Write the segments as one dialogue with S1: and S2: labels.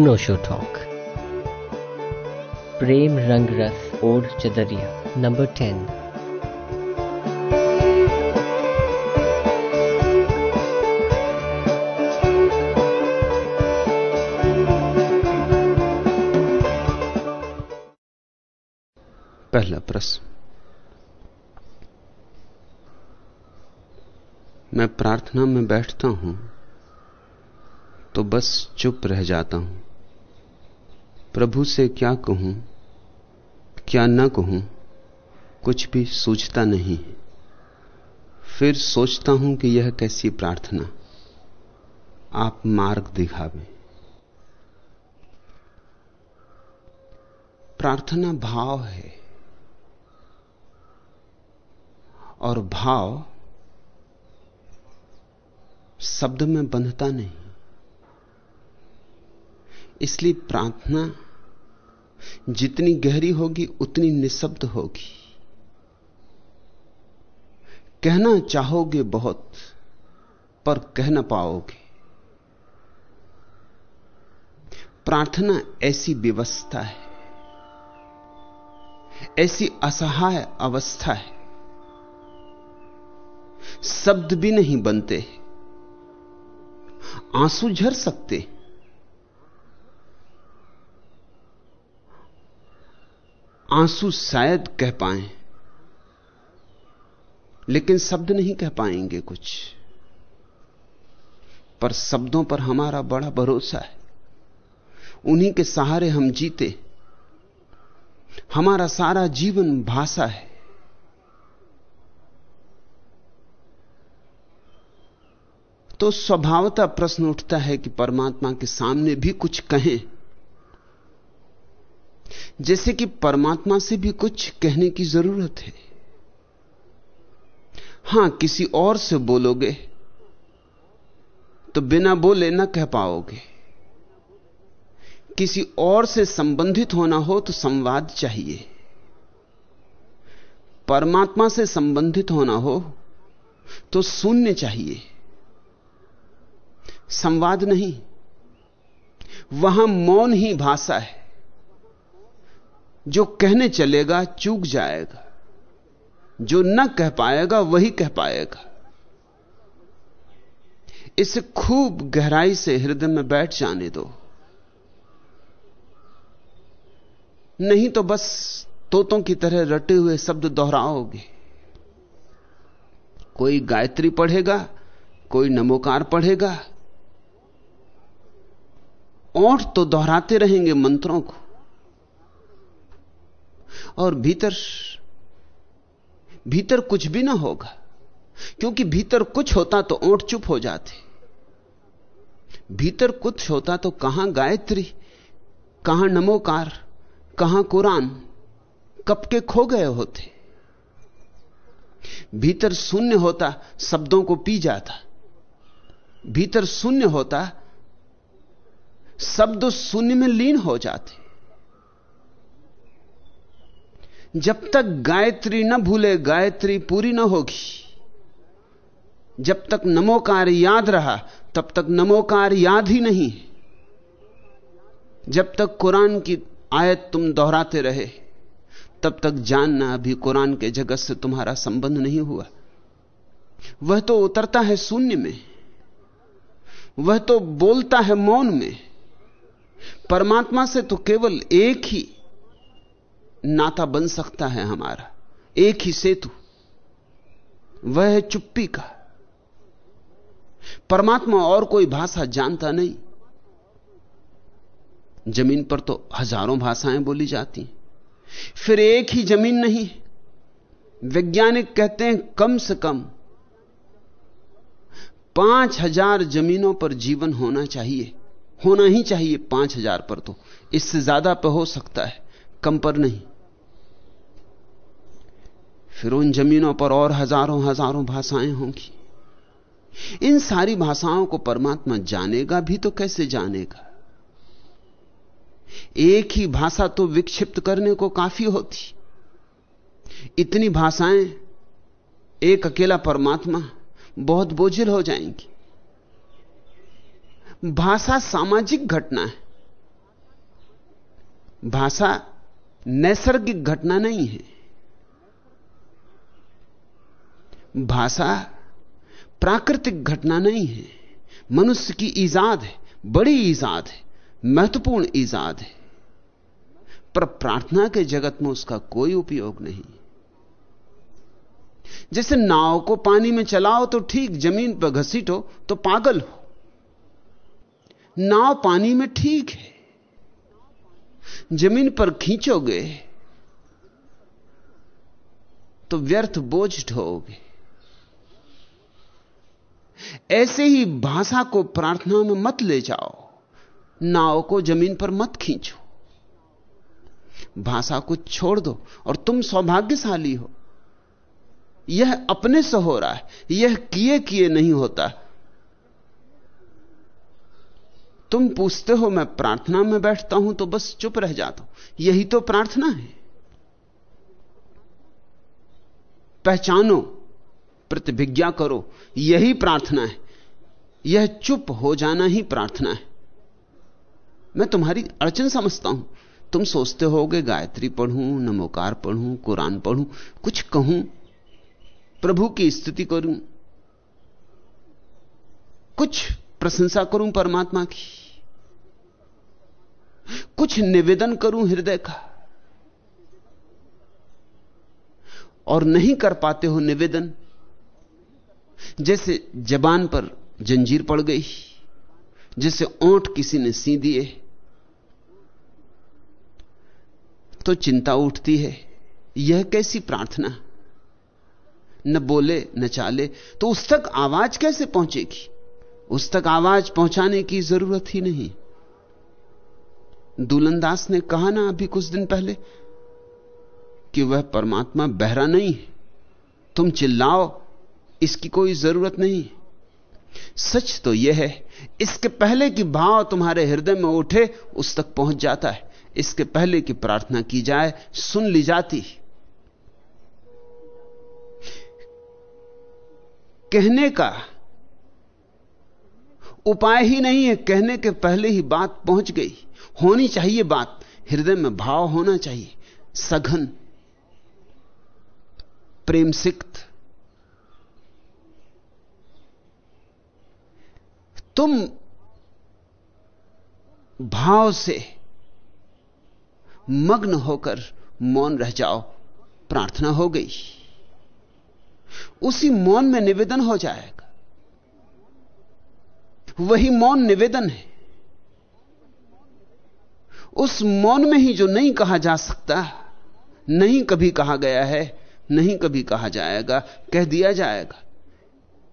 S1: अनोशो talk. प्रेम रंग रस और चदरिया, नंबर टेन।
S2: पहला प्रश्न। मैं प्रार्थना में बैठता हूँ तो बस चुप रह जाता हूँ। प्रभु से क्या कहूँ, क्या न कहूँ, कुछ भी सूझता नहीं फिर सोचता हूँ कि यह कैसी प्रार्थना, आप मार्ग दिखावे। प्रार्थना भाव है, और भाव शब्द में बंधता नहीं। इसलिए प्रार्थना जितनी गहरी होगी, उतनी निशब्द होगी। कहना चाहोगे बहुत, पर कह ना पाओगे। प्रार्थना ऐसी व्यवस्था है, ऐसी असहाय अवस्था है। शब्द भी नहीं बनते आँसू झर सकते आँसू शायद कह पाए, लेकिन शब्द नहीं कह पाएँगे कुछ। पर शब्दों पर हमारा बड़ा भरोसा है। उन्हीं के सहारे हम जीते। हमारा सारा जीवन भाषा है। तो स्वभावता प्रश्न उठता है कि परमात्मा के सामने भी कुछ कहें। जैसे कि परमात्मा से भी कुछ कहने की ज़रूरत है। हाँ, किसी और से बोलोगे तो बिना बोले न कह पाओगे। किसी और से संबंधित होना हो तो संवाद चाहिए। परमात्मा से संबंधित होना हो तो शून्य चाहिए। संवाद नहीं, वहाँ मौन ही भाषा है। जो कहने चलेगा चूक जाएगा। जो न कह पाएगा वही कह पाएगा। इसे खूब गहराई से हृदय में बैठ जाने दो। नहीं तो बस तोतों की तरह रटे हुए शब्द दोहराओगे। कोई गायत्री पढ़ेगा, कोई नमोकार पढ़ेगा। ओठ तो दोहराते रहेंगे मंत्रों को। और भीतर भीतर कुछ भी ना होगा। क्योंकि भीतर कुछ होता तो ओठ चुप हो जाते। भीतर कुछ होता तो कहाँ गायत्री, कहाँ नमोकार, कहाँ कुरान कब के खो गए होते। भीतर शून्य होता, शब्दों को पी जाता। भीतर शून्य होता, शब्द शून्य में लीन हो जाते। जब तक गायत्री न भूले, गायत्री पूरी ना होगी। जब तक नमोकार याद रहा, तब तक नमोकार याद ही नहीं। जब तक कुरान की आयत तुम दोहराते रहे, तब तक जानना अभी कुरान के जगत से तुम्हारा संबंध नहीं हुआ। वह तो उतरता है शून्य में, वह तो बोलता है मौन में। परमात्मा से तो केवल एक ही नाता बन सकता है हमारा। एक ही सेतु। वह है चुप्पी का। परमात्मा और कोई भाषा जानता नहीं। ज़मीन पर तो हज़ारों भाषाएँ बोली जाती फिर एक ही ज़मीन नहीं वैज्ञानिक कहते हैं कम से कम पाँच हज़ार जमीनों पर जीवन होना चाहिए। होना ही चाहिए पाँच हज़ार पर तो। इससे ज़्यादा पर हो सकता है। कम पर नहीं। फिर उन जमीनों पर और हज़ारों हज़ारों भाषाएँ होंगी। इन सारी भाषाओं को परमात्मा जानेगा भी तो कैसे जानेगा? एक ही भाषा तो विक्षिप्त करने को काफ़ी होती। इतनी भाषाएँ, एक अकेला परमात्मा बहुत बोझिल हो जाएँगी। भाषा सामाजिक घटना है। भाषा नैसर्गिक घटना नहीं है। भाषा प्राकृतिक घटना नहीं है। मनुष्य की ईजाद है, बड़ी ईजाद है, महत्वपूर्ण ईजाद है। पर प्रार्थना के जगत में उसका कोई उपयोग नहीं। जैसे नाव को पानी में चलाओ तो ठीक, ज़मीन पर घसीटो तो पागल हो। नाव पानी में ठीक है, ज़मीन पर खींचोगे तो व्यर्थ बोझ ढोगे ऐसे ही भाषा को प्रार्थना में मत ले जाओ। नाव को ज़मीन पर मत खींचो। भाषा को छोड़ दो और तुम सौभाग्यशाली हो। यह अपने से हो रहा है। यह किए किए नहीं होता। तुम पूछते हो, मैं प्रार्थना में बैठता हूँ तो बस चुप रह जाता हूँ। यही तो प्रार्थना है। पहचानो प्रतिभिज्ञा करो। यही प्रार्थना है। यह चुप हो जाना ही प्रार्थना है। मैं तुम्हारी अड़चन समझता हूँ। तुम सोचते होगे, गायत्री पढ़ूं, नमोकार पढ़ूं, कुरान पढ़ूं, कुछ कहूँ, प्रभु की स्तुति करूँ, कुछ प्रशंसा करूँ परमात्मा की, कुछ निवेदन करूँ हृदय का, और नहीं कर पाते हो निवेदन जैसे जबान पर जंजीर पड़ गई, जैसे ओंठ किसी ने सी दिए तो चिंता उठती है, यह कैसी प्रार्थना? न बोले, न चाले तो उस तक आवाज़ कैसे पहुंचेगी? उस तक आवाज़ पहुँचाने की ज़रूरत ही नहीं। दुलनदास ने कहा ना अभी कुछ दिन पहले कि वह परमात्मा बहरा नहीं है, तुम चिल्लाओ इसकी कोई ज़रूरत नहीं। सच तो यह है, इसके पहले कि भाव तुम्हारे हृदय में उठे, उस तक पहुँच जाता है। इसके पहले की प्रार्थना की जाए, सुन ली जाती। कहने का उपाय ही नहीं है, कहने के पहले ही बात पहुँच गई। होनी चाहिए बात, हृदय में भाव होना चाहिए। सघन प्रेम सिक्त तुम भाव से मग्न होकर मौन रह जाओ। प्रार्थना हो गई। उसी मौन में निवेदन हो जाएगा। वही मौन निवेदन है। उस मौन में ही जो नहीं कहा जा सकता, नहीं कभी कहा गया है, नहीं कभी कहा जाएगा, कह दिया जाएगा।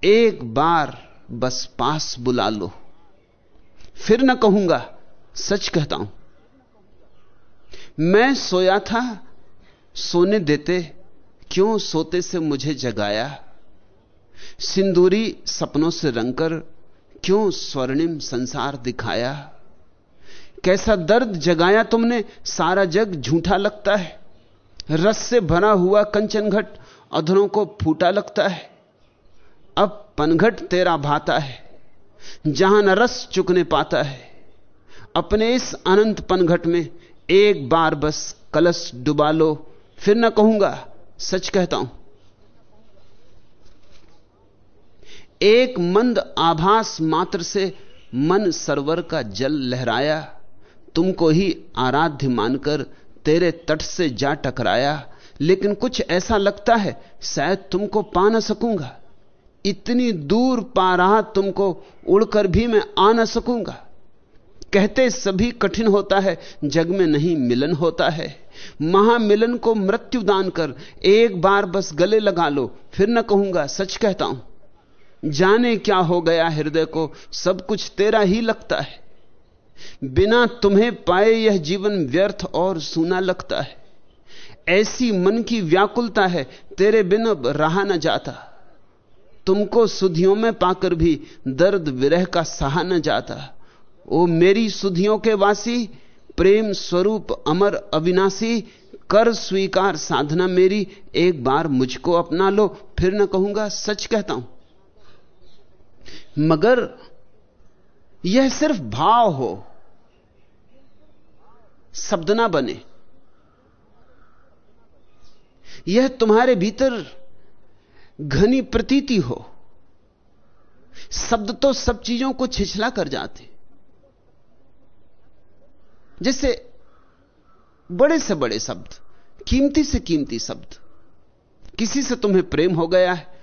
S2: एक बार बस पास बुला लो। फिर न कहूँगा, सच कहता हूँ। मैं सोया था, सोने देते, क्यों सोते से मुझे जगाया? सिंदूरी सपनों से रंगकर क्यों स्वर्णिम संसार दिखाया? कैसा दर्द जगाया तुमने, सारा जग झूठा लगता है। रस से भरा हुआ कंचन घट अधरों को फूटा लगता है। अब पनघट तेरा भाता है, जहाँ न रस चुकने पाता है। अपने इस अनंत पनघट में एक बार बस कलश डुबा लो, फिर न कहूँगा, सच कहता हूँ। एक मंद आभास मात्र से मन सरवर का जल लहराया, तुमको ही आराध्य मानकर तेरे तट से जा टकराया, लेकिन कुछ ऐसा लगता है, शायद तुमको पा ना सकूँगा। इतनी दूर पा रहा तुमको उड़कर भी मैं आ ना सकूँगा। कहते सभी कठिन होता है, जग में नहीं मिलन होता है। महामिलन को मृत्यु दान कर, एक बार बस गले लगा लो, फिर न कहूँगा, सच कहता हूँ, जाने क्या हो गया हृदय को, सब कुछ तेरा ही लगता है। बिना तुम्हें पाए यह जीवन व्यर्थ और सूना लगता है। ऐसी मन की व्याकुलता है, तेरे बिना रहा न जाता। तुमको सुधियों में पाकर भी दर्द विरह का सहा न जाता। ओ मेरी सुधियों के वासी, प्रेम स्वरूप अमर अविनाशी, कर स्वीकार साधना मेरी, एक बार मुझको अपना लो, फिर न कहूँगा, सच कहता हूँ। मगर यह सिर्फ़ भाव हो, शब्द ना बने। यह तुम्हारे भीतर घनी प्रतीति हो। शब्द तो सब चीज़ों को छिछला कर जाते। जैसे बड़े से बड़े शब्द, कीमती से कीमती शब्द। किसी से तुम्हें प्रेम हो गया है,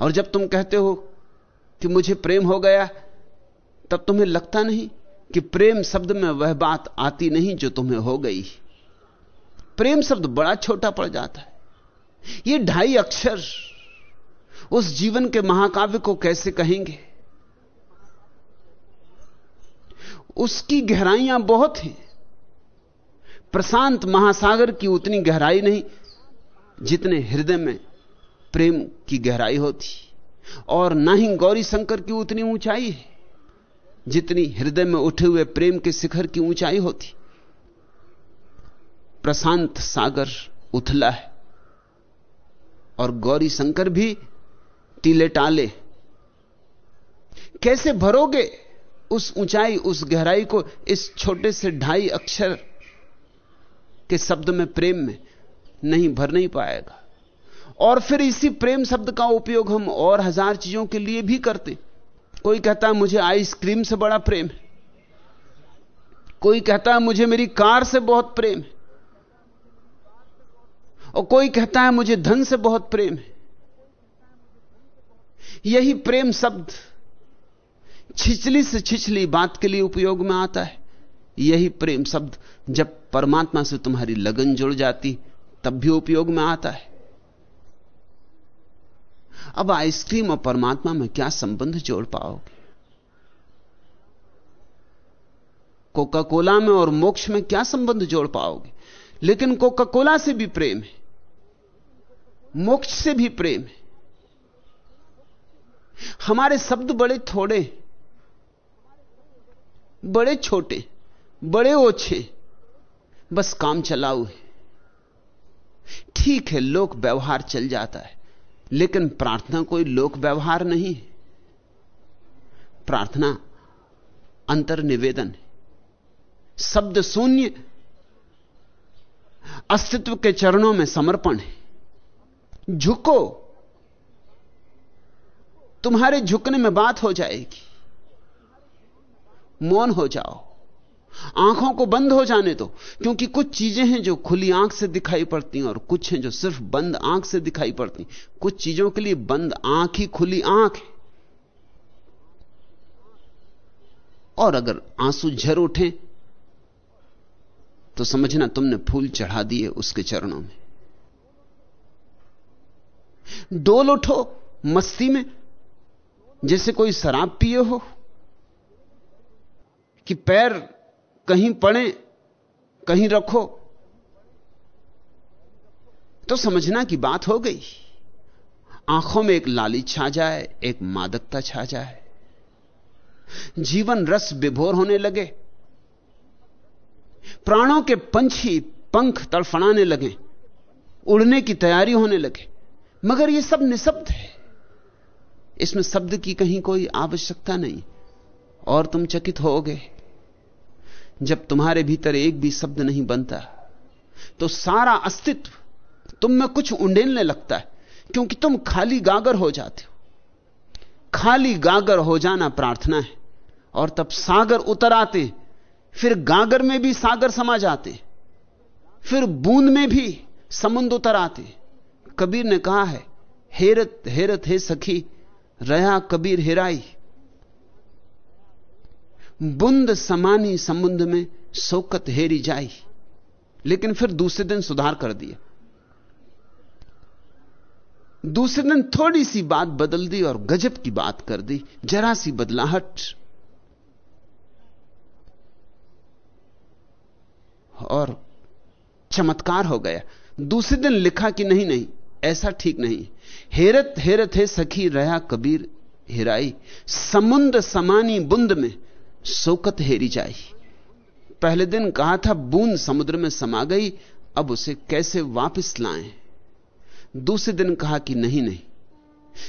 S2: और जब तुम कहते हो कि मुझे प्रेम हो गया, तब तुम्हें लगता नहीं कि प्रेम शब्द में वह बात आती नहीं जो तुम्हें हो गई। प्रेम शब्द बड़ा छोटा पड़ जाता है। यह ढाई अक्षर उस जीवन के महाकाव्य को कैसे कहेंगे? उसकी गहराइयाँ बहुत हैं। प्रशांत महासागर की उतनी गहराई नहीं, जितने हृदय में प्रेम की गहराई होती। और ना ही गौरी शंकर की उतनी ऊंचाई है, जितनी हृदय में उठे हुए प्रेम के शिखर की ऊंचाई होती। प्रशांत सागर उथला है, और गौरी शंकर भी टीले टाले। कैसे भरोगे उस ऊंचाई, उस गहराई को, इस छोटे से ढाई अक्षर के शब्द में, प्रेम में? नहीं, भर नहीं पाएगा। और फिर इसी प्रेम शब्द का उपयोग हम और हज़ार चीज़ों के लिए भी करते। कोई कहता है, मुझे आइसक्रीम से बड़ा प्रेम है। कोई कहता है, मुझे मेरी कार से बहुत प्रेम है। और कोई कहता है, मुझे धन से बहुत प्रेम है। यही प्रेम शब्द छिछली से छिछली बात के लिए उपयोग में आता है। यही प्रेम शब्द जब परमात्मा से तुम्हारी लगन जुड़ जाती, तब भी उपयोग में आता है। अब आइसक्रीम और परमात्मा में क्या संबंध जोड़ पाओगे? कोका कोला में और मोक्ष में क्या संबंध जोड़ पाओगे? लेकिन कोका कोला से भी प्रेम है, मोक्ष से भी प्रेम है। हमारे शब्द बड़े थोड़े, बड़े छोटे, बड़े ओछे, बस काम चलाऊ है ठीक है, लोक व्यवहार चल जाता है, लेकिन प्रार्थना कोई लोक व्यवहार नहीं है। प्रार्थना अंतर निवेदन है। शब्द शून्य अस्तित्व के चरणों में समर्पण है। झुको तुम्हारे झुकने में बात हो जाएगी। मौन हो जाओ। आँखों को बंद हो जाने दो, क्योंकि कुछ चीज़ें हैं जो खुली आँख से दिखाई पड़ती हैं और कुछ हैं जो सिर्फ़ बंद आँख से दिखाई पड़ती कुछ चीज़ों के लिए बंद आँख ही खुली आँख है। और अगर आँसू झर उठे तो समझना तुमने फूल चढ़ा दिए उसके चरणों में। डोल उठो मस्ती में जैसे कोई शराब पिए हो, कि पैर कहीं पड़े, कहीं रखो तो समझना की बात हो गई। आँखों में एक लाली छा जाए, एक मादकता छा जाए। जीवन रस विभोर होने लगे। प्राणों के पंछी पंख तड़फड़ाने लगे। उड़ने की तैयारी होने लगे। मगर यह सब निशब्द है। इसमें शब्द की कहीं कोई आवश्यकता नहीं। और तुम चकित होगे। जब तुम्हारे भीतर एक भी शब्द नहीं बनता तो सारा अस्तित्व तुम में कुछ उंडेलने लगता है, क्योंकि तुम खाली गागर हो जाते हो। खाली गागर हो जाना प्रार्थना है, और तब सागर उतर आते फिर गागर में भी सागर समा जाते, फिर बूंद में भी समुद्र उतर आते कबीर ने कहा है, हेरत हेरत, हे सखी रहा कबीर हेराई। बुंद समानी समुद्र में सोकत हेरी जाई। लेकिन फिर दूसरे दिन सुधार कर दिया। दूसरे दिन थोड़ी सी बात बदल दी और गजब की बात कर दी। जरा सी बदलाहट। और चमत्कार हो गया। दूसरे दिन लिखा कि नहीं नहीं। ऐसा ठीक नहीं। हेरत हेरत है सखी, रहा कबीर हिराई। समुद्र समानी बुंद में शोकत हेरी जाई। पहले दिन कहा था, बूंद समुद्र में समा गई, अब उसे कैसे वापस लाएँ? दूसरे दिन कहा कि नहीं नहीं।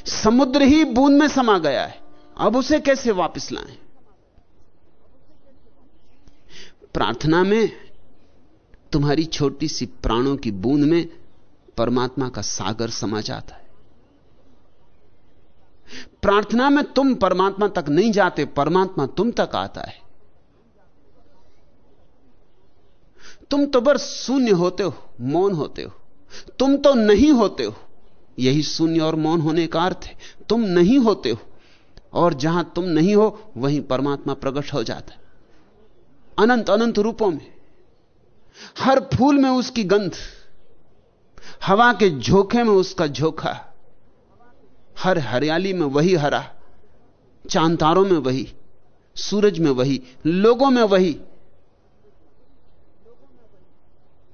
S2: समुद्र ही बूंद में समा गया है, अब उसे कैसे वापस लाएँ? प्रार्थना में, तुम्हारी छोटी सी प्राणों की बूंद में परमात्मा का सागर समा जाता है। प्रार्थना में तुम परमात्मा तक नहीं जाते, परमात्मा तुम तक आता है। तुम तो बस शून्य होते हो, मौन होते हो। तुम तो नहीं होते हो, यही शून्य और मौन होने का अर्थ है। तुम नहीं होते हो, और जहाँ तुम नहीं हो, वहीं परमात्मा प्रकट हो जाता है। अनंत अनंत रूपों में, हर फूल में उसकी गंध हवा के झोंके में उसका झोंका, हर हरियाली में वही हरा, चांतारों में वही, सूरज में वही, लोगों में वही।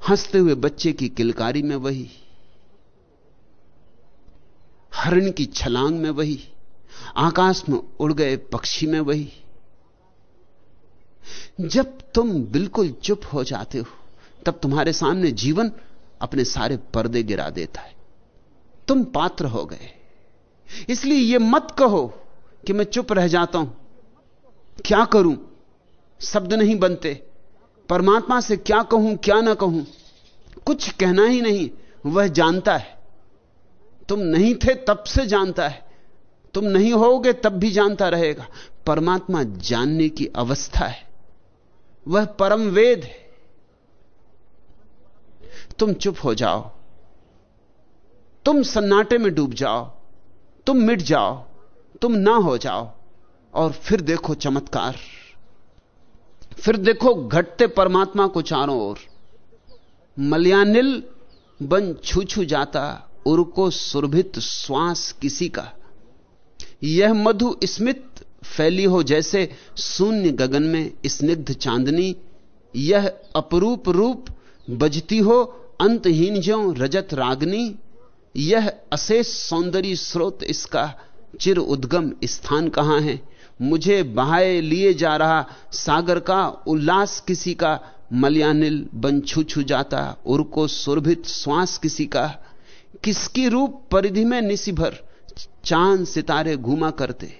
S2: हँसते हुए बच्चे की किलकारी में वही, हरण की छलांग में वही, आकाश में उड़ गए पक्षी में वही। जब तुम बिल्कुल चुप हो जाते हो, तब तुम्हारे सामने जीवन अपने सारे पर्दे गिरा देता है। तुम पात्र हो गए। इसलिए यह मत कहो कि मैं चुप रह जाता हूँ। क्या करूँ? शब्द नहीं बनते। परमात्मा से क्या कहूँ, क्या ना कहूँ? कुछ कहना ही नहीं, वह जानता है। तुम नहीं थे तब से जानता है। तुम नहीं होगे तब भी जानता रहेगा। परमात्मा जानने की अवस्था है। वह परम वेद है। तुम चुप हो जाओ। तुम सन्नाटे में डूब जाओ। तुम मिट जाओ। तुम ना हो जाओ। और फिर देखो चमत्कार। फिर देखो घटते परमात्मा को चारों ओर। मलयानिल बन छू छू जाता उर को सुरभित श्वास किसी का। यह मधु स्मित फैली हो जैसे शून्य गगन में स्निग्ध चांदनी। यह अपरूप रूप बजती हो अंतहीन ज्यो रजत रागनी, यह अशेष सौंदर्य स्रोत इसका चिर उद्गम स्थान कहाँ है? मुझे बहाए लिए जा रहा सागर का उल्लास किसी का, मलयानिल बन छू छू जाता, उर को सुरभित श्वास किसी का। किसकी रूप परिधि में निसी भर चाँद सितारे घूमा करते?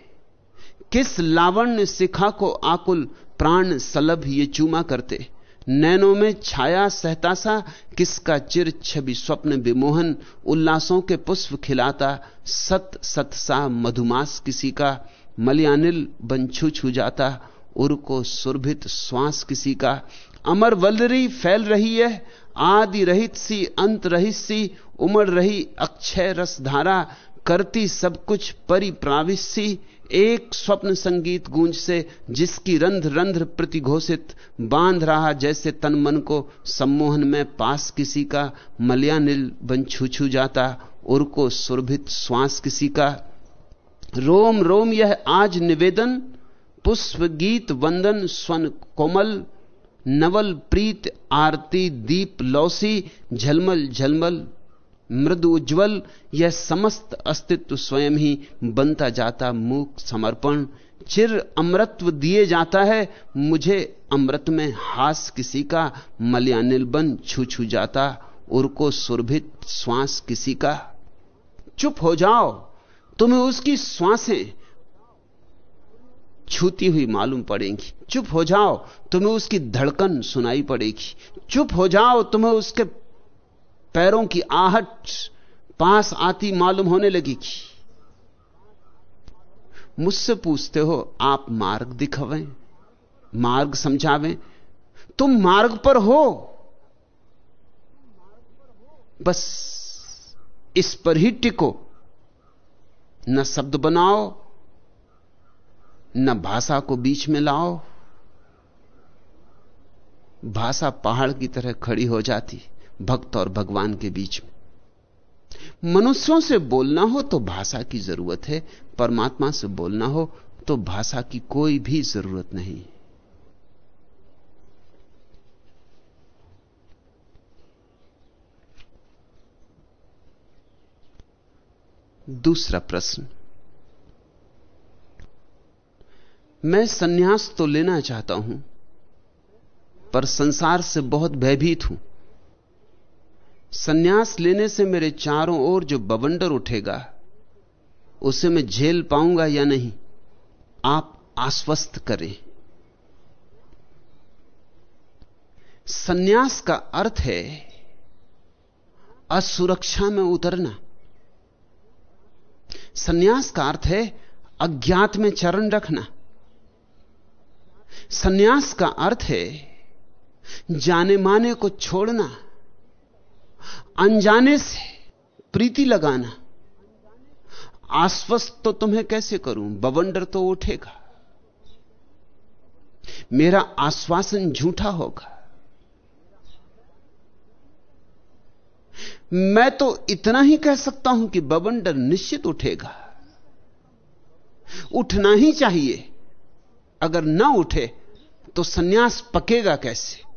S2: किस लावण्य शिखा को आकुल प्राण सलभ ये चूमा करते? नैनों में छाया सहता सा किसका चिर छवि स्वप्न विमोहन, उल्लासों के पुष्प खिलाता, सत सत सा मधुमास किसी का, मलयानिल बन छू छू जाता, उर को सुरभित श्वास किसी का। अमर वल्लरी फैल रही है, आदि रहित सी, अंत रहित सी, उमड़ रही अक्षय रस धारा करती सब कुछ परिप्राविश सी एक स्वप्न संगीत गूंज से जिसकी रंध्र रंध्र प्रतिघोषित बाँध रहा जैसे तन मन को सम्मोहन में पास किसी का मलयानिल बन छू छू जाता, उर को सुरभित श्वास किसी का। रोम रोम यह आज निवेदन, पुष्प गीत वंदन स्वन कोमल, नवल प्रीत आरती दीप लौसी, झलमल झलमल मृदु उज्जवल, यह समस्त अस्तित्व स्वयं ही बनता जाता मूक समर्पण। चिर अमृतत्व दिए जाता है, मुझे अमृत में हास किसी का, मलयानिल बन छू छू जाता उर को सुरभित श्वास किसी का। चुप हो जाओ, तुम्हें उसकी श्वासें छूती हुई मालूम पड़ेंगी। चुप हो जाओ, तुम्हें उसकी धड़कन सुनाई पड़ेगी। चुप हो जाओ, तुम्हें उसके पैरों की आहट पास आती मालूम होने लगेगी मुझसे पूछते हो, आप मार्ग दिखावें, मार्ग समझावें? तुम मार्ग पर हो। बस इस पर ही टिको। न शब्द बनाओ, न भाषा को बीच में लाओ। भाषा पहाड़ की तरह खड़ी हो जाती। भक्त और भगवान के बीच। में मनुष्यों से बोलना हो तो भाषा की ज़रूरत है, परमात्मा से बोलना हो तो भाषा की कोई भी ज़रूरत नहीं। दूसरा प्रश्न। मैं सन्यास तो लेना चाहता हूँ, पर संसार से बहुत भयभीत हूँ। सन्यास लेने से मेरे चारों ओर जो बवंडर उठेगा, उसे मैं झेल पाऊँगा या नहीं, आप आश्वस्त करें। सन्यास का अर्थ है, असुरक्षा में उतरना। सन्यास का अर्थ है, अज्ञात में चरण रखना। सन्यास का अर्थ है जाने माने को छोड़ना। अनजाने से प्रीति लगाना। आश्वस्त तो तुम्हें कैसे करूँ? बवंडर तो उठेगा। मेरा आश्वासन झूठा होगा। मैं तो इतना ही कह सकता हूँ कि बवंडर निश्चित उठेगा। उठना ही चाहिए। अगर ना उठे तो सन्यास पकेगा कैसे?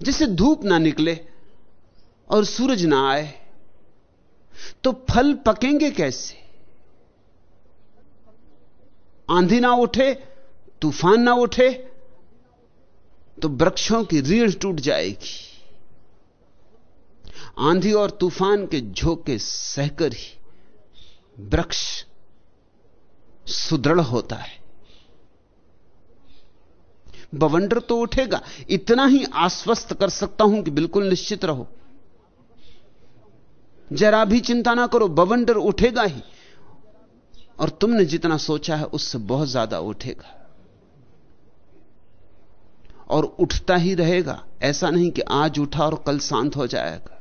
S2: जैसे धूप ना निकले और सूरज ना आए तो फल पकेंगे कैसे? आंधी ना उठे, तूफ़ान ना उठे तो वृक्षों की रीढ़ टूट जाएगी। आंधी और तूफ़ान के झोंके सहकर ही वृक्ष सुदृढ़ होता है। बवंडर तो उठेगा, इतना ही आश्वस्त कर सकता हूँ कि बिल्कुल निश्चित रहो। जरा भी चिंता ना करो, बवंडर उठेगा ही। और तुमने जितना सोचा है, उससे बहुत ज़्यादा उठेगा। और उठता ही रहेगा, ऐसा नहीं कि आज उठा और कल शांत हो जाएगा।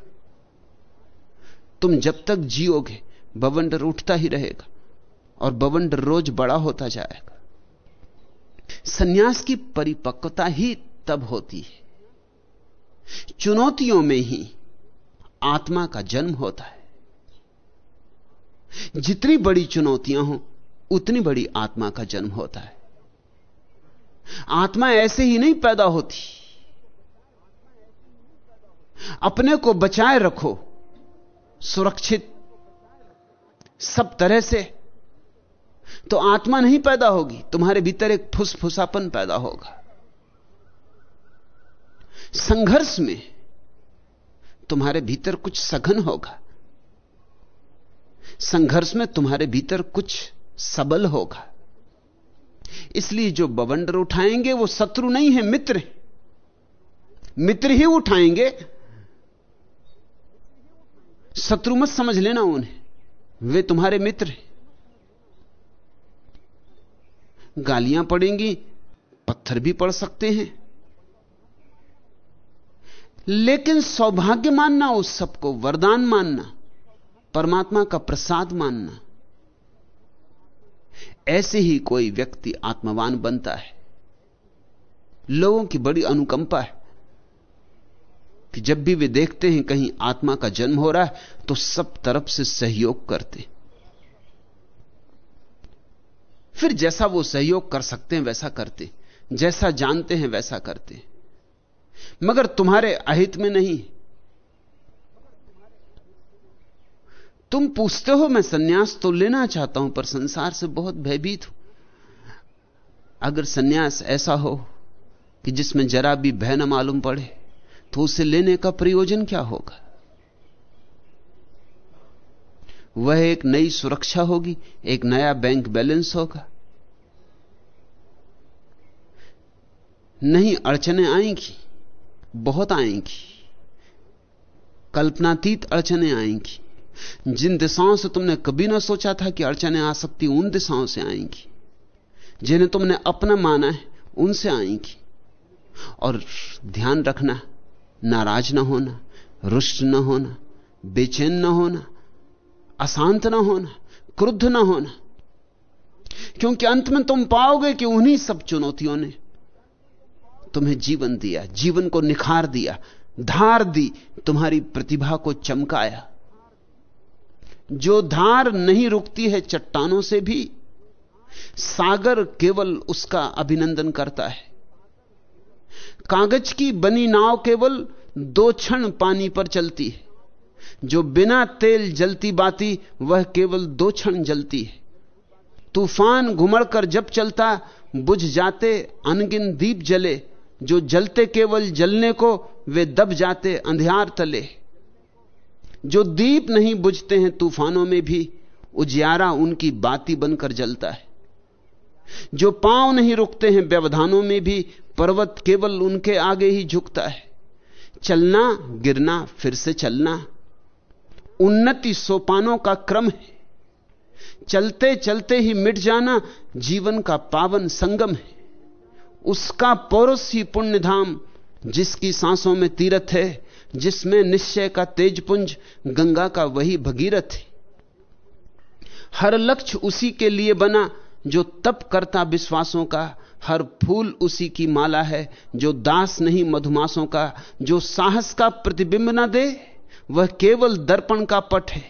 S2: तुम जब तक जियोगे, बवंडर उठता ही रहेगा, और बवंडर रोज बड़ा होता जाएगा। सन्यास की परिपक्वता ही तब होती है। चुनौतियों में ही आत्मा का जन्म होता है। जितनी बड़ी चुनौतियाँ हो, उतनी बड़ी आत्मा का जन्म होता है। आत्मा ऐसे ही नहीं पैदा होती। अपने को बचाए रखो, सुरक्षित, सब तरह से तो आत्मा नहीं पैदा होगी, तुम्हारे भीतर एक फुसफुसापन पैदा होगा। संघर्ष में तुम्हारे भीतर कुछ सघन होगा। संघर्ष में तुम्हारे भीतर कुछ सबल होगा। इसलिए जो बवंडर उठाएँगे, वो शत्रु नहीं है, मित्र मित्र ही उठाएँगे। शत्रु मत समझ लेना उन्हें। वे तुम्हारे मित्र हैं। गालियाँ पड़ेंगी, पत्थर भी पड़ सकते हैं। लेकिन सौभाग्य मानना, उस सबको वरदान मानना, परमात्मा का प्रसाद मानना, ऐसे ही कोई व्यक्ति आत्मवान बनता है। लोगों की बड़ी अनुकंपा है कि जब भी वे देखते हैं कहीं आत्मा का जन्म हो रहा है तो सब तरफ़ से सहयोग करते फिर जैसा वो सहयोग कर सकते हैं, वैसा करते। जैसा जानते हैं, वैसा करते। मगर तुम्हारे अहित में नहीं। तुम पूछते हो, मैं सन्यास तो लेना चाहता हूँ, पर संसार से बहुत भयभीत हूँ। अगर सन्यास ऐसा हो कि जिसमें जरा भी भय न मालूम पड़े तो उसे लेने का प्रयोजन क्या होगा? वह एक नई सुरक्षा होगी, एक नया बैंक बैलेंस होगा। नहीं अड़चने आएँगी, बहुत आएँगी। कल्पनातीत अड़चने आएँगी। जिन दिशाओं से तुमने कभी ना सोचा था कि अड़चने आ सकती, उन दिशाओं से आएँगी। जिन्हें तुमने अपना माना है, उनसे आएँगी। और ध्यान रखना, नाराज़ ना होना, रुष्ट ना होना, बेचैन ना होना अशांत ना होना, क्रुद्ध ना होना। क्योंकि अंत में तुम पाओगे कि उन्हीं सब चुनौतियों ने तुम्हें जीवन दिया, जीवन को निखार दिया, धार दी, तुम्हारी प्रतिभा को चमकाया। जो धार नहीं रुकती है चट्टानों से भी, सागर केवल उसका अभिनंदन करता है। कागज़ की बनी नाव केवल दो क्षण पानी पर चलती है। जो बिना तेल जलती बाती, वह केवल दो क्षण जलती है। तूफ़ान घुमड़कर जब चलता, बुझ जाते, अनगिन दीप जले। जो जलते केवल जलने को, वे दब जाते, अंधियार तले। जो दीप नहीं बुझते हैं तूफानों में भी, उजियारा उनकी बाती बनकर जलता है। जो पाँव नहीं रुकते हैं व्यवधानों में भी, पर्वत केवल उनके आगे ही झुकता है। चलना, गिरना, फिर से चलना। उन्नति सोपानों का क्रम है। चलते चलते ही मिट जाना जीवन का पावन संगम है। उसका पौरुष ही पुण्यधाम जिसकी सांसों में तीरथ है, जिसमें निश्चय का तेजपुंज, गंगा का वही भगीरथ है। हर लक्ष्य उसी के लिए बना जो तप करता विश्वासों का, हर फूल उसी की माला है जो दास नहीं मधुमासों का, जो साहस का प्रतिबिंब ना दे। वह केवल दर्पण का पट है,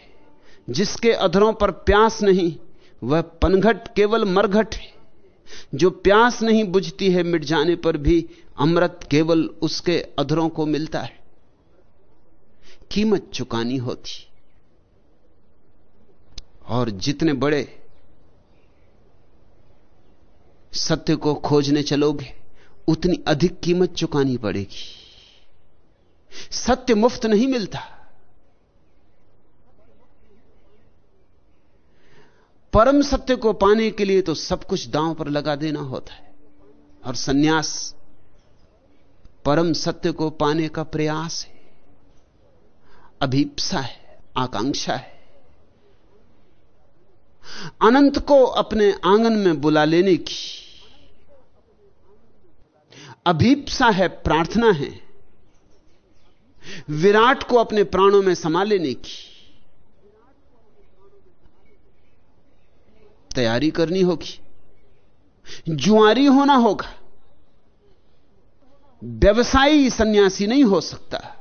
S2: जिसके अधरों पर प्यास नहीं, वह पनघट केवल मरघट है। जो प्यास नहीं बुझती है मिट जाने पर भी अमृत केवल उसके अधरों को मिलता है। कीमत चुकानी होती। और जितने बड़े सत्य को खोजने चलोगे, उतनी अधिक कीमत चुकानी पड़ेगी। सत्य मुफ़्त नहीं मिलता। परम सत्य को पाने के लिए तो सब कुछ दांव पर लगा देना होता है। और सन्यास परम सत्य को पाने का प्रयास है। अभीपसा है, आकांक्षा है। अनंत को अपने आँगन में बुला लेने की। अभीपसा है, प्रार्थना है। विराट को अपने प्राणों में समा लेने की। तैयारी करनी होगी। जुआरी होना होगा। व्यवसायी सन्यासी नहीं हो सकता।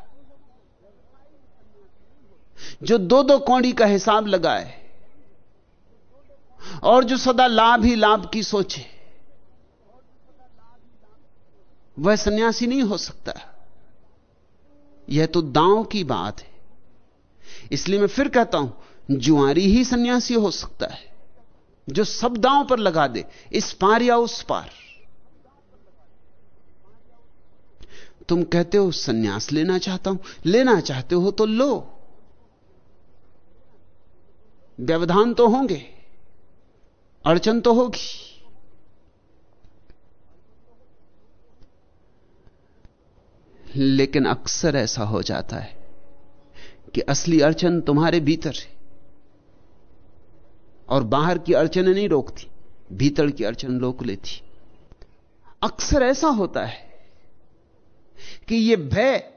S2: जो दो दो कौड़ी का हिसाब लगाए और जो सदा लाभ ही लाभ की सोचे, वह सन्यासी नहीं हो सकता। यह तो दांव की बात है। इसलिए मैं फिर कहता हूँ, जुआरी ही सन्यासी हो सकता है। जो सब दांव पर लगा दे, इस पार या उस पार। तुम कहते हो, सन्यास लेना चाहता हूँ। लेना चाहते हो तो लो। व्यवधान तो होंगे, अड़चन तो होगी। लेकिन अक्सर ऐसा हो जाता है कि असली अड़चन तुम्हारे भीतर है। और बाहर की अड़चने नहीं रोकती, भीतर की अड़चन रोक लेती। अक्सर ऐसा होता है कि यह भय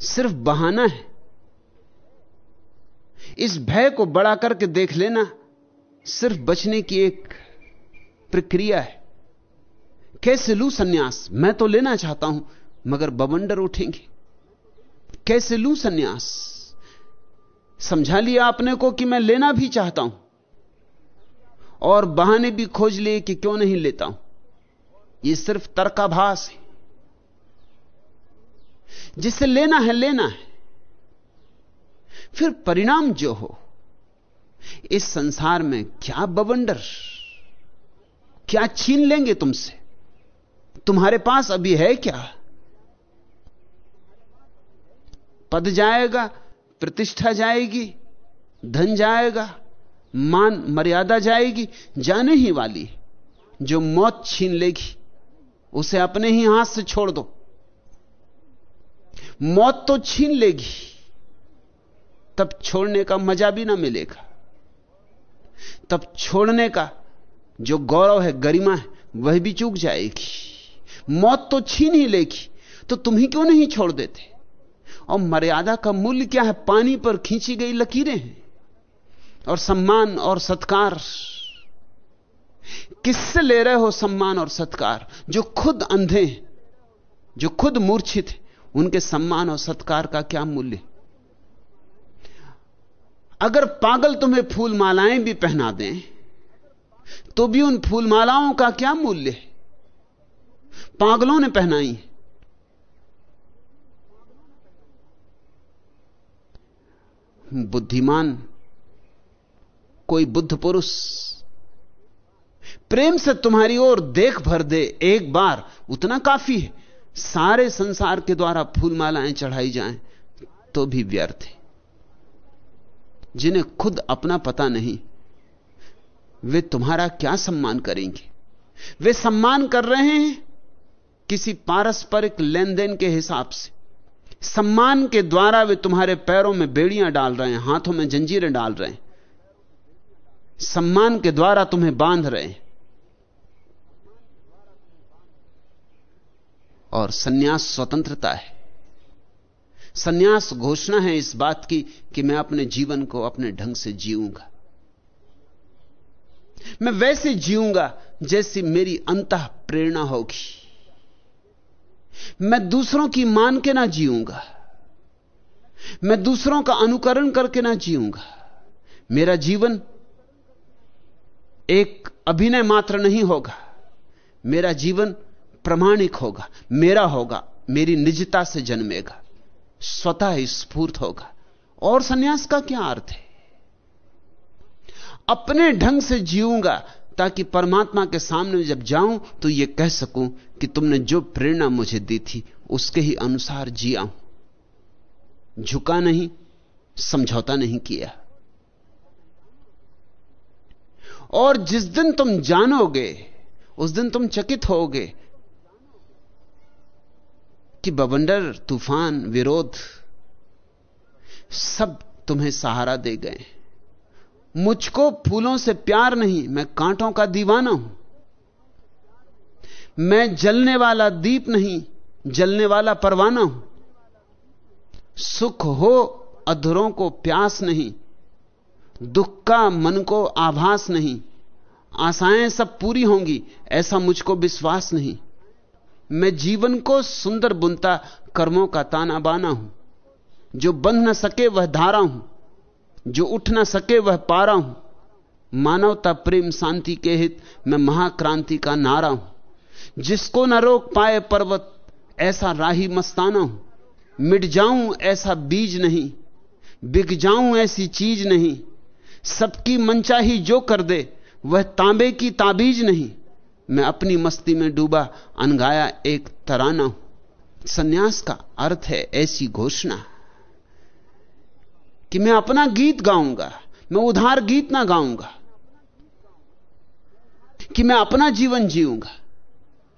S2: सिर्फ़ बहाना है। इस भय को बड़ा करके देख लेना सिर्फ़ बचने की एक प्रक्रिया है। कैसे लू सन्यास? मैं तो लेना चाहता हूँ, मगर बवंडर उठेंगे। कैसे लू सन्यास? समझा लिया आपने को कि मैं लेना भी चाहता हूँ और बहाने भी खोज लिए कि क्यों नहीं लेता हूँ? यह सिर्फ़ तर्काभास है। जिसे लेना है लेना है। फिर परिणाम जो हो, इस संसार में क्या बवंडर? क्या छीन लेंगे तुमसे? तुम्हारे पास अभी है क्या? पद जाएगा, प्रतिष्ठा जाएगी, धन जाएगा। मान मर्यादा जाएगी, जाने ही वाली जो मौत छीन लेगी, उसे अपने ही हाथ से छोड़ दो। मौत तो छीन लेगी, तब छोड़ने का मज़ा भी ना मिलेगा। तब छोड़ने का जो गौरव है, गरिमा है, वह भी चूक जाएगी। मौत तो छीन ही लेगी तो तुम ही क्यों नहीं छोड़ देते? और मर्यादा का मूल्य क्या है? पानी पर खींची गई लकीरें हैं। और सम्मान और सत्कार। किससे ले रहे हो सम्मान और सत्कार? जो खुद अंधे हैं, जो खुद मूर्छित हैं, उनके सम्मान और सत्कार का क्या मूल्य? अगर पागल तुम्हें फूल मालाएँ भी पहना दें तो भी उन फूल मालाओं का क्या मूल्य पागलों ने पहनाई बुद्धिमान कोई बुद्ध पुरुष। प्रेम से तुम्हारी ओर देख भर दे, एक बार। उतना काफ़ी है। सारे संसार के द्वारा फूल मालाएँ चढ़ाई जाएँ तो भी व्यर्थ है। जिन्हें खुद अपना पता नहीं, वे तुम्हारा क्या सम्मान करेंगे? वे सम्मान कर रहे हैं किसी पारस्परिक लेन देन के हिसाब से। सम्मान के द्वारा वे तुम्हारे पैरों में बेड़ियाँ डाल रहे हैं, हाथों में जंजीरें डाल रहे हैं। सम्मान के द्वारा तुम्हें बाँध रहे हैं। और सन्यास स्वतंत्रता है। सन्यास घोषणा है इस बात की कि मैं अपने जीवन को अपने ढंग से जीऊँगा। मैं वैसे जीऊँगा जैसी मेरी अंत प्रेरणा होगी। मैं दूसरों की मान के ना जीऊँगा। मैं दूसरों का अनुकरण करके ना जीऊँगा। मेरा जीवन एक अभिनय मात्र नहीं होगा। मेरा जीवन प्रमाणिक होगा। मेरा होगा। मेरी निजता से जन्मेगा। स्वतः स्फूर्त होगा। और सन्यास का क्या अर्थ है? अपने ढंग से जीऊँगा ताकि परमात्मा के सामने जब जाऊँ तो यह कह सकूँ कि तुमने जो प्रेरणा मुझे दी थी, उसके ही अनुसार जिया हूँ। झुका नहीं, समझौता नहीं किया। और जिस दिन तुम जानोगे, उस दिन तुम चकित होगे कि बवंडर, तूफ़ान, विरोध सब तुम्हें सहारा दे गए। मुझको फूलों से प्यार नहीं, मैं कांटों का दीवाना हूँ। मैं जलने वाला दीप नहीं, जलने वाला परवाना हूँ। सुख हो, अधरों को प्यास नहीं दुख का मन को आभास नहीं। आशाएँ सब पूरी होंगी, ऐसा मुझको विश्वास नहीं। मैं जीवन को सुंदर बुनता, कर्मों का ताना बाना हूँ। जो बंध न सके वह धारा हूँ, जो उठ ना सके वह पारा हूँ। मानवता, प्रेम, शांति के हित, मैं महाक्रांति का नारा हूँ। जिसको न रोक पाए पर्वत, ऐसा राही मस्ताना हूँ। मिट जाऊँ ऐसा बीज नहीं, बिक जाऊँ ऐसी चीज़ नहीं। सबकी मनचाही जो कर दे, वह तांबे की ताबीज नहीं। मैं अपनी मस्ती में डूबा, अनगाया एक तराना हूँ। संन्यास का अर्थ है ऐसी घोषणा कि मैं अपना गीत गाऊँगा, मैं उधार गीत ना गाऊँगा, कि मैं अपना जीवन जीऊँगा,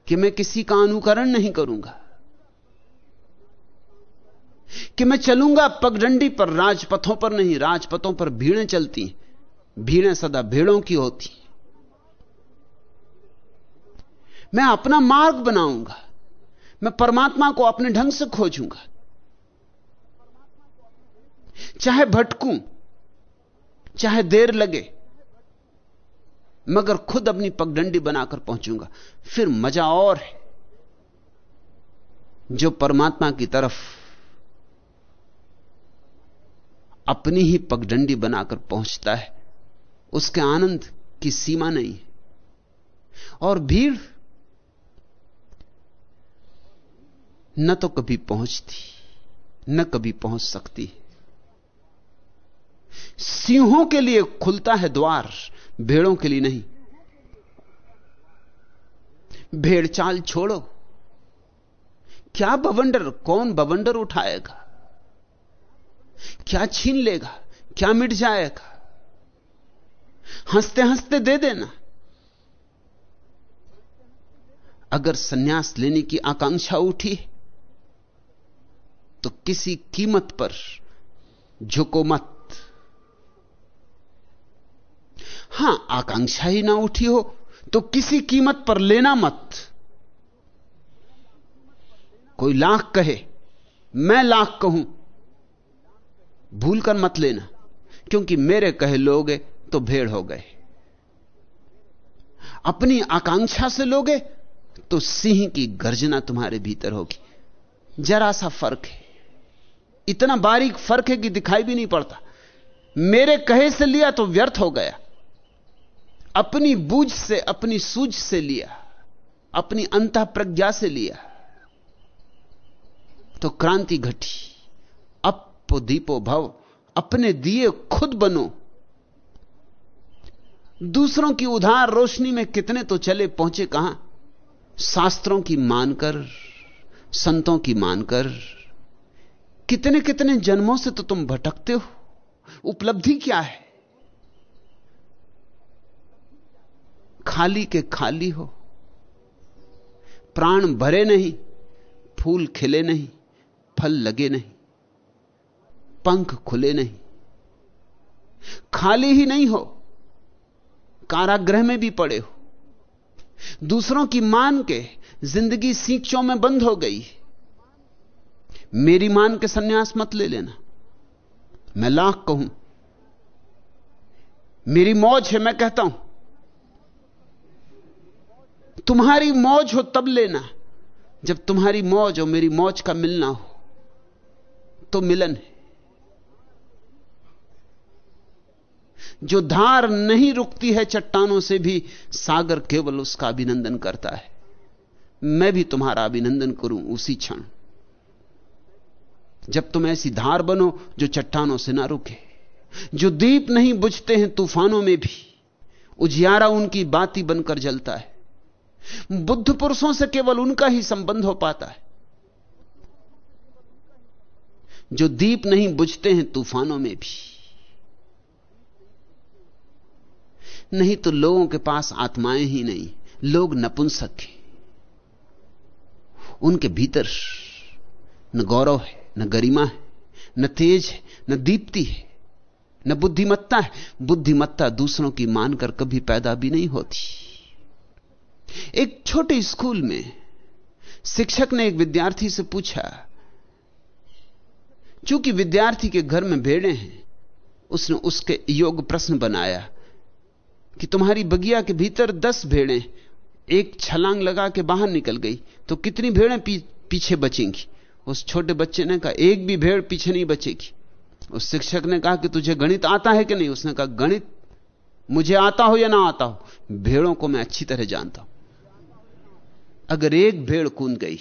S2: कि मैं किसी का अनुकरण नहीं करूँगा। कि मैं चलूँगा पगडंडी पर, राजपथों पर नहीं, राजपथों पर भीड़ें चलती भीड़ें सदा भीड़ों की होती मैं अपना मार्ग बनाऊँगा। मैं परमात्मा को अपने ढंग से खोजूँगा। चाहे भटकूं, चाहे देर लगे, मगर खुद अपनी पगडंडी बनाकर पहुंचूँगा। फिर मज़ा और है, जो परमात्मा की तरफ़ अपनी ही पगडंडी बनाकर पहुँचता है। उसके आनंद की सीमा नहीं और भीड़ न तो कभी पहुँचती, न कभी पहुँच सकती सिंहों के लिए खुलता है द्वार, भेड़ों के लिए नहीं। भेड़ चाल छोड़ो। क्या बवंडर, कौन बवंडर उठाएगा? क्या छीन लेगा? क्या मिट जाएगा? हँसते हँसते दे देना। अगर सन्यास लेने की आकांक्षा उठी तो किसी कीमत पर झुको मत। हाँ, आकांक्षा ही ना उठी हो तो किसी कीमत पर लेना मत। कोई लाख कहे, मैं लाख कहूँ भूल कर मत लेना, क्योंकि मेरे कहे लोगे तो भेड़ हो गए। अपनी आकांक्षा से लोगे तो सिंह की गर्जना तुम्हारे भीतर होगी। जरा सा फ़र्क है। इतना बारीक फ़र्क है कि दिखाई भी नहीं पड़ता। मेरे कहे से लिया तो व्यर्थ हो गया। अपनी बूझ से, अपनी सूझ से लिया। अपनी अंत प्रज्ञा से लिया। तो क्रांति घटी। अपो दीपो भव, अपने दिए खुद बनो। दूसरों की उधार रोशनी में कितने तो चले, पहुँचे कहाँ? शास्त्रों की मानकर, संतों की मानकर कितने कितने जन्मों से तो तुम भटकते हो? उपलब्धि क्या है? खाली के खाली हो। प्राण भरे नहीं, फूल खिले नहीं, फल लगे नहीं। पंख खुले नहीं, खाली ही नहीं हो, कारागृह में भी पड़े हो, दूसरों की मान के ज़िंदगी सींचों में बंद हो गई मेरी मान के सन्यास मत ले लेना, मैं लाख कहूँ, मेरी मौज है मैं कहता हूँ, तुम्हारी मौज हो तब लेना, जब तुम्हारी मौज और मेरी मौज का मिलना हो तो मिलन है। जो धार नहीं रुकती है चट्टानों से भी, सागर केवल उसका अभिनंदन करता है। मैं भी तुम्हारा अभिनंदन करूँ उसी क्षण। जब तुम ऐसी धार बनो जो चट्टानों से ना रुके, जो दीप नहीं बुझते हैं तूफानों में भी, उजियारा उनकी बाती बनकर जलता है। बुद्ध पुरुषों से केवल उनका ही संबंध हो पाता है। जो दीप नहीं बुझते हैं तूफानों में भी नहीं तो लोगों के पास आत्माएँ ही नहीं। लोग नपुंसक हैं। उनके भीतर न गौरव है, न गरिमा है, न तेज है, न दीप्ति है, न बुद्धिमत्ता है। बुद्धिमत्ता दूसरों की मानकर कभी पैदा भी नहीं होती। एक छोटे स्कूल में शिक्षक ने एक विद्यार्थी से पूछा, चूँकि विद्यार्थी के घर में भेड़े हैं, उसने उसके योग प्रश्न बनाया कि तुम्हारी बगिया के भीतर दस भेड़ें एक छलांग लगा के बाहर निकल गई तो कितनी भेड़ें पी, पीछे बचेंगी? उस छोटे बच्चे ने कहा एक भी भेड़ पीछे नहीं बचेगी। उस शिक्षक ने कहा कि तुझे गणित आता है कि नहीं? उसने कहा गणित मुझे आता हो या ना आता हो भेड़ों को मैं अच्छी तरह जानता हूँ। अगर एक भेड़ कूद गई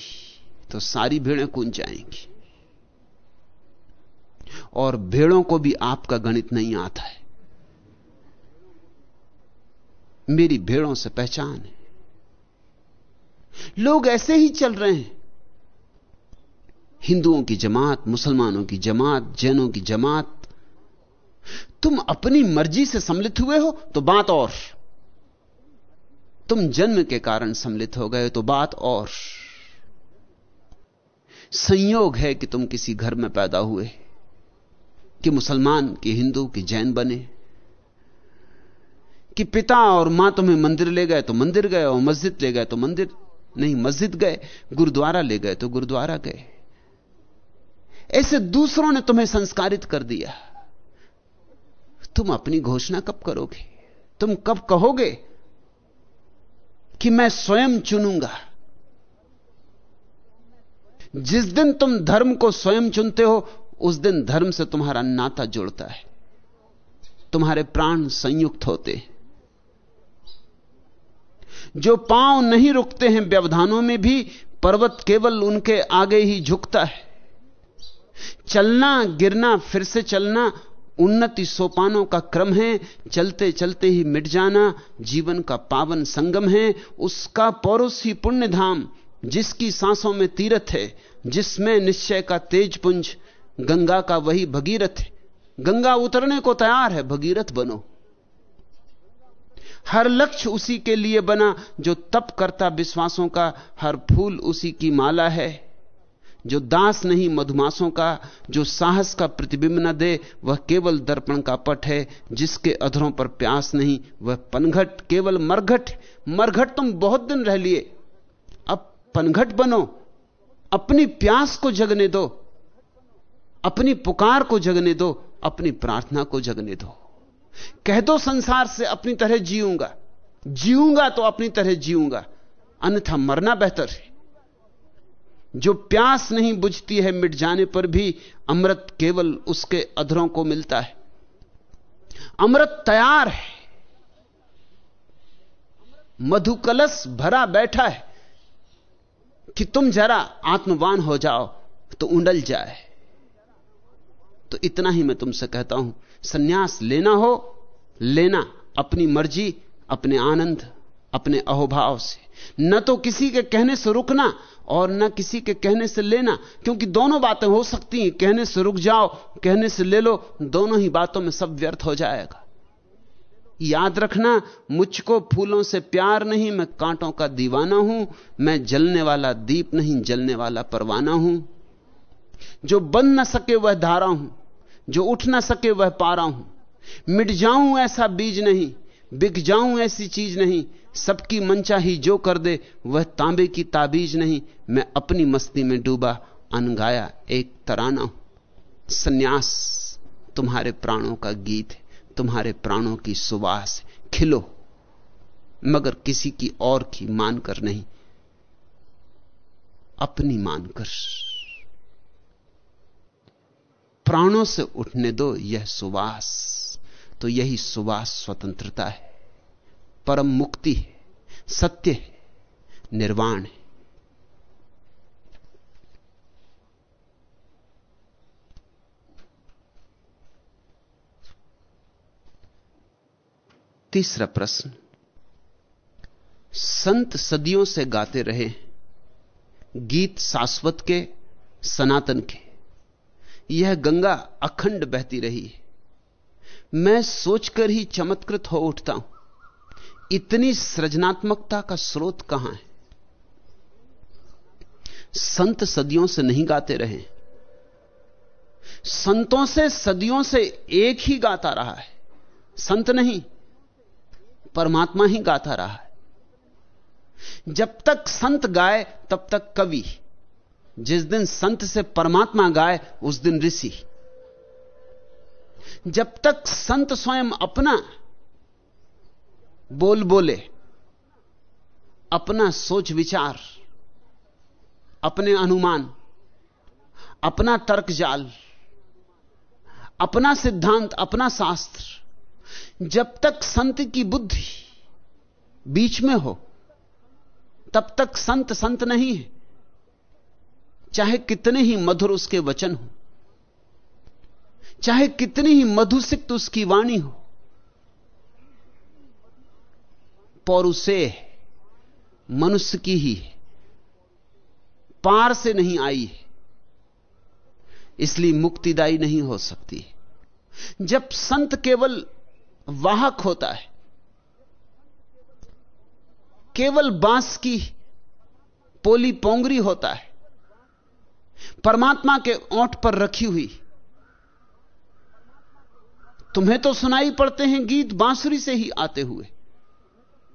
S2: तो सारी भेड़ें कूद जाएँगी। और भेड़ों को भी आपका गणित नहीं आता है। मेरी भेड़ों से पहचान है। लोग ऐसे ही चल रहे हैं। हिंदुओं की जमात, मुसलमानों की जमात, जैनों की जमात, तुम अपनी मर्ज़ी से सम्मिलित हुए हो तो बात और। तुम जन्म के कारण सम्मिलित हो गए तो बात और। संयोग है कि तुम किसी घर में पैदा हुए, कि मुसलमान, कि हिंदू, कि जैन बने। कि पिता और माँ तुम्हें मंदिर ले गए तो मंदिर गए और मस्जिद ले गए तो मंदिर, नहीं, मस्जिद गए, गुरुद्वारा ले गए तो गुरुद्वारा गए। ऐसे दूसरों ने तुम्हें संस्कारित कर दिया। तुम अपनी घोषणा कब करोगे? तुम कब कहोगे कि मैं स्वयं चुनूँगा? जिस दिन तुम धर्म को स्वयं चुनते हो, उस दिन धर्म से तुम्हारा नाता जुड़ता है। तुम्हारे प्राण संयुक्त होते हैं। जो पाँव नहीं रुकते हैं व्यवधानों में भी, पर्वत केवल उनके आगे ही झुकता है। चलना, गिरना, फिर से चलना, उन्नति सोपानों का क्रम है। चलते चलते ही मिट जाना, जीवन का पावन संगम है। उसका पौरुष ही पुण्य धाम जिसकी सांसों में तीरथ है, जिसमें निश्चय का तेज पुंज, गंगा का वही भगीरथ है। गंगा उतरने को तैयार है, भगीरथ बनो। हर लक्ष्य उसी के लिए बना जो तप करता विश्वासों का, हर फूल उसी की माला है। जो दास नहीं मधुमासों का, जो साहस का प्रतिबिंब न दे, वह केवल दर्पण का पट है, जिसके अधरों पर प्यास नहीं, वह पनघट, केवल मरघट। मरघट तुम बहुत दिन रह लिए। अब पनघट बनो। अपनी प्यास को जगने दो। अपनी पुकार को जगने दो। अपनी प्रार्थना को जगने दो। कह दो संसार से, अपनी तरह जीऊँगा। जीऊँगा तो अपनी तरह जीऊँगा। अन्यथा मरना बेहतर है। जो प्यास नहीं बुझती है मिट जाने पर भी अमृत केवल उसके अधरों को मिलता है। अमृत तैयार है। मधुकलश भरा बैठा है कि तुम जरा आत्मवान हो जाओ तो उंडल जाए। तो इतना ही मैं तुमसे कहता हूँ। सन्यास लेना हो, लेना अपनी मर्ज़ी, अपने आनंद, अपने अहोभाव से। न तो किसी के कहने से रुकना और न किसी के कहने से लेना, क्योंकि दोनों बातें हो सकती हैं। कहने से रुक जाओ, कहने से ले लो, दोनों ही बातों में सब व्यर्थ हो जाएगा। याद रखना, मुझको फूलों से प्यार नहीं, मैं कांटों का दीवाना हूँ, मैं जलने वाला दीप नहीं, जलने वाला परवाना हूँ। जो बन ना सके वह धारा हूँ। जो उठ ना सके वह पारा हूँ। मिट जाऊँ ऐसा बीज नहीं, बिक जाऊँ ऐसी चीज़ नहीं, सबकी मंचा ही जो कर दे, वह तांबे की ताबीज नहीं। मैं अपनी मस्ती में डूबा, अनगाया एक तराना हूँ। संन्यास तुम्हारे प्राणों का गीत है, तुम्हारे प्राणों की सुवास खिलो, मगर किसी की और की मानकर नहीं, अपनी मानकर। प्राणों से उठने दो, यह सुवास। तो यही सुवास स्वतंत्रता है। परम मुक्ति है, सत्य है, निर्वाण है। तीसरा प्रश्न। संत सदियों से गाते रहे गीत शाश्वत के, सनातन के। यह गंगा अखंड बहती रही। है मैं सोचकर ही चमत्कृत हो उठता हूँ। इतनी सृजनात्मकता का स्रोत कहाँ है? संत सदियों से नहीं गाते रहे। संतों से सदियों से एक ही गाता रहा है। संत नहीं, परमात्मा ही गाता रहा है। जब तक संत गाए, तब तक कवि। जिस दिन संत से परमात्मा गाए, उस दिन ऋषि। जब तक संत स्वयं अपना बोल बोले, अपना सोच विचार, अपने अनुमान, अपना तर्क जाल, अपना सिद्धांत, अपना शास्त्र, जब तक संत की बुद्धि बीच में हो, तब तक संत संत नहीं है। चाहे कितने ही मधुर उसके वचन हो, चाहे कितनी ही मधुसिक्त उसकी वाणी हो पौरुषे मनुष्य की ही है, पार से नहीं आई है, इसलिए मुक्तिदायी नहीं हो सकती जब संत केवल वाहक होता है, केवल बाँस की पोली पोंगरी होता है परमात्मा के ओंठ पर रखी हुई। तुम्हें तो सुनाई पड़ते हैं गीत बांसुरी से ही आते हुए,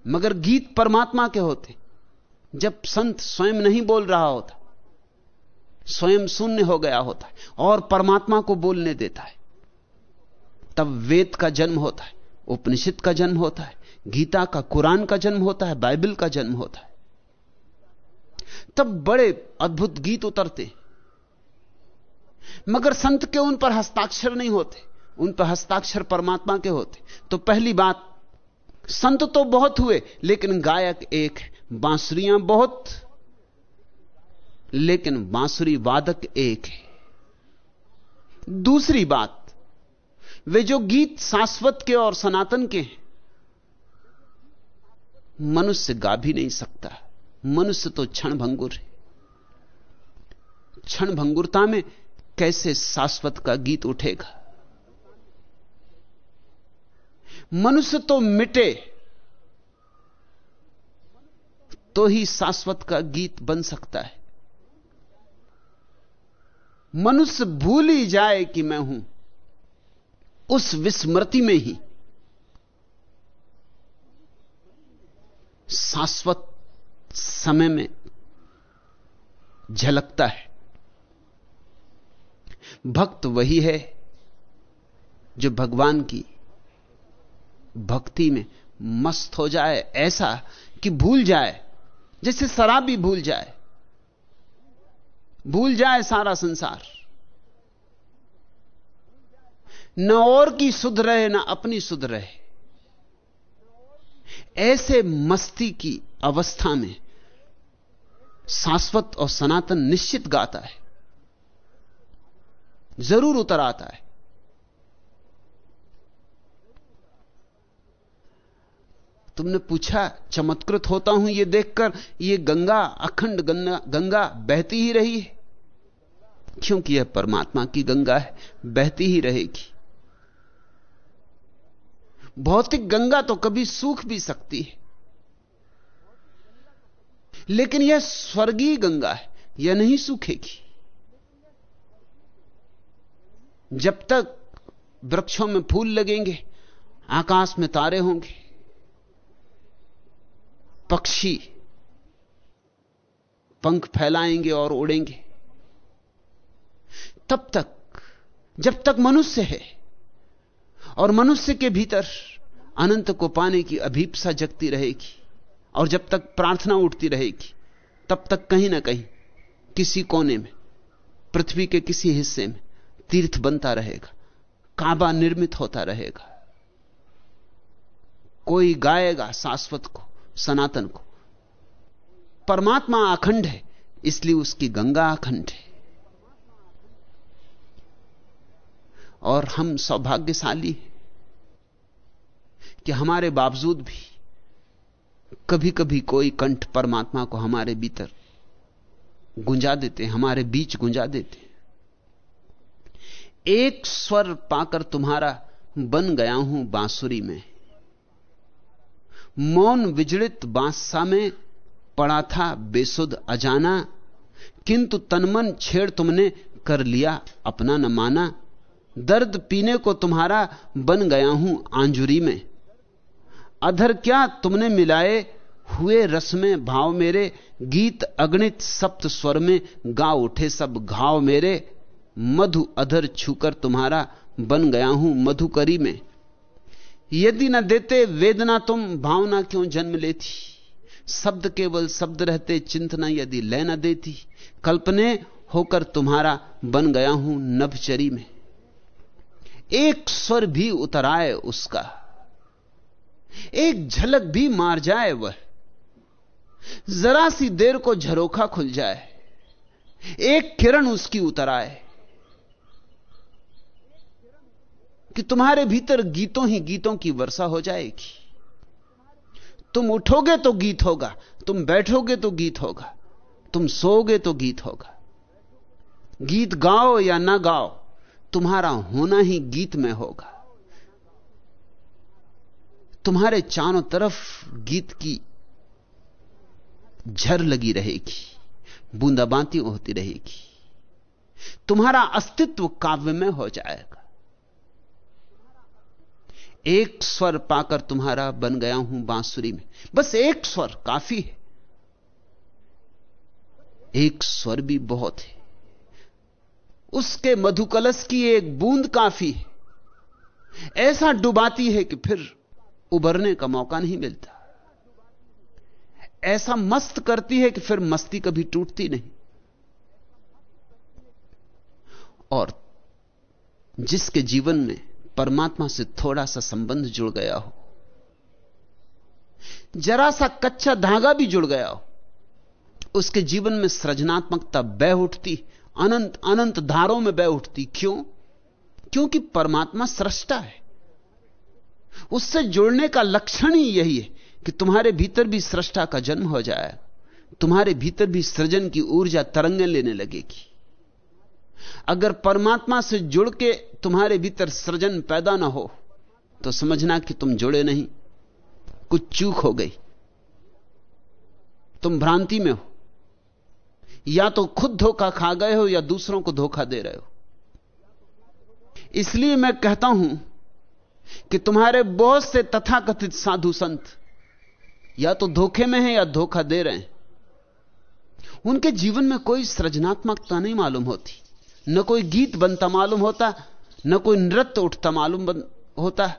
S2: मगर गीत परमात्मा के होते। जब संत स्वयं नहीं बोल रहा होता, स्वयं शून्य हो गया होता है और परमात्मा को बोलने देता है। तब वेद का जन्म होता है, उपनिषद का जन्म होता है, गीता का, कुरान का जन्म होता है, बाइबल का जन्म होता है। तब बड़े अद्भुत गीत उतरते मगर संत के उन पर हस्ताक्षर नहीं होते, उन पर हस्ताक्षर परमात्मा के होते। तो पहली बात, संत तो बहुत हुए, लेकिन गायक एक है बांसुरियाँ बहुत, लेकिन बांसुरी वादक एक है। दूसरी बात, वे जो गीत शाश्वत के और सनातन के हैं, मनुष्य गा भी नहीं सकता। मनुष्य तो क्षण भंगुर है। क्षण भंगुरता में कैसे शाश्वत का गीत उठेगा? मनुष्य तो मिटे तो ही शाश्वत का गीत बन सकता है। मनुष्य भूल ही जाए कि मैं हूँ, उस विस्मृति में ही। शाश्वत समय में झलकता है। भक्त वही है जो भगवान की भक्ति में मस्त हो जाए, ऐसा कि भूल जाए, जैसे शराबी भूल जाए। भूल जाए सारा संसार। न और की सुध रहे, ना अपनी सुध रहे। ऐसे मस्ती की अवस्था में शाश्वत और सनातन निश्चित गाता है। ज़रूर उतर आता है। तुमने पूछा, चमत्कृत होता हूँ यह देखकर यह गंगा, अखंड गंगा गंगा बहती ही रही है। क्योंकि यह परमात्मा की गंगा है, बहती ही रहेगी। भौतिक गंगा तो कभी सूख भी सकती है। लेकिन यह स्वर्गीय गंगा है, यह नहीं सूखेगी। जब तक वृक्षों में फूल लगेंगे, आकाश में तारे होंगे, पक्षी पंख फैलाएँगे और उड़ेंगे, तब तक, जब तक मनुष्य है और मनुष्य के भीतर अनंत को पाने की अभीपसा जगती रहेगी और जब तक प्रार्थना उठती रहेगी, तब तक कहीं ना कहीं किसी कोने में, पृथ्वी के किसी हिस्से में तीर्थ बनता रहेगा, काबा निर्मित होता रहेगा। कोई गाएगा शाश्वत को, सनातन को। परमात्मा अखंड है, इसलिए उसकी गंगा अखंड है। और हम सौभाग्यशाली हैं कि हमारे बावजूद भी कभी कभी कोई कंठ परमात्मा को हमारे भीतर गुंजा देते, हमारे बीच गुंजा देते। एक स्वर पाकर तुम्हारा बन गया हूँ बांसुरी में। मौन विजड़ित बांसा में पड़ा था बेसुध अजाना, किंतु तनमन छेड़ तुमने कर लिया अपना न माना। दर्द पीने को तुम्हारा बन गया हूँ आंजुरी में। अधर क्या तुमने मिलाए हुए रस में? भाव मेरे गीत अगणित सप्त स्वर में गा उठे सब घाव मेरे। मधु अधर छूकर तुम्हारा बन गया हूँ मधुकरी में। यदि न देते वेदना तुम, भावना क्यों जन्म लेती? शब्द केवल शब्द रहते, चिंतना यदि ले न देती, कल्पने होकर तुम्हारा बन गया हूँ नभचरी में। एक स्वर भी उतराए उसका, एक झलक भी मार जाए वह। जरा सी देर को झरोखा खुल जाए, एक किरण उसकी उतर आए कि तुम्हारे भीतर गीतों ही गीतों की वर्षा हो जाएगी। तुम उठोगे तो गीत होगा, तुम बैठोगे तो गीत होगा, तुम सोओगे तो गीत होगा। गीत गाओ या ना गाओ, तुम्हारा होना ही गीत में होगा। तुम्हारे चारों तरफ़ गीत की झर लगी रहेगी, बूंदाबांती होती रहेगी। तुम्हारा अस्तित्व काव्य में हो जाएगा। एक स्वर पाकर तुम्हारा बन गया हूँ बांसुरी में। बस एक स्वर, काफ़ी है। एक स्वर भी बहुत है। उसके मधुकलश की एक बूंद काफ़ी है। ऐसा डुबाती है कि फिर उबरने का मौका नहीं मिलता। ऐसा मस्त करती है कि फिर मस्ती कभी टूटती नहीं। और जिसके जीवन में परमात्मा से थोड़ा सा संबंध जुड़ गया हो। जरा सा कच्चा धागा भी जुड़ गया हो। उसके जीवन में सृजनात्मकता बह उठती, अनंत अनंत धारों में बह उठती। क्यों? क्योंकि परमात्मा सृष्टा है। उससे जुड़ने का लक्षण ही यही है कि तुम्हारे भीतर भी सृष्टा का जन्म हो जाए। तुम्हारे भीतर भी सृजन की ऊर्जा तरंगें लेने लगेगी। अगर परमात्मा से जुड़ के तुम्हारे भीतर सृजन पैदा ना हो तो समझना कि तुम जुड़े नहीं, कुछ चूक हो गई। तुम भ्रांति में हो। या तो खुद धोखा खा गए हो या दूसरों को धोखा दे रहे हो। इसलिए मैं कहता हूँ कि तुम्हारे बहुत से तथाकथित साधु संत या तो धोखे में हैं या धोखा दे रहे हैं। उनके जीवन में कोई सृजनात्मकता नहीं मालूम होती। न कोई गीत बनता मालूम होता, न कोई नृत्य उठता मालूम होता।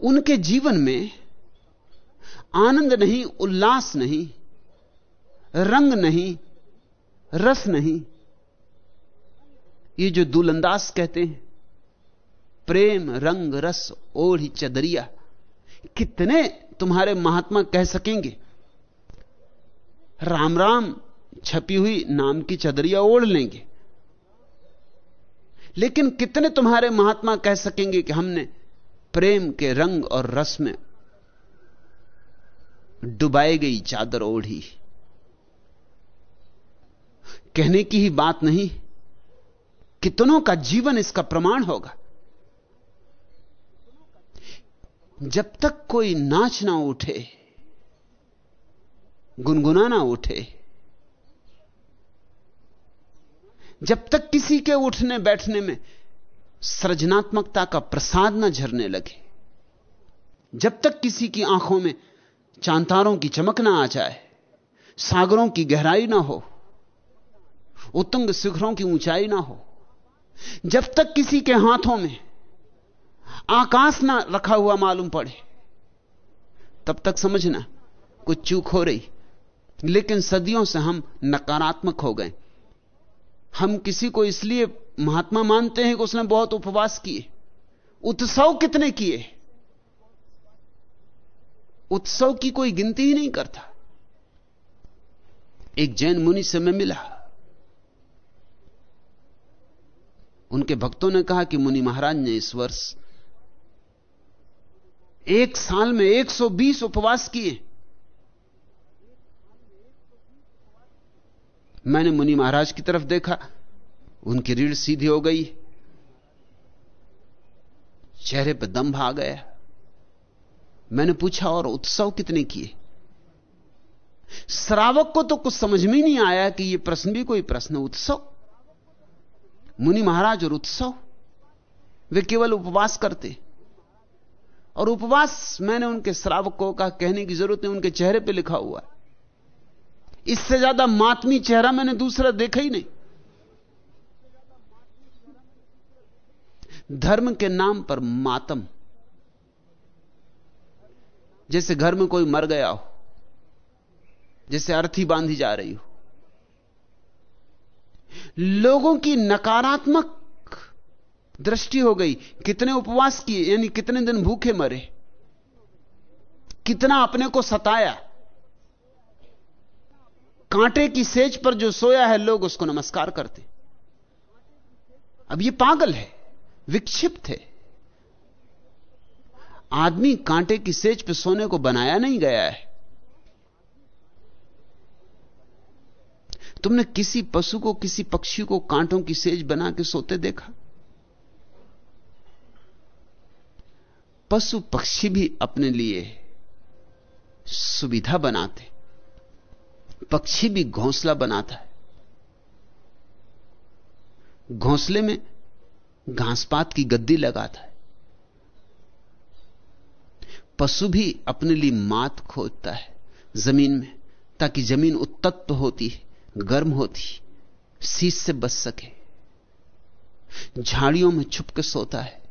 S2: उनके जीवन में आनंद नहीं, उल्लास नहीं, रंग नहीं, रस नहीं, ये जो दुलंदास कहते हैं, प्रेम, रंग, रस, ओढ़ी, चदरिया, कितने तुम्हारे महात्मा कह सकेंगे? राम राम, छपी हुई नाम की चदरिया ओढ़ लेंगे। लेकिन कितने तुम्हारे महात्मा कह सकेंगे कि हमने प्रेम के रंग और रस में डुबाई गई चादर ओढ़ी? कहने की ही बात नहीं, कितनों का जीवन इसका प्रमाण होगा? जब तक कोई नाच ना उठे, गुनगुनाना उठे जब तक किसी के उठने बैठने में सृजनात्मकता का प्रसाद न झरने लगे, जब तक किसी की आँखों में चांतारों की चमक ना आ जाए, सागरों की गहराई ना हो, उत्तुंग शिखरों की ऊंचाई ना हो, जब तक किसी के हाथों में आकाश ना रखा हुआ मालूम पड़े, तब तक समझना कुछ चूक हो रही, लेकिन सदियों से हम नकारात्मक हो गए। हम किसी को इसलिए महात्मा मानते हैं कि उसने बहुत उपवास किए। उत्सव कितने किए? उत्सव की कोई गिनती ही नहीं करता। एक जैन मुनि से मैं मिला। उनके भक्तों ने कहा कि मुनि महाराज ने इस वर्ष एक साल में 120 उपवास किए। मैंने मुनि महाराज की तरफ़ देखा, उनकी रीढ़ सीधी हो गई, चेहरे पर दम आ गया। मैंने पूछा, और उत्सव कितने किए? श्रावक को तो कुछ समझ में नहीं आया कि यह प्रश्न भी कोई प्रश्न उत्सव। मुनि महाराज और उत्सव, वे केवल उपवास करते। और उपवास, मैंने उनके श्रावक को कहा, कहने की ज़रूरत नहीं, उनके चेहरे पे लिखा हुआ इससे ज़्यादा मातमी चेहरा मैंने दूसरा देखा ही नहीं। धर्म के नाम पर मातम। जैसे घर में कोई मर गया हो, जैसे अर्थी बांधी जा रही हो, लोगों की नकारात्मक दृष्टि हो गई, कितने उपवास किए, यानी कितने दिन भूखे मरे, कितना अपने को सताया। कांटे की सेज पर जो सोया है लोग उसको नमस्कार करते। अब ये पागल है, विक्षिप्त है। आदमी कांटे की सेज पर सोने को बनाया नहीं गया है। तुमने किसी पशु को, किसी पक्षी को कांटों की सेज बना के सोते देखा? पशु पक्षी भी अपने लिए सुविधा बनाते। पक्षी भी घोंसला बनाता है। घोंसले में घासपात की गद्दी लगाता है। पशु भी अपने लिए मात खोदता है ज़मीन में, ताकि ज़मीन उत्तत्त होती है, गर्म होती शीश से बच सके। झाड़ियों में छुप के सोता है।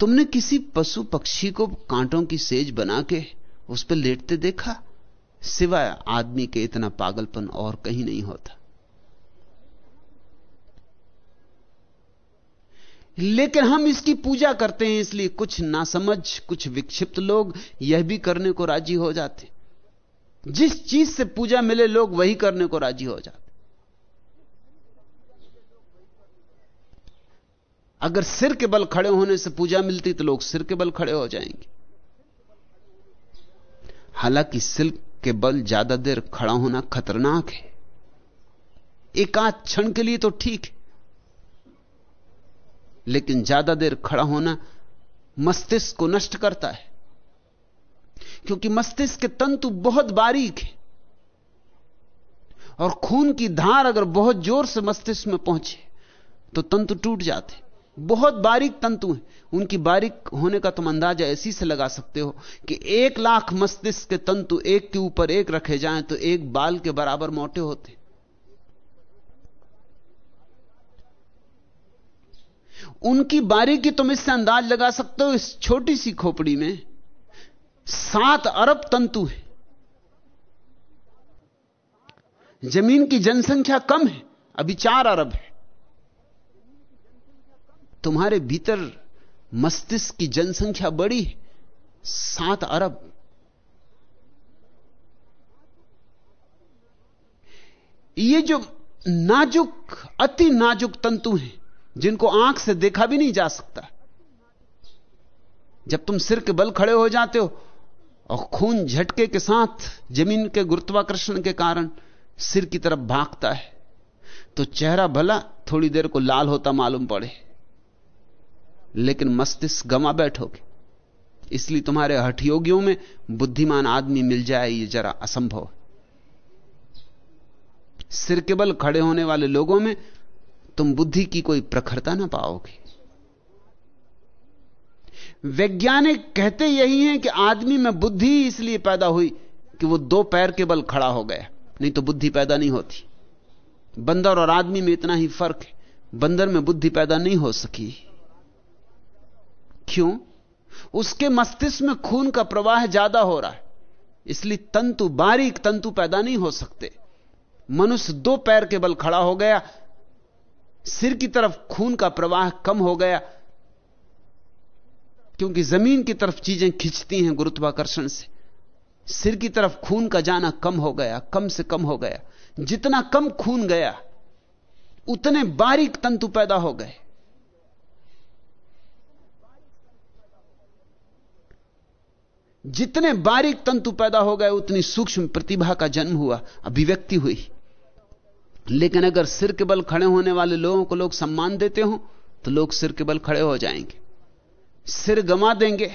S2: तुमने किसी पशु पक्षी को कांटों की सेज बना के उस पर लेटते देखा? सिवाय आदमी के इतना पागलपन और कहीं नहीं होता। लेकिन हम इसकी पूजा करते हैं, इसलिए कुछ नासमझ, कुछ विक्षिप्त लोग यह भी करने को राज़ी हो जाते। जिस चीज़ से पूजा मिले लोग वही करने को राज़ी हो जाते। अगर सिर के बल खड़े होने से पूजा मिलती तो लोग सिर के बल खड़े हो जाएँगे। हालाँकि सिर के बल ज़्यादा देर खड़ा होना खतरनाक है। एक आध क्षण के लिए तो ठीक है। लेकिन ज़्यादा देर खड़ा होना मस्तिष्क को नष्ट करता है। क्योंकि मस्तिष्क के तंतु बहुत बारीक है। और खून की धार अगर बहुत ज़ोर से मस्तिष्क में पहुँचे तो तंतु टूट जाते बहुत बारीक तंतु हैं। उनकी बारीक होने का तुम अंदाज़ा ऐसी से लगा सकते हो कि एक लाख मस्तिष्क के तंतु एक के ऊपर एक रखे जाएँ तो एक बाल के बराबर मोटे होते। उनकी बारीकी तुम इससे अंदाज लगा सकते हो इस छोटी सी खोपड़ी में। सात अरब तंतु है। ज़मीन की जनसंख्या कम है, अभी चार अरब है। तुम्हारे भीतर मस्तिष्क की जनसंख्या बड़ी है। सात अरब। ये जो नाजुक, अति नाजुक तंतु हैं, जिनको आँख से देखा भी नहीं जा सकता। जब तुम सिर के बल खड़े हो जाते हो और खून झटके के साथ ज़मीन के गुरुत्वाकर्षण के कारण सिर की तरफ़ भागता है तो चेहरा भला थोड़ी देर को लाल होता मालूम पड़े। लेकिन मस्तिष्क गमा बैठोगे। इसलिए तुम्हारे हठयोगियों में बुद्धिमान आदमी मिल जाए, ये जरा असंभव सिर के बल खड़े होने वाले लोगों में तुम बुद्धि की कोई प्रखरता ना पाओगे। वैज्ञानिक कहते यही हैं कि आदमी में बुद्धि इसलिए पैदा हुई कि वो दो पैर के बल खड़ा हो गया, नहीं तो बुद्धि पैदा नहीं होती। बंदर और आदमी में इतना ही फ़र्क है। बंदर में बुद्धि पैदा नहीं हो सकी। क्यों? उसके मस्तिष्क में खून का प्रवाह ज़्यादा हो रहा है। इसलिए तंतु, बारीक तंतु पैदा नहीं हो सकते। मनुष्य दो पैर के बल खड़ा हो गया, सिर की तरफ़ खून का प्रवाह कम हो गया, क्योंकि ज़मीन की तरफ़ चीज़ें खिंचती हैं गुरुत्वाकर्षण से। सिर की तरफ़ खून का जाना कम हो गया, कम से कम हो गया। जितना कम खून गया, उतने बारीक तंतु पैदा हो गए। जितने बारीक तंतु पैदा हो गए, उतनी सूक्ष्म प्रतिभा का जन्म हुआ, अभिव्यक्ति हुई। लेकिन अगर सिर के बल खड़े होने वाले लोगों को लोग सम्मान देते हो तो लोग सिर के बल खड़े हो जाएँगे। सिर गमा देंगे,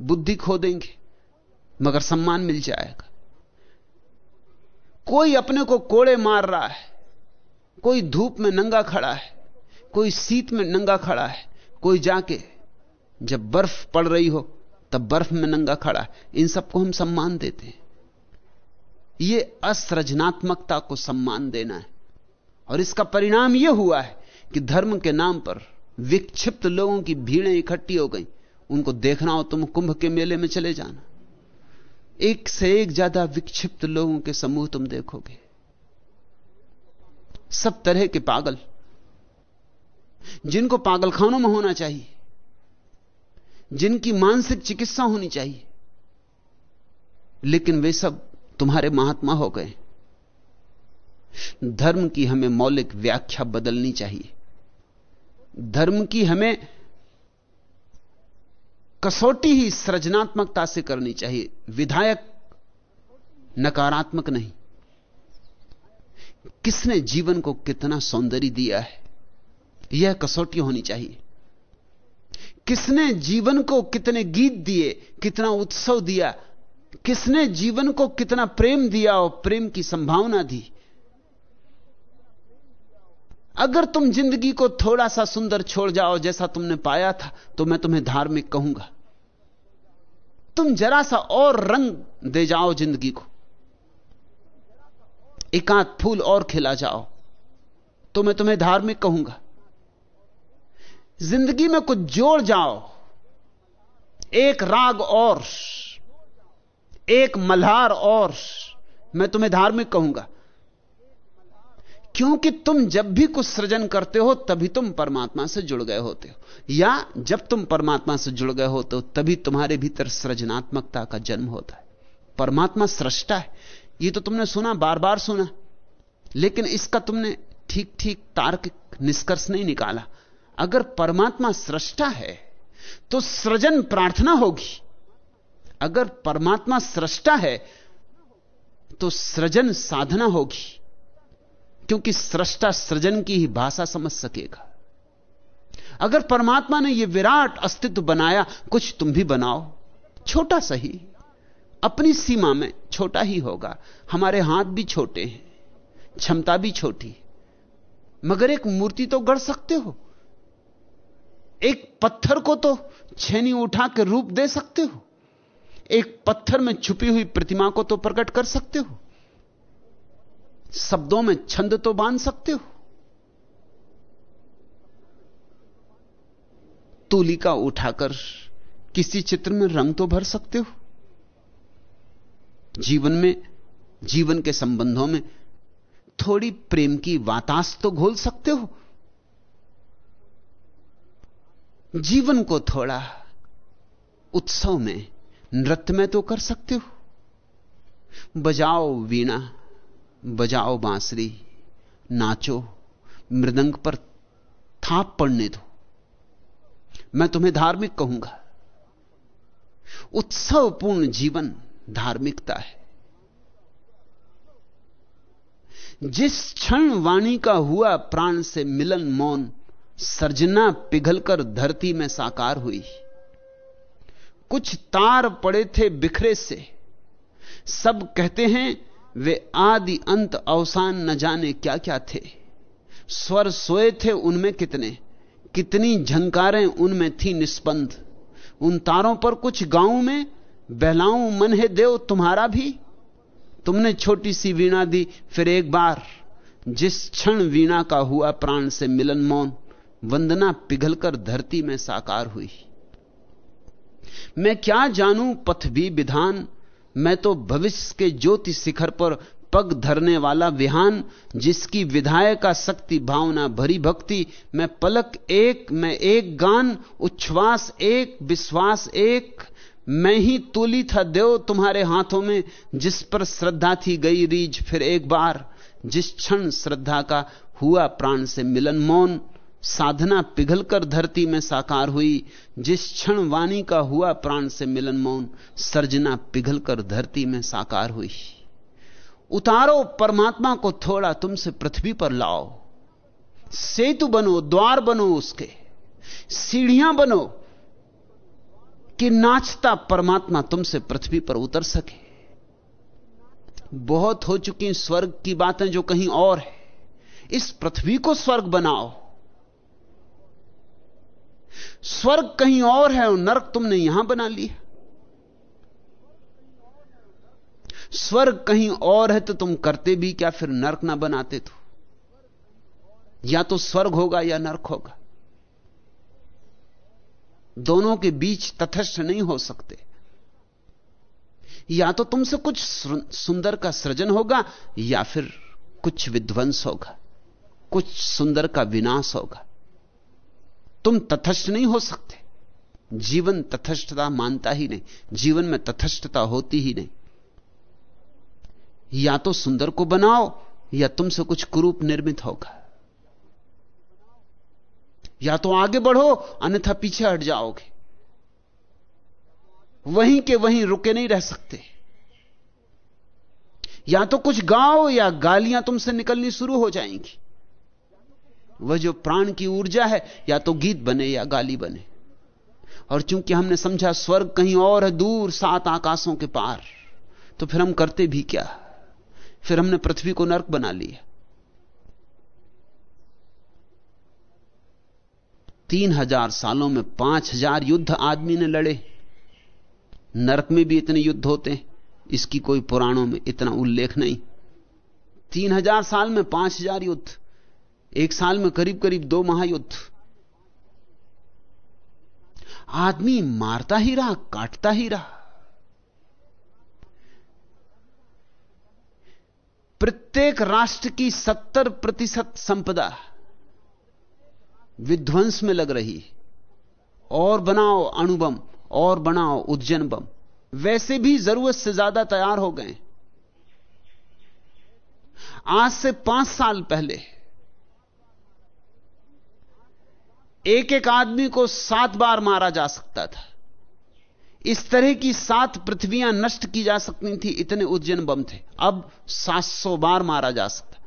S2: बुद्धि खो देंगे, मगर सम्मान मिल जाएगा। कोई अपने को कोड़े मार रहा है, कोई धूप में नंगा खड़ा है, कोई शीत में नंगा खड़ा है, कोई जाके जब बर्फ़ पड़ रही हो तब बर्फ़ में नंगा खड़ा इन सबको हम सम्मान देते हैं। यह असृजनात्मकता को सम्मान देना है। और इसका परिणाम यह हुआ है कि धर्म के नाम पर विक्षिप्त लोगों की भीड़ें इकट्ठी हो गई। उनको देखना हो तुम कुंभ के मेले में चले जाना। एक से एक ज़्यादा विक्षिप्त लोगों के समूह तुम देखोगे। सब तरह के पागल। जिनको पागलखानों में होना चाहिए। जिनकी मानसिक चिकित्सा होनी चाहिए। लेकिन वे सब तुम्हारे महात्मा हो गए। धर्म की हमें मौलिक व्याख्या बदलनी चाहिए। धर्म की हमें कसौटी ही सृजनात्मकता से करनी चाहिए। विधायक नकारात्मक नहीं। किसने जीवन को कितना सौंदर्य दिया है? यह कसौटी होनी चाहिए। किसने जीवन को कितने गीत दिए, कितना उत्सव दिया, किसने जीवन को कितना प्रेम दिया और प्रेम की संभावना दी? अगर तुम ज़िंदगी को थोड़ा सा सुंदर छोड़ जाओ जैसा तुमने पाया था तो मैं तुम्हें धार्मिक कहूँगा। तुम जरा सा और रंग दे जाओ ज़िंदगी को। एकांत फूल और खिला जाओ। तो मैं तुम्हें धार्मिक कहूँगा। ज़िंदगी में कुछ जोड़ जाओ। एक राग और, एक मल्हार और, मैं तुम्हें धार्मिक कहूँगा। क्योंकि तुम जब भी कुछ सृजन करते हो, तभी तुम परमात्मा से जुड़ गए होते हो। या जब तुम परमात्मा से जुड़ गए होते हो, तभी तुम्हारे भीतर सृजनात्मकता का जन्म होता है। परमात्मा सृष्टा है। ये तो तुमने सुना बार बार सुना। लेकिन इसका तुमने ठीक ठीक तार्किक निष्कर्ष नहीं निकाला। अगर परमात्मा सृष्टा है तो सृजन प्रार्थना होगी। अगर परमात्मा सृष्टा है तो सृजन साधना होगी। क्योंकि सृष्टा सृजन की ही भाषा समझ सकेगा। अगर परमात्मा ने यह विराट अस्तित्व बनाया, कुछ तुम भी बनाओ। छोटा सही अपनी सीमा में छोटा ही होगा। हमारे हाथ भी छोटे हैं, क्षमता भी छोटी। मगर एक मूर्ति तो गढ़ सकते हो। एक पत्थर को तो छेनी उठा के रूप दे सकते हो। एक पत्थर में छुपी हुई प्रतिमा को तो प्रकट कर सकते हो। शब्दों में छंद तो बाँध सकते हो। तूलिका उठाकर किसी चित्र में रंग तो भर सकते हो। जीवन में, जीवन के संबंधों में थोड़ी प्रेम की वातास तो घोल सकते हो। जीवन को थोड़ा उत्सव में, नृत्य में तो कर सकते हो। बजाओ वीणा, बजाओ बांसुरी, नाचो, मृदंग पर थाप पड़ने दो। मैं तुम्हें धार्मिक कहूँगा। उत्सवपूर्ण जीवन धार्मिकता है। जिस क्षण वाणी का हुआ प्राण से मिलन मौन सर्जना पिघलकर धरती में साकार हुई। कुछ तार पड़े थे बिखरे से। सब कहते हैं, वे आदि अंत अवसान न जाने क्या क्या थे। स्वर सोए थे उनमें कितने। कितनी झंकारें उनमें थी निष्पंद उन तारों पर कुछ गाँव में, बहलाऊं मन है देव तुम्हारा भी। तुमने छोटी सी वीणा दी फिर एक बार। जिस क्षण वीणा का हुआ प्राण से मिलन मौन। वंदना पिघलकर धरती में साकार हुई। मैं क्या जानूं पथ भी विधान? मैं तो भविष्य के ज्योति शिखर पर पग धरने वाला विहान, जिसकी विधायक का शक्ति भावना भरी भक्ति। मैं पलक एक, मैं एक गान, उच्छ्वास एक, विश्वास एक। मैं ही तूली था देव तुम्हारे हाथों में, जिस पर श्रद्धा थी गई रीज फिर एक बार। जिस क्षण श्रद्धा का हुआ प्राण से मिलन मौन साधना पिघलकर धरती में साकार हुई, जिस क्षण वाणी का हुआ प्राण से मिलन मौन, सर्जना पिघलकर धरती में साकार हुई। उतारो परमात्मा को थोड़ा तुमसे पृथ्वी पर लाओ। सेतु बनो, द्वार बनो उसके। सीढ़ियाँ बनो कि नाचता परमात्मा तुमसे पृथ्वी पर उतर सके। बहुत हो चुकी स्वर्ग की बातें जो कहीं और है। इस पृथ्वी को स्वर्ग बनाओ। स्वर्ग कहीं और है और नरक तुमने यहाँ बना लिया स्वर्ग कहीं और है तो तुम करते भी क्या, फिर नरक ना बनाते तो? या तो स्वर्ग होगा या नरक होगा। दोनों के बीच तथस्थ नहीं हो सकते। या तो तुमसे कुछ सुंदर का सृजन होगा, या फिर कुछ विध्वंस होगा, कुछ सुंदर का विनाश होगा। तुम तथस्थ नहीं हो सकते। जीवन तथस्थता मानता ही नहीं। जीवन में तथस्थता होती ही नहीं। या तो सुंदर को बनाओ, या तुमसे कुछ कुरूप निर्मित होगा। या तो आगे बढ़ो, अन्यथा पीछे हट जाओगे। वहीं के वहीं रुके नहीं रह सकते। या तो कुछ गाओ, या गालियाँ तुमसे निकलनी शुरू हो जाएँगी। वह जो प्राण की ऊर्जा है, या तो गीत बने या गाली बने। और चूँकि हमने समझा स्वर्ग कहीं और है, दूर सात आकाशों के पार तो फिर हम करते भी क्या? फिर हमने पृथ्वी को नरक बना लिया। तीन हज़ार सालों में पाँच हज़ार युद्ध आदमी ने लड़े। नरक में भी इतने युद्ध होते, इसकी कोई पुराणों में इतना उल्लेख नहीं। तीन हज़ार साल में पाँच हज़ार युद्ध। एक साल में करीब करीब दो महायुद्ध। आदमी मारता ही रहा, काटता ही रहा। प्रत्येक राष्ट्र की सत्तर प्रतिशत संपदा विध्वंस में लग रही। और बनाओ अणुबम, और बनाओ उज्जैन बम वैसे भी ज़रूरत से ज़्यादा तैयार हो गए। आज से पाँच साल पहले एक एक आदमी को सात बार मारा जा सकता था। इस तरह की सात पृथ्वियाँ नष्ट की जा सकती थी, इतने उज्जैन बम थे। अब सात सौ बार मारा जा सकता।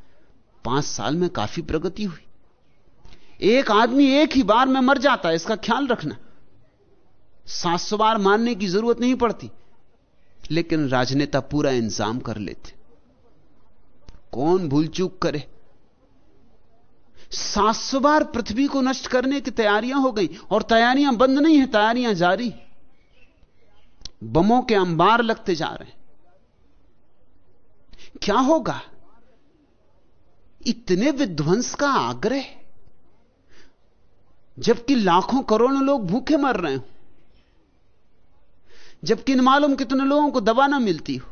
S2: पाँच साल में काफ़ी प्रगति हुई। एक आदमी एक ही बार में मर जाता है, इसका ख्याल रखना। सात सौ बार मारने की ज़रूरत नहीं पड़ती। लेकिन राजनेता पूरा इंतज़ाम कर लेते। कौन भूल चूक करे? सात सौ बार पृथ्वी को नष्ट करने की तैयारियाँ हो गई और तैयारियाँ बंद नहीं है, तैयारियाँ जारी बमों के अंबार लगते जा रहे हैं। क्या होगा? इतने विध्वंस का आग्रह। जबकि लाखों करोड़ों लोग भूखे मर रहे हो। जबकि न मालूम कितने लोगों को दवा ना मिलती हो।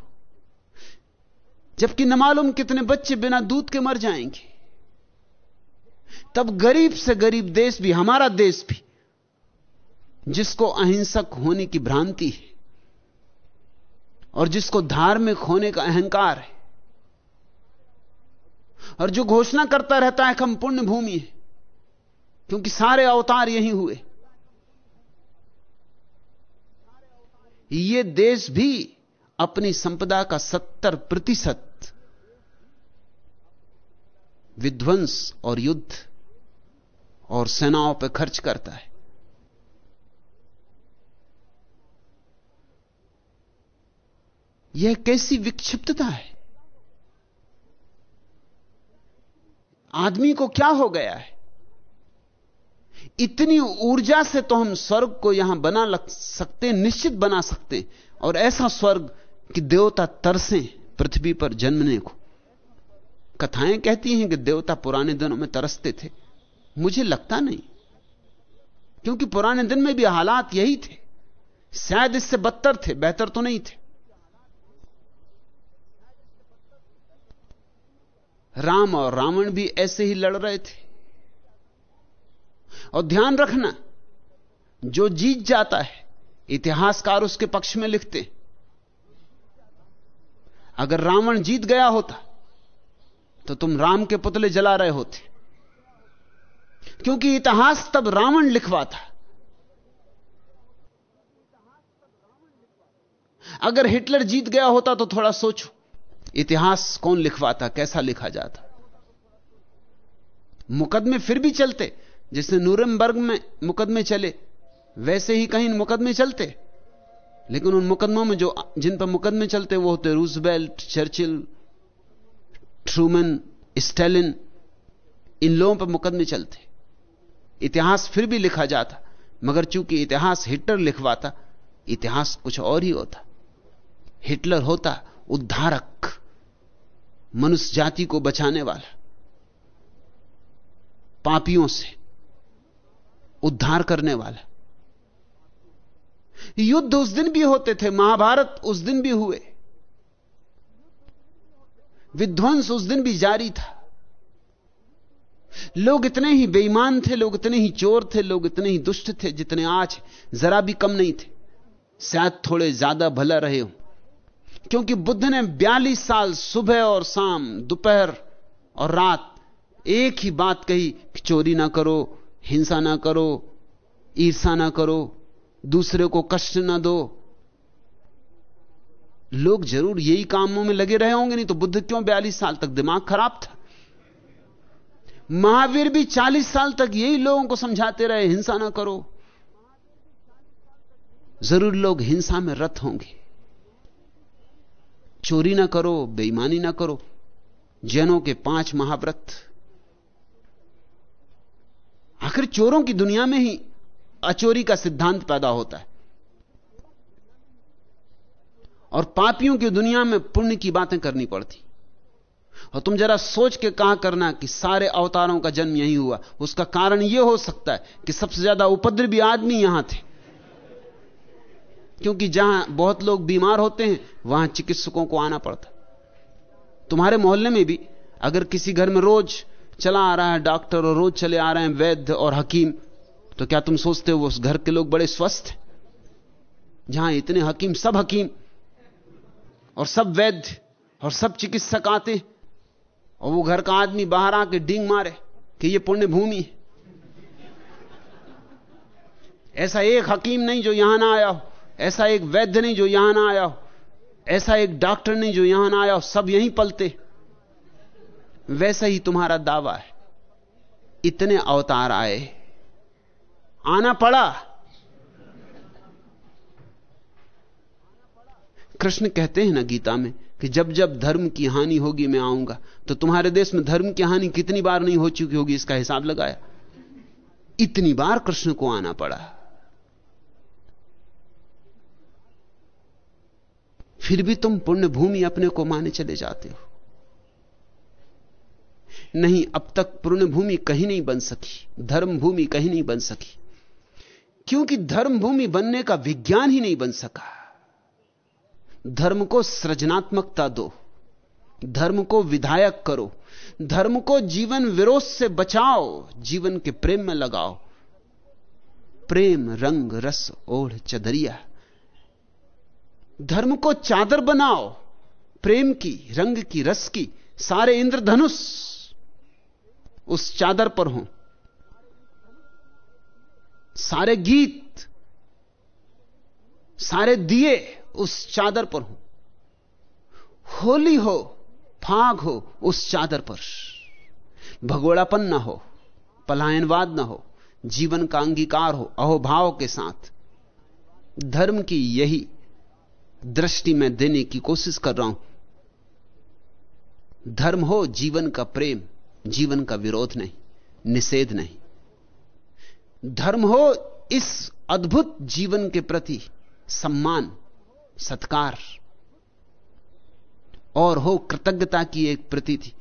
S2: जबकि न मालूम कितने बच्चे बिना दूध के मर जाएँगे। तब गरीब से गरीब देश भी, हमारा देश भी, जिसको अहिंसक होने की भ्रांति है और जिसको धार्मिक होने का अहंकार है और जो घोषणा करता रहता है कि हम पुण्य भूमि है, क्योंकि सारे अवतार यही हुए। ये देश भी अपनी संपदा का सत्तर प्रतिशत विध्वंस और युद्ध और सेनाओं पर खर्च करता है। यह कैसी विक्षिप्तता है? आदमी को क्या हो गया है? इतनी ऊर्जा से तो हम स्वर्ग को यहाँ बना लग सकते, निश्चित बना सकते और ऐसा स्वर्ग कि देवता तरसे पृथ्वी पर जन्मने को। कथाएँ कहती हैं कि देवता पुराने दिनों में तरसते थे। मुझे लगता नहीं। क्योंकि पुराने दिन में भी हालात यही थे। शायद इससे बदतर थे, बेहतर तो नहीं थे। राम और रावण भी ऐसे ही लड़ रहे थे। और ध्यान रखना, जो जीत जाता है, इतिहासकार उसके पक्ष में लिखते अगर रावण जीत गया होता तो तुम राम के पुतले जला रहे होते। क्योंकि इतिहास तब रावण लिखवा था अगर हिटलर जीत गया होता तो थोड़ा सोचो, इतिहास कौन लिखवाता, कैसा लिखा जाता। मुकदमे फिर भी चलते जैसे नूरमबर्ग में मुकदमे चले, वैसे ही कहीं मुकदमे चलते। लेकिन उन मुकदमों में जो, जिन पर मुकदमे चलते, वो होते रूजवेल्ट, चर्चिल, ट्रूमन, स्टेलिन, इन लोगों पर मुकदमे चलते। इतिहास फिर भी लिखा जाता, मगर चूँकि इतिहास हिटलर लिखवाता, इतिहास कुछ और ही होता। हिटलर होता उद्धारक, मनुष्य जाति को बचाने वाला, पापियों से उद्धार करने वाला। युद्ध उस दिन भी होते थे, महाभारत उस दिन भी हुए। विध्वंस उस दिन भी जारी था। लोग इतने ही बेईमान थे, लोग इतने ही चोर थे, लोग इतने ही दुष्ट थे जितने आज जरा भी कम नहीं थे। शायद थोड़े ज़्यादा भला रहे हो। क्योंकि बुद्ध ने बयालीस साल सुबह और शाम, दोपहर और रात एक ही बात कही कि चोरी ना करो, हिंसा ना करो ईर्षा ना करो, दूसरे को कष्ट ना दो। लोग ज़रूर यही कामों में लगे रहे होंगे, नहीं तो बुद्ध क्यों बयालीस साल तक दिमाग खराब था? महावीर भी चालीस साल तक यही लोगों को समझाते रहे, हिंसा ना करो। ज़रूर लोग हिंसा में रत होंगे। चोरी ना करो, बेईमानी ना करो। जैनों के पाँच महाव्रत। आखिर चोरों की दुनिया में ही अचोरी का सिद्धांत पैदा होता है। और पापियों की दुनिया में पुण्य की बातें करनी पड़ती। और तुम जरा सोच के कहा करना कि सारे अवतारों का जन्म यही हुआ? उसका कारण यह हो सकता है कि सबसे ज़्यादा उपद्रवी आदमी यहाँ थे। क्योंकि जहाँ बहुत लोग बीमार होते हैं, वहाँ चिकित्सकों को आना पड़ता। तुम्हारे मोहल्ले में भी अगर किसी घर में रोज चला आ रहा है डॉक्टर और रोज चले आ रहे हैं वैद्य और हकीम तो क्या तुम सोचते हो उस घर के लोग बड़े स्वस्थ हैं? जहाँ इतने हकीम, सब हकीम और सब वैद्य और सब चिकित्सक आते और वो घर का आदमी बाहर आके डींग मारे कि ये पुण्य भूमि ऐसा एक हकीम नहीं जो यहाँ ना आया हो। ऐसा एक वैद्य नहीं जो यहाँ ना आया हो। ऐसा एक डॉक्टर नहीं जो यहाँ ना आया हो। सब यहीं पलते। वैसा ही तुम्हारा दावा है। इतने अवतार आए। आना पड़ा। कृष्ण कहते हैं ना गीता में कि जब जब धर्म की हानि होगी मैं आऊँगा तो तुम्हारे देश में धर्म की हानि कितनी बार नहीं हो चुकी होगी, इसका हिसाब लगाया। इतनी बार कृष्ण को आना पड़ा। फिर भी तुम पुण्य भूमि अपने को माने चले जाते हो। नहीं, अब तक पुण्य भूमि कहीं नहीं बन सकी धर्म भूमि कहीं नहीं बन सकी, क्योंकि धर्म भूमि बनने का विज्ञान ही नहीं बन सका। धर्म को सृजनात्मकता दो, धर्म को विधायक करो, धर्म को जीवन विरोध से बचाओ, जीवन के प्रेम में लगाओ। प्रेम, रंग, रस, ओढ़, चदरिया। धर्म को चादर बनाओ, प्रेम की, रंग की, रस की, सारे इंद्रधनुष उस चादर पर हो। सारे गीत, सारे दिए उस चादर पर हो। होली हो, फाग हो, उस चादर पर। भगोड़ापन ना हो, पलायनवाद ना हो, जीवन का अंगीकार हो, अहोभाव के साथ। धर्म की यही दृष्टि में देने की कोशिश कर रहा हूँ। धर्म हो, जीवन का प्रेम, जीवन का विरोध नहीं, निषेध नहीं। धर्म हो, इस अद्भुत जीवन के प्रति सम्मान सत्कार और हो कृतज्ञता की एक प्रतीति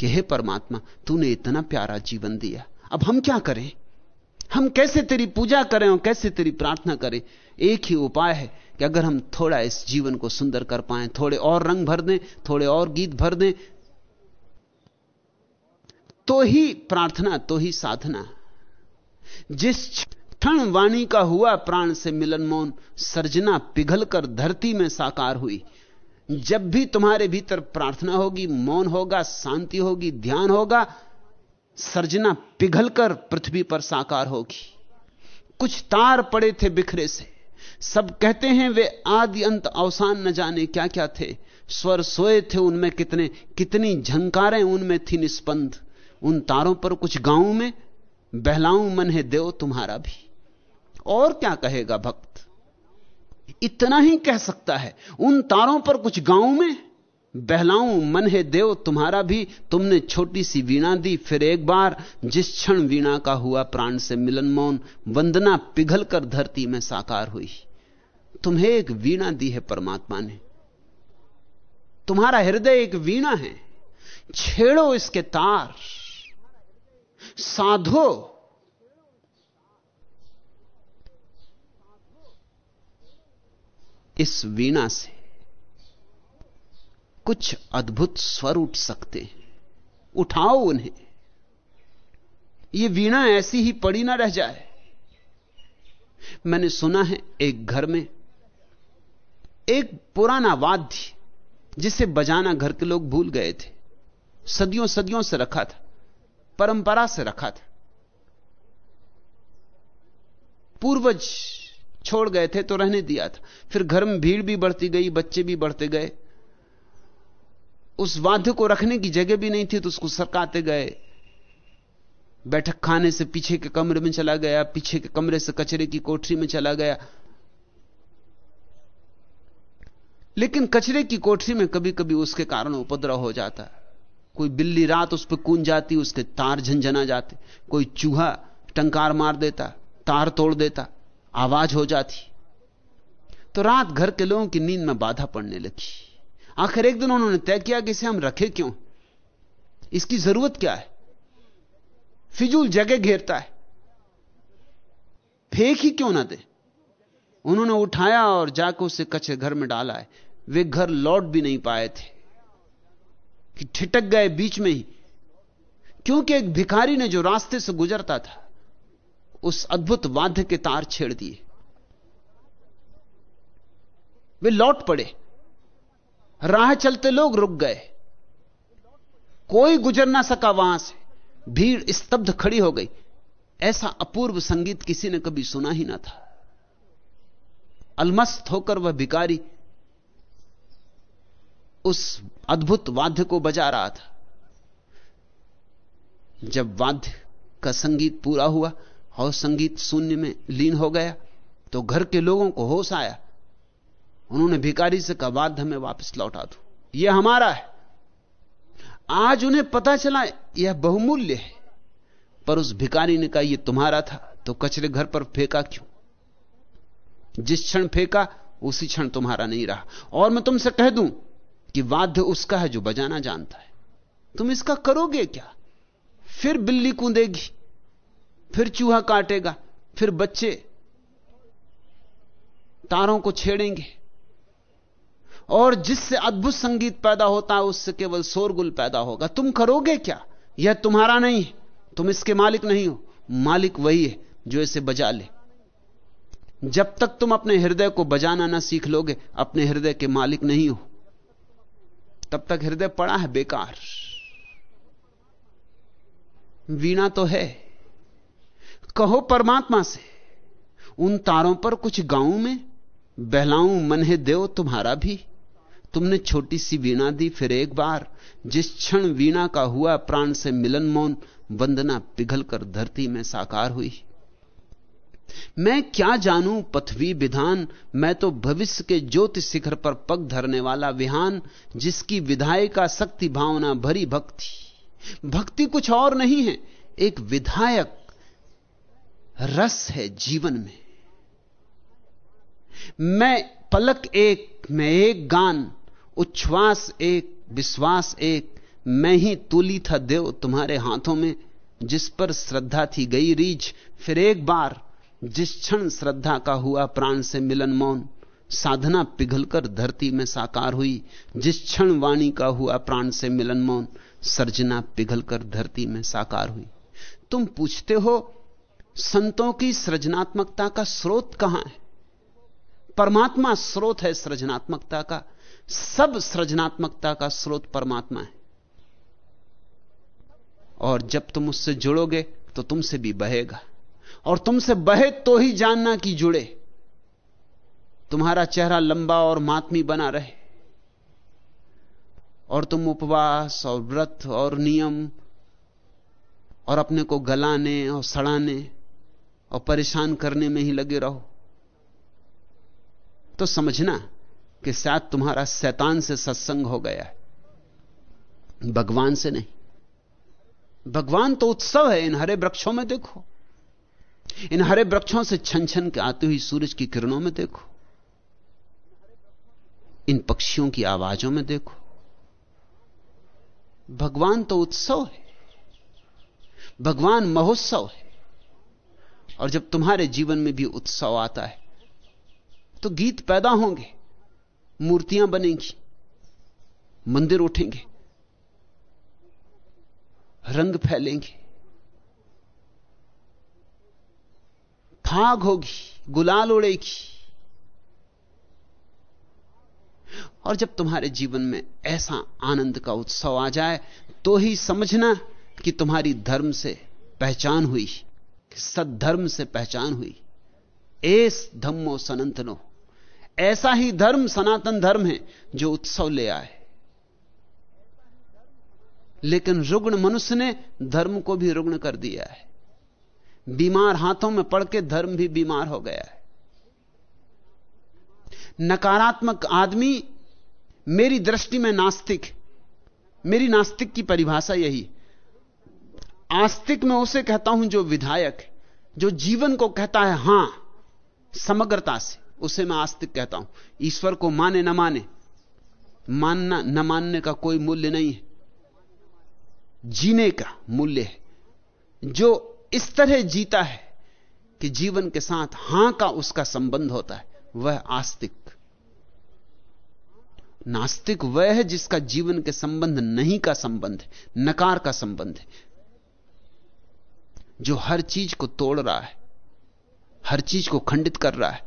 S2: कि हे परमात्मा, तूने इतना प्यारा जीवन दिया। अब हम क्या करें? हम कैसे तेरी पूजा करें और कैसे तेरी प्रार्थना करें? एक ही उपाय है कि अगर हम थोड़ा इस जीवन को सुंदर कर पाए, थोड़े और रंग भर दें, थोड़े और गीत भर दें तो ही प्रार्थना तो ही साधना। जिस क्षण वाणी का हुआ प्राण से मिलन मौन, सर्जना पिघल कर धरती में साकार हुई। जब भी तुम्हारे भीतर प्रार्थना होगी, मौन होगा, शांति होगी, ध्यान होगा, सर्जना पिघल कर पृथ्वी पर साकार होगी। कुछ तार पड़े थे बिखरे से। सब कहते हैं, वे आदि अंत अवसान न जाने क्या क्या थे। स्वर सोए थे उनमें कितने, कितनी झंकारें उनमें थी निष्पंद उन तारों पर कुछ गाँव में, बहलाऊं मन है देव तुम्हारा भी। और क्या कहेगा भक्त? इतना ही कह सकता है, उन तारों पर कुछ गाँव में, बहलाऊं, मन है देव, तुम्हारा भी, तुमने छोटी सी वीणा दी, फिर एक बार, जिस क्षण वीणा का हुआ प्राण से मिलन मौन, वंदना पिघल कर धरती में साकार हुई। तुम्हें एक वीणा दी है परमात्मा ने। तुम्हारा हृदय एक वीणा है। छेड़ो इसके तार। साधो। इस वीणा से कुछ अद्भुत स्वर उठ सकते हैं। उठाओ उन्हें। यह वीणा ऐसी ही पड़ी ना रह जाए। मैंने सुना है एक घर में एक पुराना वाद्य जिसे बजाना घर के लोग भूल गए थे। सदियों सदियों से रखा था, परंपरा से रखा था। पूर्वज छोड़ गए थे तो रहने दिया था। फिर घर में भीड़ भी बढ़ती गई, बच्चे भी बढ़ते गए। उस वाद्य को रखने की जगह भी नहीं थी तो उसको सरकाते गए। बैठक खाने से पीछे के कमरे में चला गया, पीछे के कमरे से कचरे की कोठरी में चला गया। लेकिन कचरे की कोठरी में कभी कभी उसके कारण उपद्रव हो जाता। कोई बिल्ली रात उस पर कून जाती, उसके तार झंझना जाते। कोई चूहा टंकार मार देता, तार तोड़ देता। आवाज़ हो जाती। तो रात घर के लोगों की नींद में बाधा पड़ने लगी। आखिर एक दिन उन्होंने तय किया कि इसे हम रखे क्यों? इसकी ज़रूरत क्या है? फिजूल जगह घेरता है। फेंक ही क्यों ना दे? उन्होंने उठाया और जाकर उसे कच्चे घर में डाला है। वे घर लौट भी नहीं पाए थे। कि ठिटक गए बीच में ही। क्योंकि एक भिखारी ने जो रास्ते से गुजरता था उस अद्भुत वाद्य के तार छेड़ दिए। वे लौट पड़े। राह चलते लोग रुक गए। कोई गुजर ना सका वहाँ से। भीड़ स्तब्ध खड़ी हो गई। ऐसा अपूर्व संगीत किसी ने कभी सुना ही ना था। अलमस्त होकर वह भिकारी उस अद्भुत वाद्य को बजा रहा था। जब वाद्य का संगीत पूरा हुआ और संगीत शून्य में लीन हो गया। तो घर के लोगों को होश आया। उन्होंने भिकारी से कहा वाद्य हमें वापस लौटा दो। यह हमारा है। आज उन्हें पता चला, यह बहुमूल्य है। पर उस भिकारी ने कहा यह तुम्हारा था तो कचरे घर पर फेंका क्यों? जिस क्षण फेंका, उसी क्षण तुम्हारा नहीं रहा। और मैं तुमसे कह दूँ कि वाद्य उसका है जो बजाना जानता है। तुम इसका करोगे क्या? फिर बिल्ली कूदेगी। फिर चूहा काटेगा, फिर बच्चे तारों को छेड़ेंगे। और जिससे अद्भुत संगीत पैदा होता है, उससे केवल शोरगुल पैदा होगा। तुम करोगे क्या? यह तुम्हारा नहीं है। तुम इसके मालिक नहीं हो। मालिक वही है जो इसे बजा ले। जब तक तुम अपने हृदय को बजाना ना सीख लोगे, अपने हृदय के मालिक नहीं हो। तब तक हृदय पड़ा है बेकार। वीणा तो है। कहो परमात्मा से, उन तारों पर कुछ गाँव में, बहलाऊं मन है देव तुम्हारा भी। तुमने छोटी सी वीणा दी फिर एक बार, जिस क्षण वीणा का हुआ प्राण से मिलन मौन, वंदना पिघलकर धरती में साकार हुई। मैं क्या जानूं पथवी विधान, मैं तो भविष्य के ज्योति शिखर पर पग धरने वाला विहान, जिसकी विधायिका शक्ति भावना भरी भक्ति। भक्ति कुछ और नहीं है, एक विधायक। रस है जीवन में। मैं पलक एक, मैं एक गान, उच्छ्वास एक, विश्वास एक, मैं ही तूली था देव तुम्हारे हाथों में, जिस पर श्रद्धा थी गई रीच फिर एक बार, जिस क्षण श्रद्धा का हुआ प्राण से मिलन मौन, साधना पिघलकर धरती में साकार हुई, जिस क्षण वाणी का हुआ प्राण से मिलन मौन, सर्जना पिघलकर धरती में साकार हुई। तुम पूछते हो संतों की सृजनात्मकता का स्रोत कहाँ है? परमात्मा स्रोत है सृजनात्मकता का। सब सृजनात्मकता का स्रोत परमात्मा है। और जब तुम उससे जुड़ोगे तो तुमसे भी बहेगा। और तुमसे बहे तो ही जानना कि जुड़े। तुम्हारा चेहरा लंबा और मातमी बना रहे। और तुम उपवास और व्रत और नियम और अपने को गलाने और सड़ाने और परेशान करने में ही लगे रहो। तो समझना कि शायद तुम्हारा शैतान से सत्संग हो गया है। भगवान से नहीं। भगवान तो उत्सव है, इन हरे वृक्षों में देखो। इन हरे वृक्षों से छन छन के आती हुई सूरज की किरणों में देखो। इन पक्षियों की आवाजों में देखो। भगवान तो उत्सव है। भगवान महोत्सव है। और जब तुम्हारे जीवन में भी उत्सव आता है तो गीत पैदा होंगे, मूर्तियाँ बनेंगी, मंदिर उठेंगे, रंग फैलेंगे, फाग होगी, गुलाल उड़ेगी। और जब तुम्हारे जीवन में ऐसा आनंद का उत्सव आ जाए तो ही समझना कि तुम्हारी धर्म से पहचान हुई। सद्धर्म से पहचान हुई। एस धम्मो सनंतनो। ऐसा ही धर्म, सनातन धर्म है जो उत्सव ले आए। लेकिन रुग्ण मनुष्य ने धर्म को भी रुग्ण कर दिया है। बीमार हाथों में पड़ के धर्म भी बीमार हो गया है। नकारात्मक आदमी मेरी दृष्टि में नास्तिक। मेरी नास्तिक की परिभाषा यही। आस्तिक मैं उसे कहता हूँ जो विधायक जो जीवन को कहता है, हाँ, समग्रता से, उसे मैं आस्तिक कहता हूँ। ईश्वर को माने न माने, मानना, न मानने का कोई मूल्य नहीं है। जीने का मूल्य है। जो इस तरह जीता है कि जीवन के साथ हाँ का उसका संबंध होता है, वह आस्तिक। नास्तिक वह है जिसका जीवन के संबंध नहीं का संबंध है, नकार का संबंध है। जो हर चीज़ को तोड़ रहा है, हर चीज़ को खंडित कर रहा है,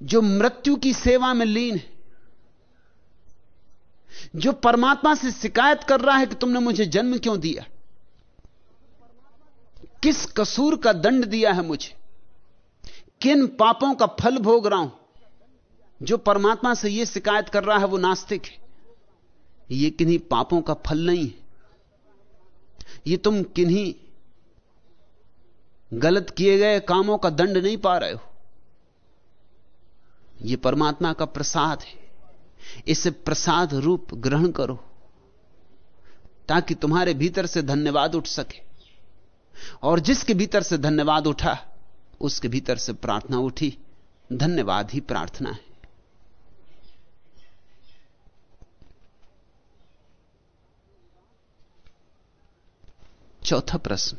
S2: जो मृत्यु की सेवा में लीन है, जो परमात्मा से शिकायत कर रहा है कि तुमने मुझे जन्म क्यों दिया, किस कसूर का दंड दिया है मुझे, किन पापों का फल भोग रहा हूँ, जो परमात्मा से यह शिकायत कर रहा है वो नास्तिक है, ये किन्हीं पापों का फल नहीं है, ये तुम किन्हीं गलत किए गए कामों का दंड नहीं पा रहे हो। यह परमात्मा का प्रसाद है। इसे प्रसाद रूप ग्रहण करो, ताकि तुम्हारे भीतर से धन्यवाद उठ सके। और जिसके भीतर से धन्यवाद उठा, उसके भीतर से प्रार्थना उठी। धन्यवाद ही प्रार्थना है। चौथा प्रश्न।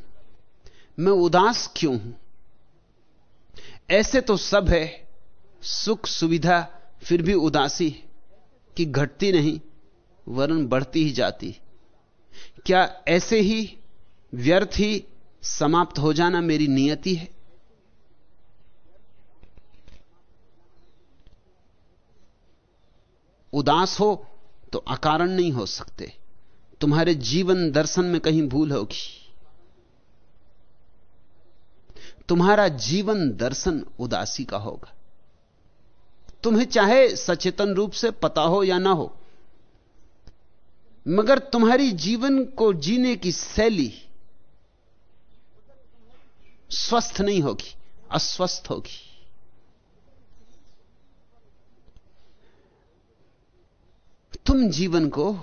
S2: मैं उदास क्यों हूँ? ऐसे तो सब है, सुख सुविधा फिर भी उदासी कि घटती नहीं, वरन बढ़ती ही जाती। क्या ऐसे ही व्यर्थ ही समाप्त हो जाना मेरी नियति है? उदास हो तो अकारण नहीं हो सकते। तुम्हारे जीवन दर्शन में कहीं भूल होगी। तुम्हारा जीवन दर्शन उदासी का होगा। तुम्हें चाहे सचेतन रूप से पता हो या ना हो, मगर तुम्हारी जीवन को जीने की शैली स्वस्थ नहीं होगी, अस्वस्थ होगी। तुम जीवन को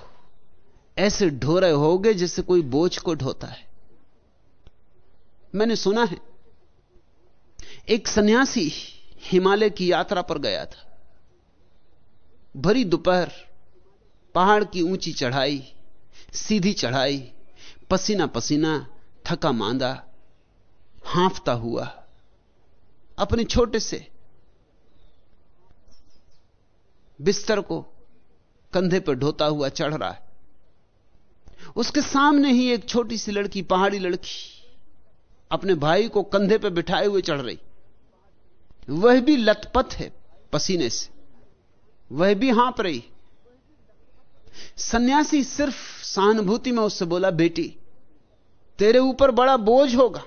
S2: ऐसे ढो रहे होगे जैसे कोई बोझ को ढोता है। मैंने सुना है एक सन्यासी हिमालय की यात्रा पर गया था। भरी दोपहर, पहाड़ की ऊँची चढ़ाई, सीधी चढ़ाई, पसीना पसीना, थका मांदा, हांफता हुआ, अपने छोटे से बिस्तर को कंधे पर ढोता हुआ चढ़ रहा है। उसके सामने ही एक छोटी सी लड़की, पहाड़ी लड़की, अपने भाई को कंधे पर बिठाए हुए चढ़ रही। वह भी लतपथ है पसीने से। वह भी हाँप रही। सन्यासी सिर्फ़ सहानुभूति में उससे बोला, बेटी, तेरे ऊपर बड़ा बोझ होगा।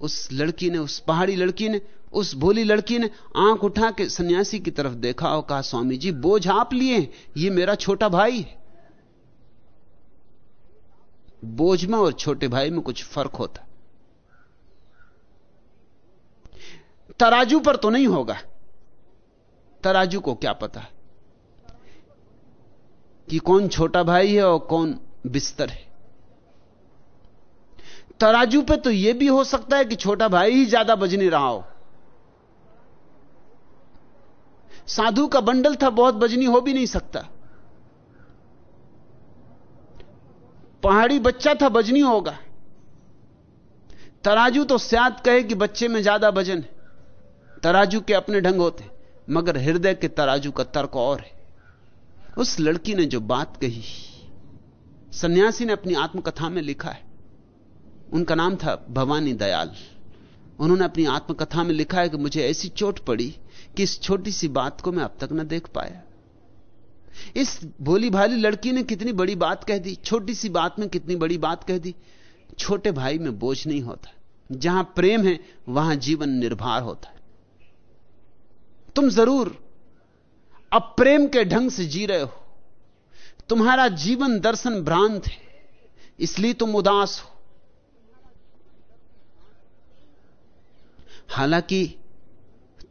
S2: उस लड़की ने, उस पहाड़ी लड़की ने, उस भोली लड़की ने आँख उठा के सन्यासी की तरफ़ देखा और कहा, स्वामी जी, बोझ आप लिए ये मेरा छोटा भाई है। बोझ में और छोटे भाई में कुछ फ़र्क होता। तराजू पर तो नहीं होगा। तराजू को क्या पता? कि कौन छोटा भाई है और कौन बिस्तर है। तराजू पे तो यह भी हो सकता है कि छोटा भाई ही ज़्यादा बज नहीं रहा हो। साधु का बंडल था, बहुत बजनी हो भी नहीं सकता। पहाड़ी बच्चा था, बजनी होगा। तराजू तो स्याद कहे कि बच्चे में ज़्यादा वज़न है। तराजू के अपने ढंग होते मगर हृदय के तराजू का तर्क और है। उस लड़की ने जो बात कही, सन्यासी ने अपनी आत्मकथा में लिखा है। उनका नाम था भवानी दयाल। उन्होंने अपनी आत्मकथा में लिखा है कि मुझे ऐसी चोट पड़ी कि इस छोटी सी बात को मैं अब तक न देख पाया। इस भोली भाली लड़की ने कितनी बड़ी बात कह दी, छोटी सी बात में कितनी बड़ी बात कह दी। छोटे भाई में बोझ नहीं होता। जहाँ प्रेम है, वहाँ जीवन निर्भर होता है। तुम ज़रूर अब प्रेम के ढंग से जी रहे हो। तुम्हारा जीवन दर्शन भ्रांत है, इसलिए तुम उदास हो। हालाँकि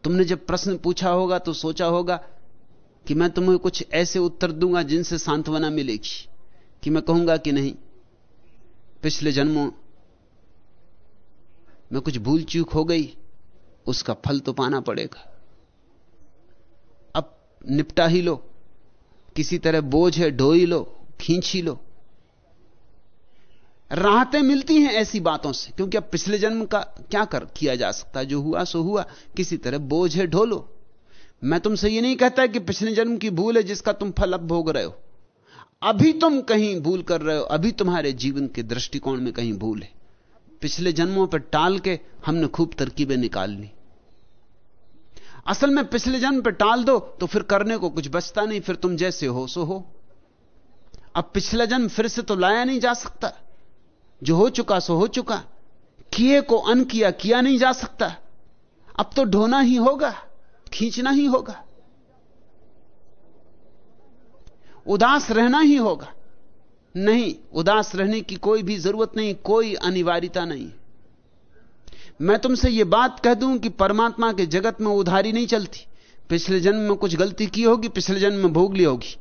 S2: तुमने जब प्रश्न पूछा होगा तो सोचा होगा कि मैं तुम्हें कुछ ऐसे उत्तर दूँगा जिनसे सांत्वना मिलेगी, कि मैं कहूँगा कि नहीं, पिछले जन्मों में कुछ भूल चूक हो गई, उसका फल तो पाना पड़ेगा। निपटा ही लो। किसी तरह बोझ है, ढो ही लो, खींच ही लो। राहतें मिलती हैं ऐसी बातों से, क्योंकि अब पिछले जन्म का क्या कर, किया जा सकता जो हुआ, सो हुआ। किसी तरह बोझ है ढोलो मैं तुमसे यह नहीं कहता कि पिछले जन्म की भूल है जिसका तुम फल अब भोग रहे हो। अभी तुम कहीं भूल कर रहे हो, अभी तुम्हारे जीवन के दृष्टिकोण में कहीं भूल है। पिछले जन्मों पर टाल के हमने खूब तरकीबें निकाल ली। असल में पिछले जन्म पर टाल दो तो फिर करने को कुछ बचता नहीं, फिर तुम जैसे हो, सो हो। अब पिछला जन्म फिर से तो लाया नहीं जा सकता। जो हो चुका, सो हो चुका। किए को अन किया किया नहीं जा सकता। अब तो ढोना ही होगा, खींचना ही होगा। उदास रहना ही होगा। नहीं, उदास रहने की कोई भी ज़रूरत नहीं, कोई अनिवार्यता नहीं। मैं तुमसे यह बात कह दूँ कि परमात्मा के जगत में उधारी नहीं चलती। पिछले जन्म में कुछ गलती की होगी, पिछले जन्म में भोग ली होगी।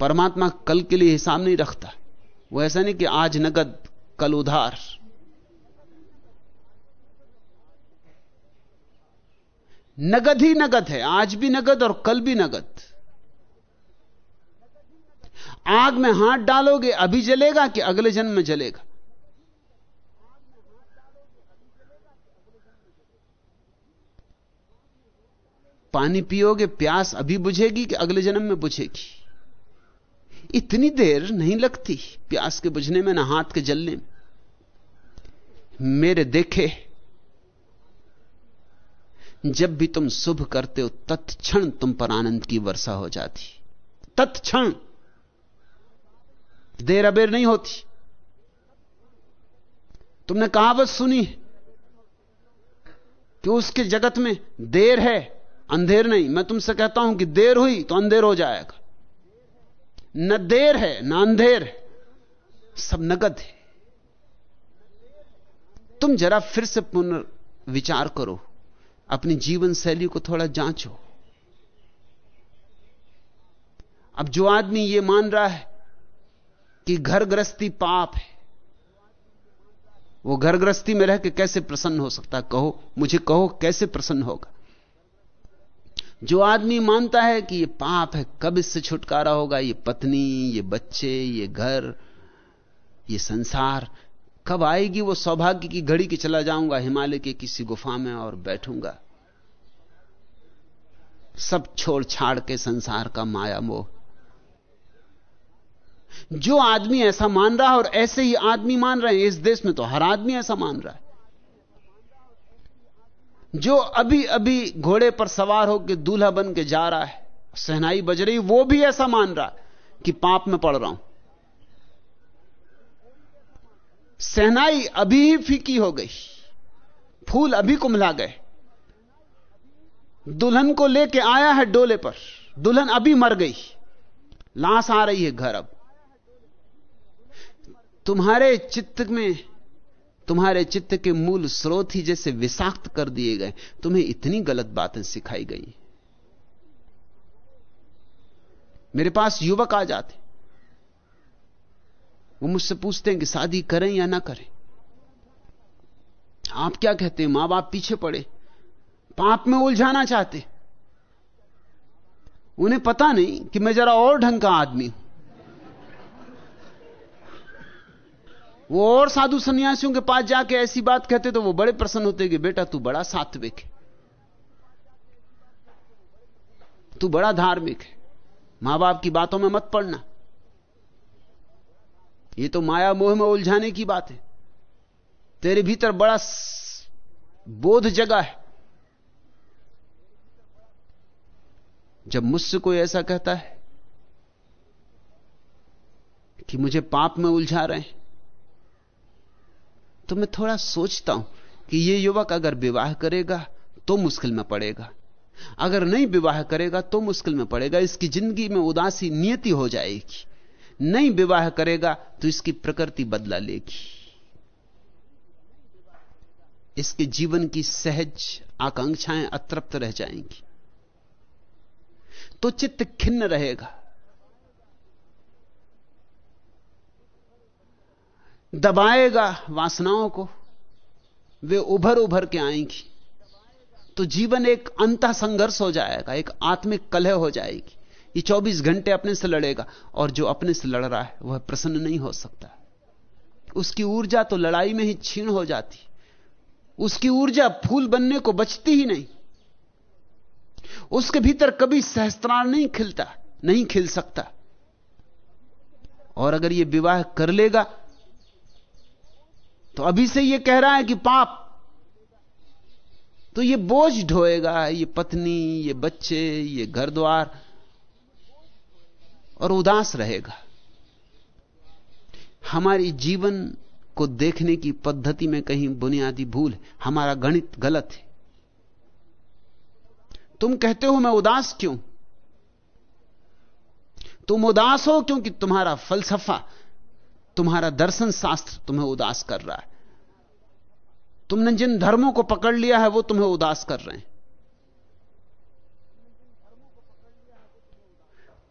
S2: परमात्मा कल के लिए हिसाब नहीं रखता। वो ऐसा नहीं कि आज नगद, कल उधार। नगद ही नगद है, आज भी नगद और कल भी नगद। आग में हाथ डालोगे, अभी जलेगा कि अगले जन्म में जलेगा। पानी पियोगे, प्यास अभी बुझेगी कि अगले जन्म में बुझेगी? इतनी देर नहीं लगती प्यास के बुझने में, ना हाथ के जलने में। मेरे देखे, जब भी तुम शुभ करते हो, तत्क्षण तुम पर आनंद की वर्षा हो जाती। तत्क्षण। देर अबेर नहीं होती। तुमने कहावत सुनी कि उसके जगत में देर है। अंधेर नहीं। मैं तुमसे कहता हूँ कि देर हुई तो अंधेर हो जाएगा। न देर है, न अंधेर है, सब नगद है। तुम जरा फिर से पुनर्विचार करो। अपनी जीवन शैली को थोड़ा जांचो। अब जो आदमी यह मान रहा है कि घर गृहस्थी पाप है, वो घर गृहस्थी में रह के कैसे प्रसन्न हो सकता कहो, मुझे कहो, कैसे प्रसन्न होगा? जो आदमी मानता है कि ये पाप है, कब इससे छुटकारा होगा? ये पत्नी, ये बच्चे, ये घर, ये संसार, कब आएगी वो सौभाग्य की घड़ी की चला जाऊँगा, हिमालय के किसी गुफा में और बैठूँगा? सब छोड़ छाड़ के संसार का माया मोह। जो आदमी ऐसा मान रहा है और ऐसे ही आदमी मान रहे हैं, इस देश में तो हर आदमी ऐसा मान रहा है। जो अभी अभी घोड़े पर सवार होकर दूल्हा बन के जा रहा है, सहनाई बज रही, वो भी ऐसा मान रहा कि पाप में पड़ रहा हूँ। सहनाई अभी ही फीकी हो गई, फूल अभी कुमला गए। दुल्हन को लेके आया है डोले पर, दुल्हन अभी मर गई, लाश आ रही है घर अब। तुम्हारे चित्त में तुम्हारे चित्त के मूल स्रोत ही जैसे विषाक्त कर दिए गए। तुम्हें इतनी गलत बातें सिखाई गई। मेरे पास युवक आ जाते। वो मुझसे पूछते हैं कि शादी करें या ना करें। आप क्या कहते हैं? माँ बाप पीछे पड़े। पाप में उलझाना चाहते। उन्हें पता नहीं कि मैं जरा और ढंग का आदमी हूँ। वो और साधु सन्यासियों के पास जाके ऐसी बात कहते तो वो बड़े प्रसन्न होते कि बेटा तू बड़ा सात्विक है। तू बड़ा धार्मिक है। माँ बाप की बातों में मत पड़ना। ये तो माया मोह में उलझाने की बात है। तेरे भीतर बड़ा बोध जगह है। जब मुझसे कोई ऐसा कहता है कि मुझे पाप में उलझा रहे हैं तो मैं थोड़ा सोचता हूँ कि यह युवक अगर विवाह करेगा तो मुश्किल में पड़ेगा। अगर नहीं विवाह करेगा तो मुश्किल में पड़ेगा। इसकी ज़िंदगी में उदासी नियति हो जाएगी। नहीं विवाह करेगा तो इसकी प्रकृति बदला लेगी। इसके जीवन की सहज आकांक्षाएँ अतृप्त रह जाएँगी। तो चित्त खिन्न रहेगा। दबाएगा वासनाओं को, वे उभर उभर के आएँगी। तो जीवन एक अंत संघर्ष हो जाएगा, एक आत्मिक कलह हो जाएगी। ये 24 घंटे अपने से लड़ेगा, और जो अपने से लड़ रहा है, वह प्रसन्न नहीं हो सकता। उसकी ऊर्जा तो लड़ाई में ही छीण हो जाती। उसकी ऊर्जा फूल बनने को बचती ही नहीं। उसके भीतर कभी सहस्त्रार नहीं खिलता, नहीं खिल सकता। और अगर यह विवाह कर लेगा तो अभी से यह कह रहा है कि पाप। तो ये बोझ ढोएगा, ये पत्नी, ये बच्चे, ये घर द्वार और उदास रहेगा। हमारी जीवन को देखने की पद्धति में कहीं बुनियादी भूल है, हमारा गणित गलत है। तुम कहते हो मैं उदास क्यों? तुम उदास हो क्योंकि तुम्हारा फलसफा तुम्हारा दर्शन शास्त्र तुम्हें उदास कर रहा है। तुमने जिन धर्मों को पकड़ लिया है, वो तुम्हें उदास कर रहे हैं।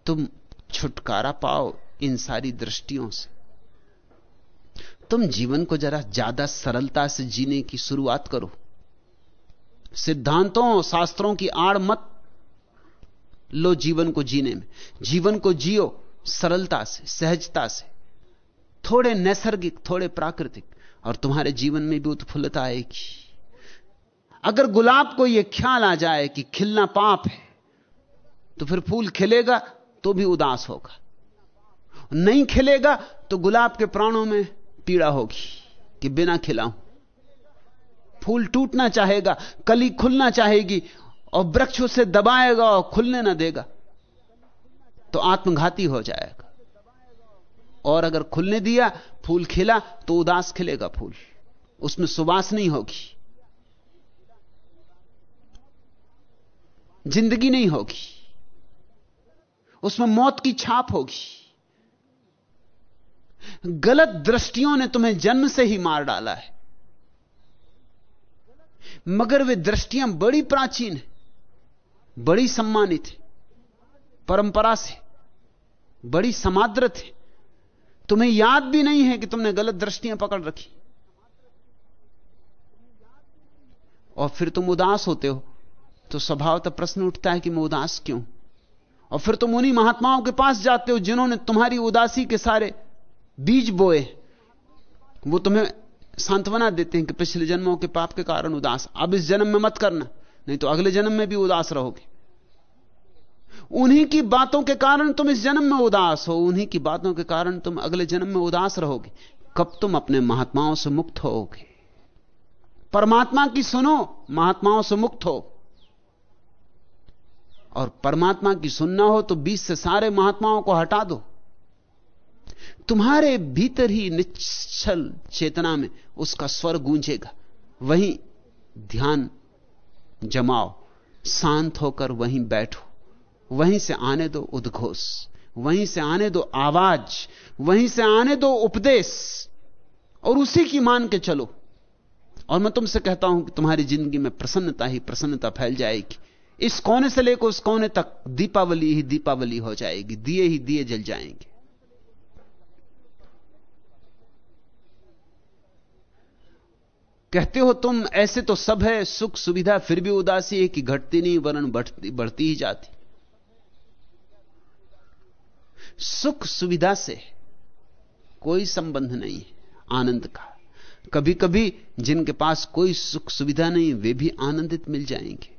S2: तुम छुटकारा पाओ इन सारी दृष्टियों से। तुम जीवन को जरा ज़्यादा सरलता से जीने की शुरुआत करो। सिद्धांतों शास्त्रों की आड़ मत लो जीवन को जीने में। जीवन को जियो सरलता से, सहजता से। थोड़े नैसर्गिक, थोड़े प्राकृतिक, और तुम्हारे जीवन में भी उत्फुल्लता आएगी। अगर गुलाब को यह ख्याल आ जाए कि खिलना पाप है तो फिर फूल खिलेगा तो भी उदास होगा। नहीं खिलेगा तो गुलाब के प्राणों में पीड़ा होगी कि बिना खिलाऊं फूल टूटना चाहेगा, कली खुलना चाहेगी, और वृक्ष उसे दबाएगा और खुलने ना देगा तो आत्मघाती हो जाएगा। और अगर खुलने दिया, फूल खिला तो उदास खिलेगा फूल। उसमें सुबास नहीं होगी। ज़िंदगी नहीं होगी। उसमें मौत की छाप होगी। गलत दृष्टियों ने तुम्हें जन्म से ही मार डाला है। मगर वे दृष्टियाँ बड़ी प्राचीन है, बड़ी सम्मानित है, परंपरा से, बड़ी समाद्रत है। तुम्हें याद भी नहीं है कि तुमने गलत दृष्टियाँ पकड़ रखी। और फिर तुम उदास होते हो तो स्वभाव तक प्रश्न उठता है कि मैं उदास क्यों? और फिर तुम उन्हीं महात्माओं के पास जाते हो जिन्होंने तुम्हारी उदासी के सारे बीज बोए। वो तुम्हें सांत्वना देते हैं कि पिछले जन्मों के पाप के कारण उदास। अब इस जन्म में मत करना, नहीं तो अगले जन्म में भी उदास रहोगे। उन्हीं की बातों के कारण तुम इस जन्म में उदास हो, उन्हीं की बातों के कारण तुम अगले जन्म में उदास रहोगे। कब तुम अपने महात्माओं से मुक्त होगे? परमात्मा की सुनो, महात्माओं से मुक्त हो। और परमात्मा की सुनना हो तो बीच से सारे महात्माओं को हटा दो। तुम्हारे भीतर ही निश्चल चेतना में उसका स्वर गूंजेगा। वहीं ध्यान जमाओ, शांत होकर वहीं बैठो। वहीं से आने दो उद्घोष, वहीं से आने दो आवाज़, वहीं से आने दो उपदेश, और उसी की मान के चलो। और मैं तुमसे कहता हूँ कि तुम्हारी ज़िंदगी में प्रसन्नता ही प्रसन्नता फैल जाएगी। इस कोने से लेकर उस कोने तक दीपावली ही दीपावली हो जाएगी, दिए ही दिए जल जाएँगे। कहते हो तुम, ऐसे तो सब है, सुख सुविधा फिर भी उदासी है कि घटती नहीं वरण बढ़ती बढ़ती ही जाती। सुख सुविधा से कोई संबंध नहीं है आनंद का। कभी कभी जिनके पास कोई सुख सुविधा नहीं, वे भी आनंदित मिल जाएँगे।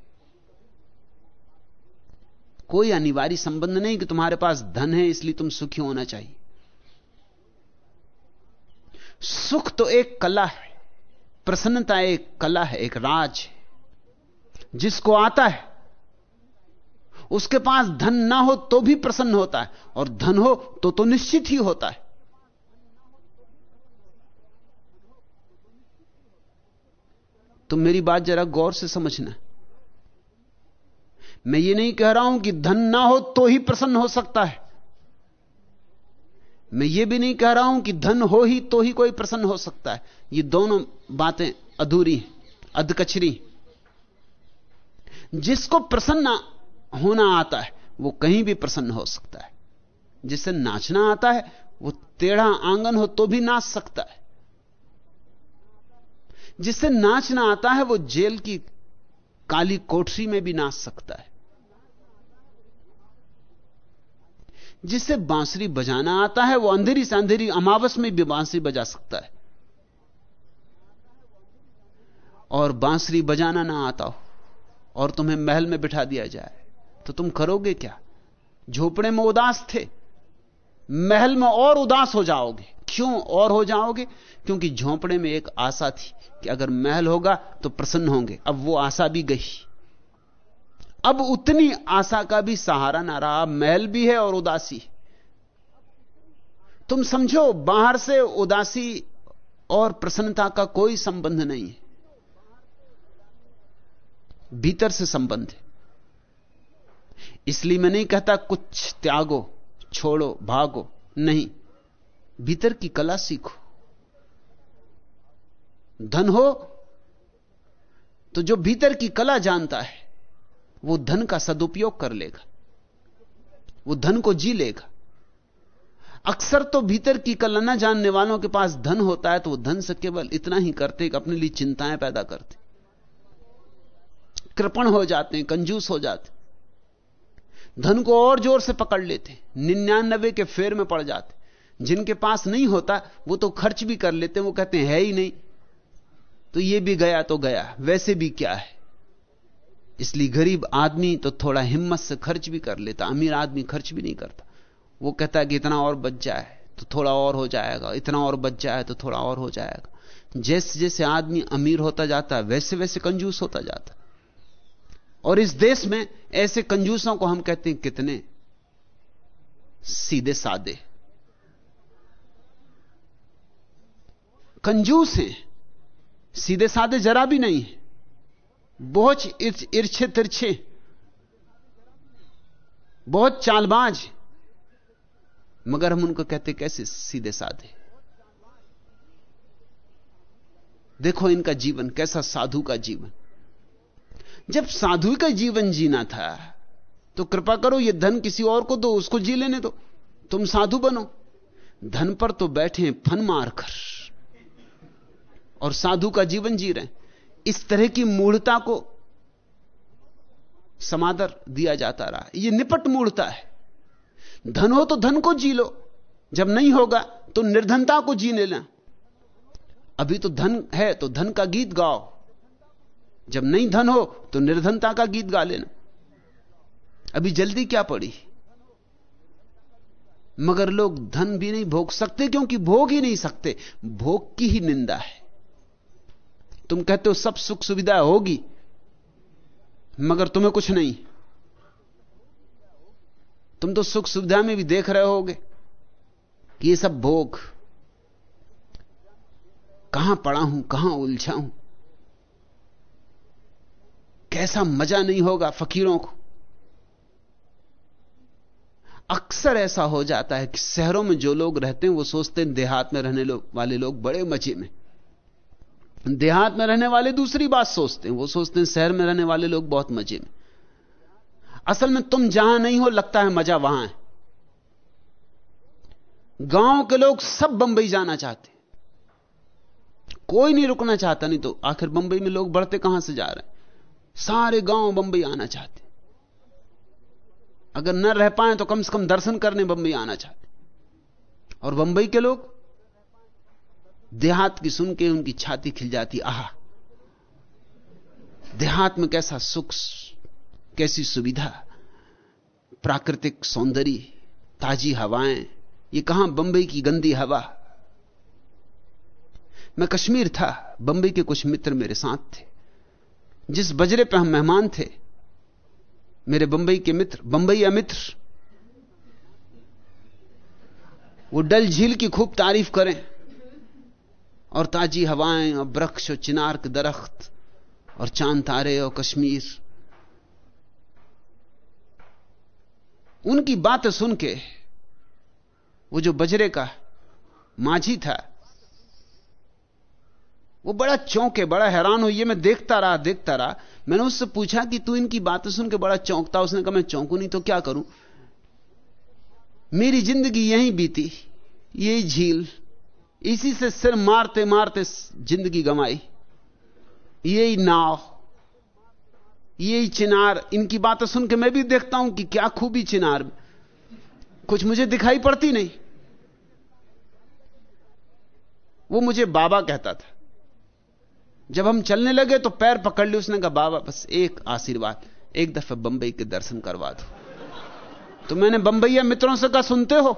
S2: कोई अनिवार्य संबंध नहीं कि तुम्हारे पास धन है, इसलिए तुम सुखी होना चाहिए। सुख तो एक कला है, प्रसन्नता एक कला है, एक राज है, जिसको आता है उसके पास धन ना हो तो भी प्रसन्न होता है, और धन हो तो तो निश्चित ही होता है। तुम मेरी बात जरा गौर से समझना मैं ये नहीं कह रहा हूँ कि धन ना हो तो ही प्रसन्न हो सकता है। मैं ये भी नहीं कह रहा हूँ कि धन हो ही तो ही कोई प्रसन्न हो सकता है। ये दोनों बातें अधूरी अधकचरी जिसको प्रसन्न होना आता है, वो कहीं भी प्रसन्न हो सकता है। जिसे नाचना आता है, वो टेढ़ा आँगन हो तो भी नाच सकता है। जिसे नाचना आता है, वो जेल की काली कोठरी में भी नाच सकता है। जिसे बांसुरी बजाना आता है, वो अंधेरी से अंधेरी, अमावस में भी बांसुरी बजा सकता है। और बांसुरी बजाना ना आता हो, और तुम्हें महल में बिठा दिया जाए। तो तुम करोगे क्या? झोपड़े में उदास थे। महल में और उदास हो जाओगे। क्यों और हो जाओगे? क्योंकि झोंपड़े में एक आशा थी कि अगर महल होगा तो प्रसन्न होंगे। अब वो आशा भी गई। अब उतनी आशा का भी सहारा ना रहा। महल भी है और उदासी। तुम समझो, बाहर से उदासी और प्रसन्नता का कोई संबंध नहीं है। भीतर से संबंध है। इसलिए मैं नहीं कहता कुछ त्यागो, छोड़ो, भागो, नहीं। भीतर की कला सीखो। धन हो तो जो भीतर की कला जानता है, वो धन का सदुपयोग कर लेगा। वो धन को जी लेगा। अक्सर तो भीतर की कला न जानने वालों के पास धन होता है तो वो धन से केवल इतना ही करते कि अपने लिए चिंताएँ पैदा करते कृपण हो जाते हैं, कंजूस हो जाते धन को और ज़ोर से पकड़ लेते, निन्यानबे के फेर में पड़ जाते। जिनके पास नहीं होता, वो तो खर्च भी कर लेते, वो कहते हैं, है ही नहीं। तो ये भी गया तो गया, वैसे भी क्या है? इसलिए गरीब आदमी तो थोड़ा हिम्मत से खर्च भी कर लेता, अमीर आदमी खर्च भी नहीं करता। वो कहता है कि इतना और बच जाए तो थोड़ा और हो जाएगा, इतना और बच जाए तो थोड़ा और हो जाएगा। जैसे जैसे आदमी अमीर होता जाता है वैसे वैसे कंजूस होता जाता। और इस देश में ऐसे कंजूसों को हम कहते हैं कितने? सीधे सादे कंजूस हैं। सीधे सादे जरा भी नहीं बहुत इर्छे तिरछे। बहुत चालबाज। मगर हम उनको कहते कैसे? सीधे साधे। देखो इनका जीवन, कैसा साधु का जीवन। जब साधु का जीवन जीना था तो कृपा करो ये धन किसी और को दो, उसको जी लेने दो। तुम साधु बनो। धन पर तो बैठे फन मारकर। और साधु का जीवन जी रहे इस तरह की मूढ़ता को समादर दिया जाता रहा। यह निपट मूढ़ता है। धन हो तो धन को जी लो। जब नहीं होगा तो निर्धनता को जी लेना अभी तो धन है तो धन का गीत गाओ। जब नहीं धन हो तो निर्धनता का गीत गा लेना। अभी जल्दी क्या पड़ी? मगर लोग धन भी नहीं भोग सकते, क्योंकि भोग ही नहीं सकते। भोग की ही निंदा है। तुम कहते हो सब सुख सुविधा होगी, मगर तुम्हें कुछ नहीं। तुम तो सुख सुविधा में भी देख रहे होगे कि ये सब भोग कहाँ पड़ा हूँ, कहाँ उलझा हूँ। कैसा मज़ा नहीं होगा फकीरों को? अक्सर ऐसा हो जाता है कि शहरों में जो लोग रहते हैं वो सोचते हैं देहात में रहने लो, वाले लोग बड़े मज़े में। देहात में रहने वाले दूसरी बात सोचते हैं वो सोचते हैं शहर में रहने वाले लोग बहुत मज़े में। असल में तुम जहाँ नहीं हो लगता है मज़ा वहाँ है। गाँव के लोग सब बंबई जाना चाहते कोई नहीं रुकना चाहता नहीं तो आखिर बंबई में लोग बढ़ते कहाँ से जा रहे हैं? सारे गाँव बंबई आना चाहते। अगर न रह पाए तो कम से कम दर्शन करने बंबई आना चाहते। और बंबई के लोग, देहात की सुन के उनकी छाती खिल जाती, आह, देहात में कैसा सुख, कैसी सुविधा, प्राकृतिक सौंदर्य, ताजी हवाएँ, ये कहाँ बंबई की गंदी हवा। मैं कश्मीर था, बंबई के कुछ मित्र मेरे साथ थे। जिस बजरे पर हम मेहमान थे, मेरे बंबई के मित्र, बंबई मित्र वो डल झील की खूब तारीफ़ करें और ताजी हवाएँ और वृक्ष और चिनार के दरख्त और चाँद तारे और कश्मीर। उनकी बातें सुन के वो जो बजरे का माझी था वो बड़ा चौंके, बड़ा हैरान हो ये मैं देखता रहा देखता रहा। मैंने उससे पूछा कि तू इनकी बातें सुन के बड़ा चौंकता उसने कहा, मैं चौंकू नहीं तो क्या करूँ? मेरी ज़िंदगी यहीं बीती। यही झील। इसी से सिर मारते मारते ज़िंदगी गंवाई। यही नाव। यही चिनार। इनकी बातें सुन के मैं भी देखता हूँ कि क्या खूबी चिनार। कुछ मुझे दिखाई पड़ती नहीं। वो मुझे बाबा कहता था। जब हम चलने लगे तो पैर पकड़ लिए उसने कहा, बाबा, बस एक आशीर्वाद, एक दफ़ा बंबई के दर्शन करवा दो। तो मैंने बंबईया मित्रों से कहा, सुनते हो?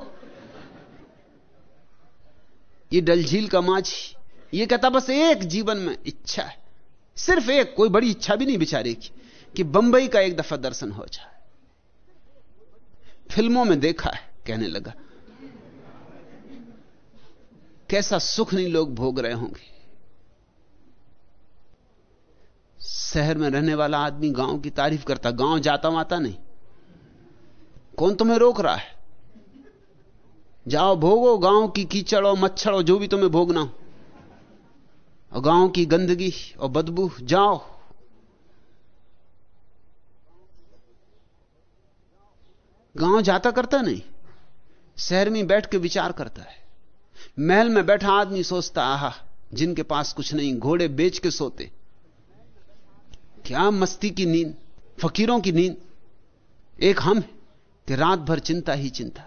S2: ये डल झील का माझी ये कहता, बस एक जीवन में इच्छा है। सिर्फ़ एक, कोई बड़ी इच्छा भी नहीं बिचारे की, कि बंबई का एक दफ़ा दर्शन हो जाए। फ़िल्मों में देखा है, कहने लगा, कैसा सुख नहीं लोग भोग रहे होंगे। शहर में रहने वाला आदमी गाँव की तारीफ़ करता, गाँव जाता माता नहीं। कौन तुम्हें रोक रहा है? जाओ भोगो गाँव की कीचड़ और मच्छर जो भी तुम्हें भोगना हो। और गाँव की गंदगी और बदबू, जाओ। गाँव जाता करता नहीं, शहर में बैठ के विचार करता है। महल में बैठा आदमी सोचता, आहा, जिनके पास कुछ नहीं, घोड़े बेच के सोते। क्या मस्ती की नींद, फकीरों की नींद? एक हम है कि रात भर चिंता ही चिंता।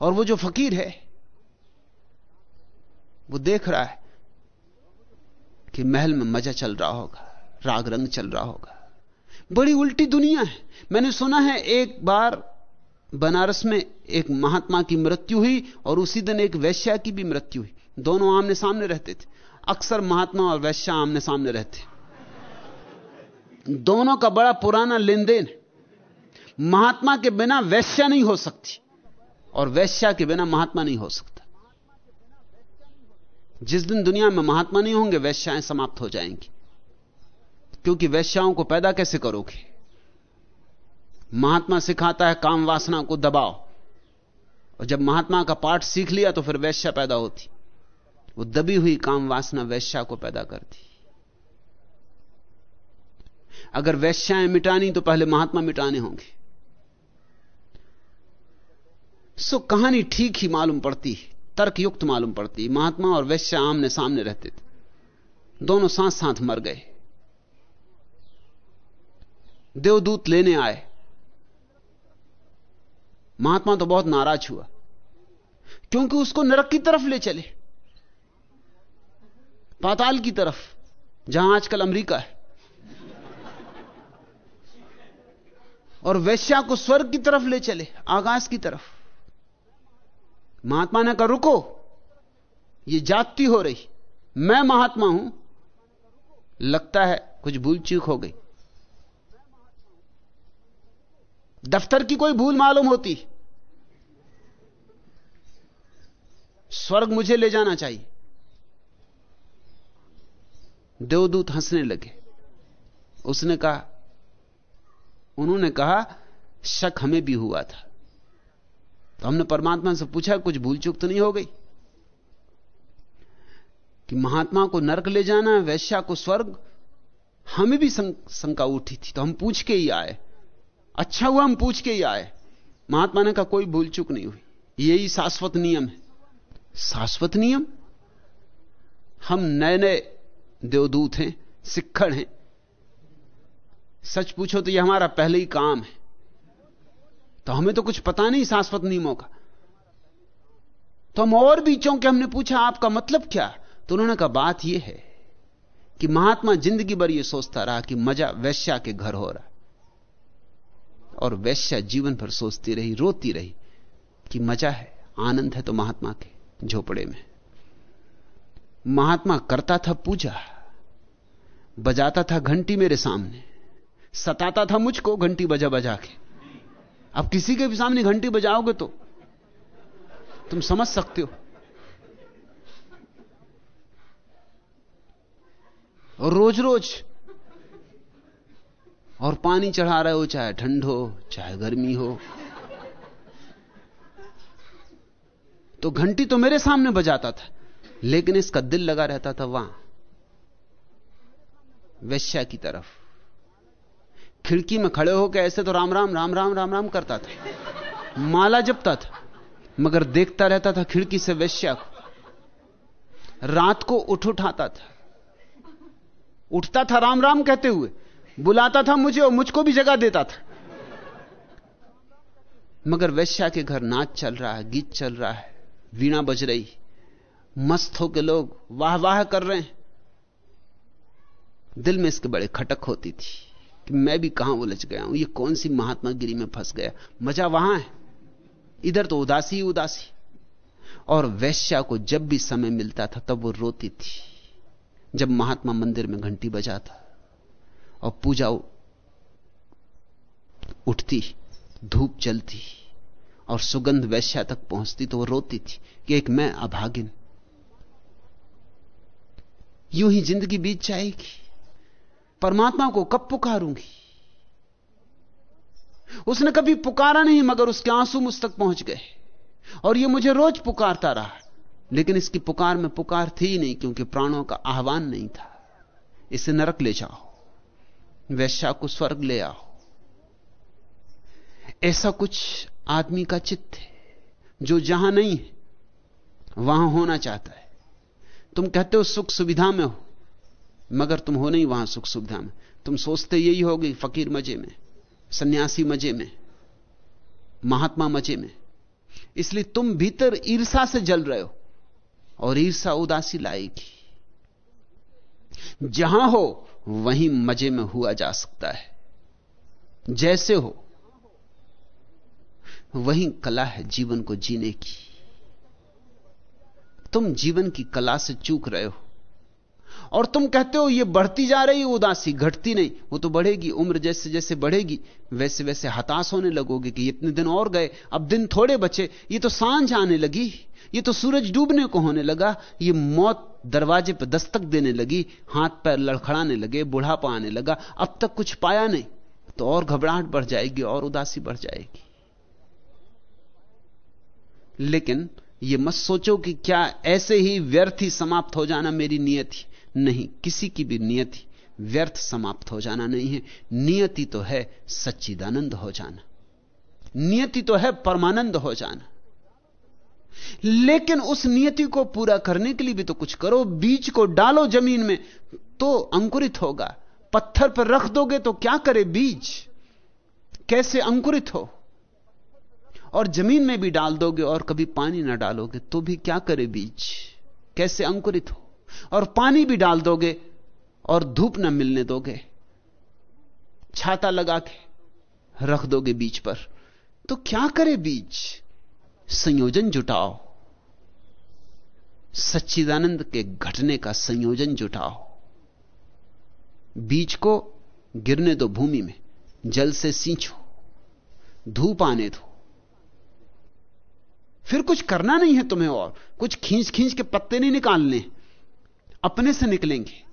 S2: और वो जो फकीर है, वो देख रहा है कि महल में मज़ा चल रहा होगा, राग रंग चल रहा होगा। बड़ी उल्टी दुनिया है। मैंने सुना है एक बार बनारस में एक महात्मा की मृत्यु हुई और उसी दिन एक वैश्या की भी मृत्यु हुई। दोनों आमने सामने रहते थे। अक्सर महात्मा और वैश्या आमने सामने रहते। दोनों का बड़ा पुराना लेन देन महात्मा के बिना वैश्या नहीं हो सकती और वैश्या के बिना महात्मा नहीं हो सकता। जिस दिन दुनिया में महात्मा नहीं होंगे, वैश्याएँ समाप्त हो जाएँगी। क्योंकि वैश्याओं को पैदा कैसे करोगे? महात्मा सिखाता है, काम वासना को दबाओ। और जब महात्मा का पाठ सीख लिया तो फिर वैश्या पैदा होती। वो दबी हुई काम वासना वैश्या को पैदा करती। अगर वैश्याएँ मिटानी तो पहले महात्मा मिटाने होंगे। सो कहानी ठीक ही मालूम पड़ती तर्कयुक्त मालूम पड़ती महात्मा और वैश्या आमने सामने रहते थे। दोनों साथ साथ मर गए। देवदूत लेने आए। महात्मा तो बहुत नाराज़ हुआ, क्योंकि उसको नरक की तरफ़ ले चले। पाताल की तरफ़, जहाँ आजकल अमेरिका है। और वैश्या को स्वर्ग की तरफ़ ले चले, आकाश की तरफ़। महात्मा ने कहा, रुको, ये जाति हो रही, मैं महात्मा हूँ। लगता है कुछ भूल चूक हो गई। दफ्तर की कोई भूल मालूम होती। स्वर्ग मुझे ले जाना चाहिए। देवदूत हंसने लगे। उसने कहा उन्होंने कहा, शक हमें भी हुआ था। तो हमने परमात्मा से पूछा, कुछ भूल चूक तो नहीं हो गई? कि महात्मा को नरक ले जाना, वैश्या को स्वर्ग, हमें भी शंका उठी थी। तो हम पूछ के ही आए। अच्छा हुआ हम पूछ के ही आए। महात्मा ने कहा, कोई भूल चूक नहीं हुई। यही शाश्वत नियम है। शाश्वत नियम? हम नए नए देवदूत हैं, सिक्खड़ हैं। सच पूछो तो यह हमारा पहले ही काम है। तो हमें तो कुछ पता नहीं शाश्वत नियमों का। तो हम और भी चौंके, हमने पूछा, आपका मतलब क्या? तो उन्होंने कहा, बात यह है कि महात्मा ज़िंदगी भर यह सोचता रहा कि मज़ा वैश्या के घर हो रहा। और वैश्या जीवन भर सोचती रही, रोती रही कि मज़ा है, आनंद है तो महात्मा के झोपड़े में। महात्मा करता था पूजा, बजाता था घंटी मेरे सामने। सताता था मुझको, घंटी बजा बजा के। अब किसी के भी सामने घंटी बजाओगे तो तुम समझ सकते हो। और रोज रोज और पानी चढ़ा रहे हो, चाहे ठंड हो, चाहे गर्मी हो तो घंटी तो मेरे सामने बजाता था, लेकिन इसका दिल लगा रहता था वहाँ, वैश्या की तरफ़। खिड़की में खड़े होकर ऐसे तो राम राम राम राम राम राम करता था। माला जपता था, मगर देखता रहता था खिड़की से वैश्या को रात को उठ उठाता था। उठता था राम राम कहते हुए, बुलाता था मुझे और मुझको भी जगह देता था। मगर वैश्या के घर नाच चल रहा है, गीत चल रहा है, वीणा बज रही। मस्त होके लोग वाह वाह कर रहे हैं। दिल में इसके बड़े खटक होती थी। कि मैं भी कहाँ उलझ गया हूँ? ये कौन सी महात्मा गिरी में फंस गया? मज़ा वहाँ है। इधर तो उदासी ही उदासी। और वैश्या को जब भी समय मिलता था, तब वो रोती थी, जब महात्मा मंदिर में घंटी बजाता। और पूजा उठती, धूप जलती, और सुगंध वैश्या तक पहुँचती तो वो रोती थी कि एक मैं अभागिन। यूँ ही ज़िंदगी बीत जाएगी। परमात्मा को कब पुकारूँगी? उसने कभी पुकारा नहीं, मगर उसके आँसू मुझ तक पहुँच गए। और यह मुझे रोज पुकारता रहा। लेकिन इसकी पुकार में पुकार थी नहीं, क्योंकि प्राणों का आह्वान नहीं था। इसे नरक ले जाओ, वैश्या को स्वर्ग ले आओ। ऐसा कुछ आदमी का चित्त है, जो जहाँ नहीं है, वहाँ होना चाहता है। तुम कहते हो सुख सुविधा में हो मगर तुम हो नहीं वहाँ सुख सुविधा में। तुम सोचते यही होगी, फकीर मज़े में, सन्यासी मज़े में, महात्मा मज़े में। इसलिए तुम भीतर ईर्षा से जल रहे हो, और ईर्षा उदासी लाएगी। जहाँ हो, वहीं मज़े में हुआ जा सकता है। जैसे हो, वही कला है जीवन को जीने की। तुम जीवन की कला से चूक रहे हो और तुम कहते हो, ये बढ़ती जा रही, उदासी घटती नहीं। वो तो बढ़ेगी, उम्र जैसे जैसे बढ़ेगी, वैसे वैसे हताश होने लगोगे कि इतने दिन और गए, अब दिन थोड़े बचे, ये तो साँझ आने लगी, ये तो सूरज डूबने को होने लगा, ये मौत दरवाजे पर दस्तक देने लगी, हाथ पैर लड़खड़ाने लगे, बुढ़ापा आने लगा, अब तक कुछ पाया नहीं तो और घबराहट बढ़ जाएगी, और उदासी बढ़ जाएगी। लेकिन यह मत सोचो कि क्या ऐसे ही व्यर्थ ही समाप्त हो जाना मेरी नियति नहीं, किसी की भी नियति व्यर्थ समाप्त हो जाना नहीं है। नियति तो है सच्चिदानंद हो जाना। नियति तो है परमानंद हो जाना। लेकिन उस नियति को पूरा करने के लिए भी तो कुछ करो। बीज को डालो ज़मीन में तो अंकुरित होगा। पत्थर पर रख दोगे तो क्या करे बीज? कैसे अंकुरित हो? और ज़मीन में भी डाल दोगे और कभी पानी ना डालोगे तो भी क्या करे बीज? कैसे अंकुरित हो? और पानी भी डाल दोगे और धूप ना मिलने दोगे। छाता लगा के रख दोगे बीज पर। तो क्या करे बीज संयोजन जुटाओ। सच्चिदानंद के घटने का संयोजन जुटाओ। बीज को गिरने दो भूमि में, जल से सींचो, धूप आने दो। फिर कुछ करना नहीं है तुम्हें और। कुछ खींच खींच के पत्ते नहीं निकालने। अपने से निकलेंगे।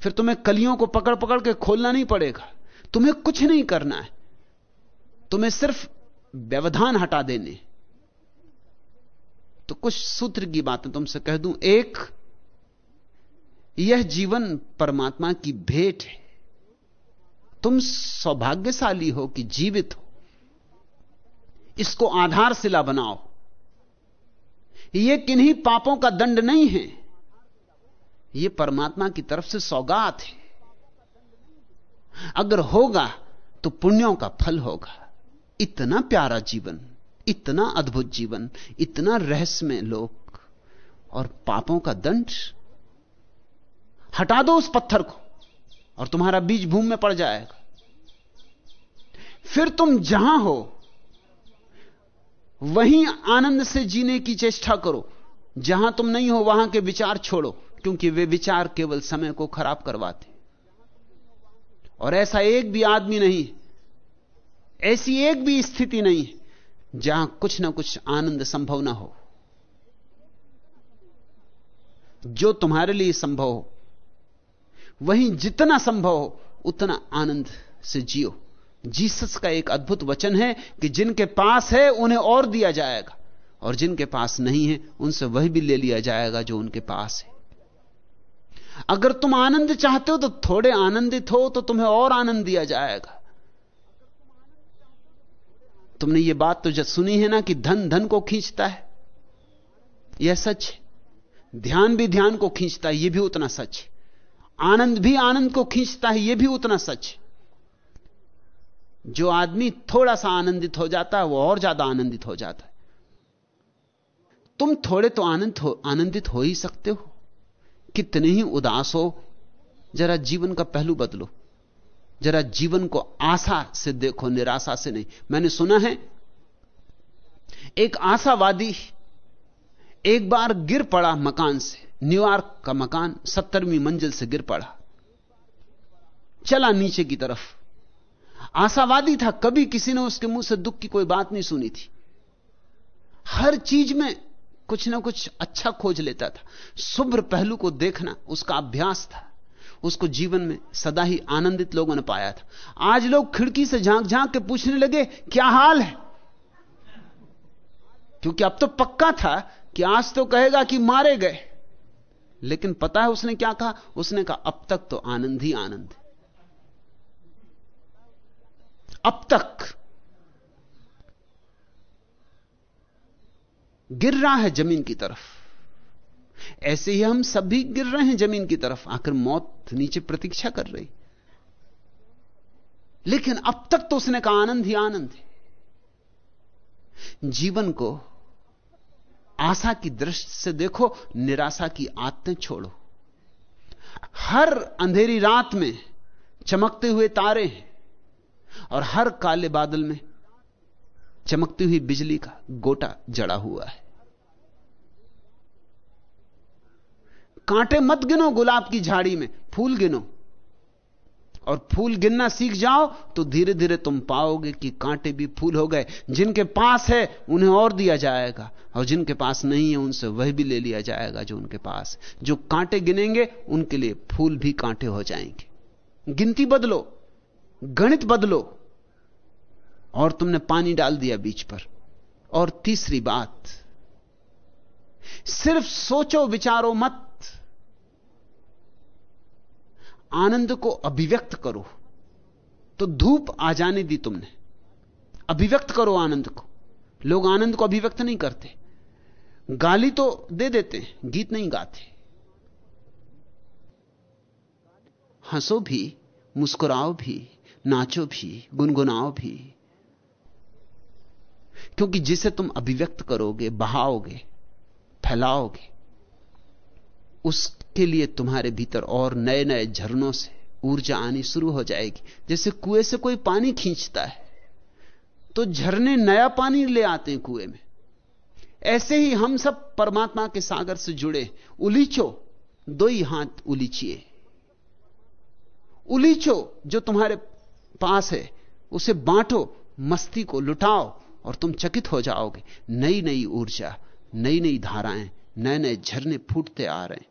S2: फिर तुम्हें कलियों को पकड़ पकड़ के खोलना नहीं पड़ेगा। तुम्हें कुछ नहीं करना है। तुम्हें सिर्फ़ व्यवधान हटा देने। तो कुछ सूत्र की बातें तुमसे कह दूँ। एक, यह जीवन परमात्मा की भेंट है। तुम सौभाग्यशाली हो कि जीवित हो। इसको आधारशिला बनाओ। यह किन्हीं पापों का दंड नहीं है। यह परमात्मा की तरफ़ से सौगात है। अगर होगा तो पुण्यों का फल होगा। इतना प्यारा जीवन, इतना अद्भुत जीवन, इतना रहस्यमय लोक और पापों का दंड, हटा दो उस पत्थर को और तुम्हारा बीज भूमि में पड़ जाएगा। फिर तुम जहाँ हो, वहीं आनंद से जीने की चेष्टा करो। जहाँ तुम नहीं हो, वहाँ के विचार छोड़ो। क्योंकि वे विचार केवल समय को खराब करवाते और ऐसा एक भी आदमी नहीं ऐसी एक भी स्थिति नहीं जहाँ कुछ ना कुछ आनंद संभव ना हो। जो तुम्हारे लिए संभव हो, वहीं जितना संभव हो, उतना आनंद से जियो। जीसस का एक अद्भुत वचन है कि जिनके पास है, उन्हें और दिया जाएगा, और जिनके पास नहीं है, उनसे वही भी ले लिया जाएगा जो उनके पास है। अगर तुम आनंद चाहते हो तो थोड़े आनंदित हो तो तुम्हें और आनंद दिया जाएगा। तुमने ये बात तो जब सुनी है ना कि धन धन को खींचता है। यह सच है। ध्यान भी ध्यान को खींचता है यह भी उतना सच है। आनंद भी आनंद को खींचता है यह भी उतना सच है। जो आदमी थोड़ा सा आनंदित हो जाता है, वो और ज़्यादा आनंदित हो जाता है। तुम थोड़े तो आनंद हो, आनंदित हो ही सकते हो। कितने ही उदास हो, जरा जीवन का पहलू बदलो। जरा जीवन को आशा से देखो, निराशा से नहीं। मैंने सुना है, एक आशावादी एक बार गिर पड़ा मकान से, न्यूयॉर्क का मकान सत्तरवीं मंजिल से गिर पड़ा। चला नीचे की तरफ़। आशावादी था, कभी किसी ने उसके मुँह से दुख की कोई बात नहीं सुनी थी। हर चीज़ में कुछ ना कुछ अच्छा खोज लेता था। शुभ्र पहलू को देखना उसका अभ्यास था। उसको जीवन में सदा ही आनंदित लोगों ने पाया था। आज लोग खिड़की से झाँक झाँक के पूछने लगे, क्या हाल है? क्योंकि अब तो पक्का था कि आज तो कहेगा कि मारे गए। लेकिन पता है उसने क्या कहा? उसने कहा, अब तक तो आनंद ही आनंद अब तक गिर रहा है ज़मीन की तरफ़। ऐसे ही हम सब भी गिर रहे हैं ज़मीन की तरफ़ आकर मौत नीचे प्रतीक्षा कर रही। लेकिन अब तक तो उसने कहा, आनंद ही आनंद है। जीवन को आशा की दृष्टि से देखो, निराशा की आदतें छोड़ो। हर अंधेरी रात में चमकते हुए तारे हैं और हर काले बादल में चमकती हुई बिजली का गोटा जड़ा हुआ है। कांटे मत गिनो गुलाब की झाड़ी में, फूल गिनो। और फूल गिनना सीख जाओ तो धीरे धीरे तुम पाओगे कि कांटे भी फूल हो गए। जिनके पास है, उन्हें और दिया जाएगा। और जिनके पास नहीं है, उनसे वह भी ले लिया जाएगा जो उनके पास जो कांटे गिनेंगे, उनके लिए फूल भी कांटे हो जाएँगे। गिनती बदलो, गणित बदलो। और तुमने पानी डाल दिया बीच पर। और तीसरी बात, सिर्फ़ सोचो, विचारो मत। आनंद को अभिव्यक्त करो। तो धूप आ जाने दी तुमने। अभिव्यक्त करो आनंद को। लोग आनंद को अभिव्यक्त नहीं करते। गाली तो दे देते गीत नहीं गाते। हंसो भी, मुस्कुराओ भी, नाचो भी, गुनगुनाओ भी। क्योंकि जिसे तुम अभिव्यक्त करोगे, बहाओगे, फैलाओगे उसके लिए तुम्हारे भीतर और नए नए झरनों से ऊर्जा आनी शुरू हो जाएगी। जैसे कुएँ से कोई पानी खींचता है तो झरने नया पानी ले आते हैं कुएँ में। ऐसे ही हम सब परमात्मा के सागर से जुड़े उलीचो, दो ही हाथ उलीचिए। उलीचो, जो तुम्हारे पास है, उसे बांटो, मस्ती को लुटाओ और तुम चकित हो जाओगे। नई नई ऊर्जा नई नई धाराएँ नए नए झरने फूटते आ रहे हैं।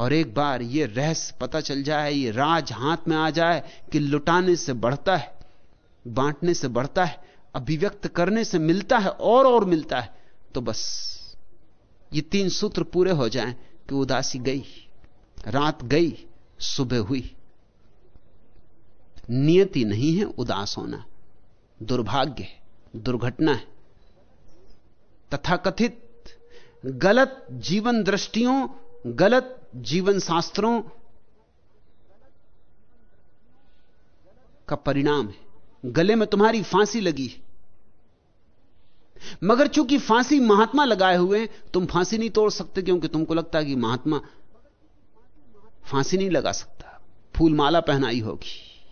S2: और एक बार यह रहस्य पता चल जाए, ये राज हाथ में आ जाए कि लुटाने से बढ़ता है, बांटने से बढ़ता है, अभिव्यक्त करने से मिलता है और और मिलता है तो बस ये तीन सूत्र पूरे हो जाएँ कि उदासी गई, रात गई, सुबह हुई। नियति नहीं है उदास होना, दुर्भाग्य है, दुर्घटना है। तथाकथित गलत जीवन दृष्टियों, गलत जीवन शास्त्रों का परिणाम है। गले में तुम्हारी फांसी लगी है। मगर चूँकि फांसी महात्मा लगाए हुए तुम फांसी नहीं तोड़ सकते क्योंकि तुमको लगता है कि महात्मा फांसी नहीं लगा सकता। फूल माला पहनाई होगी।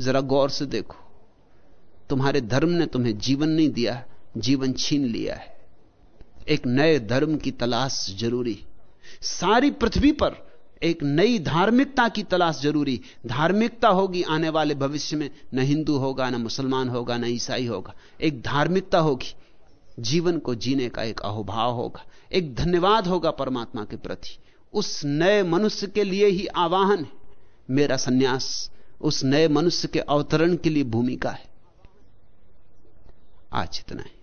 S2: जरा गौर से देखो। तुम्हारे धर्म ने तुम्हें जीवन नहीं दिया जीवन छीन लिया है। एक नए धर्म की तलाश ज़रूरी सारी पृथ्वी पर एक नई धार्मिकता की तलाश ज़रूरी। धार्मिकता होगी आने वाले भविष्य में। न हिंदू होगा, न मुसलमान होगा, न ईसाई होगा। एक धार्मिकता होगी। जीवन को जीने का एक अहोभाव होगा। एक धन्यवाद होगा परमात्मा के प्रति। उस नए मनुष्य के लिए ही आवाहन है। मेरा सन्यास उस नए मनुष्य के अवतरण के लिए भूमिका है। आज इतना है।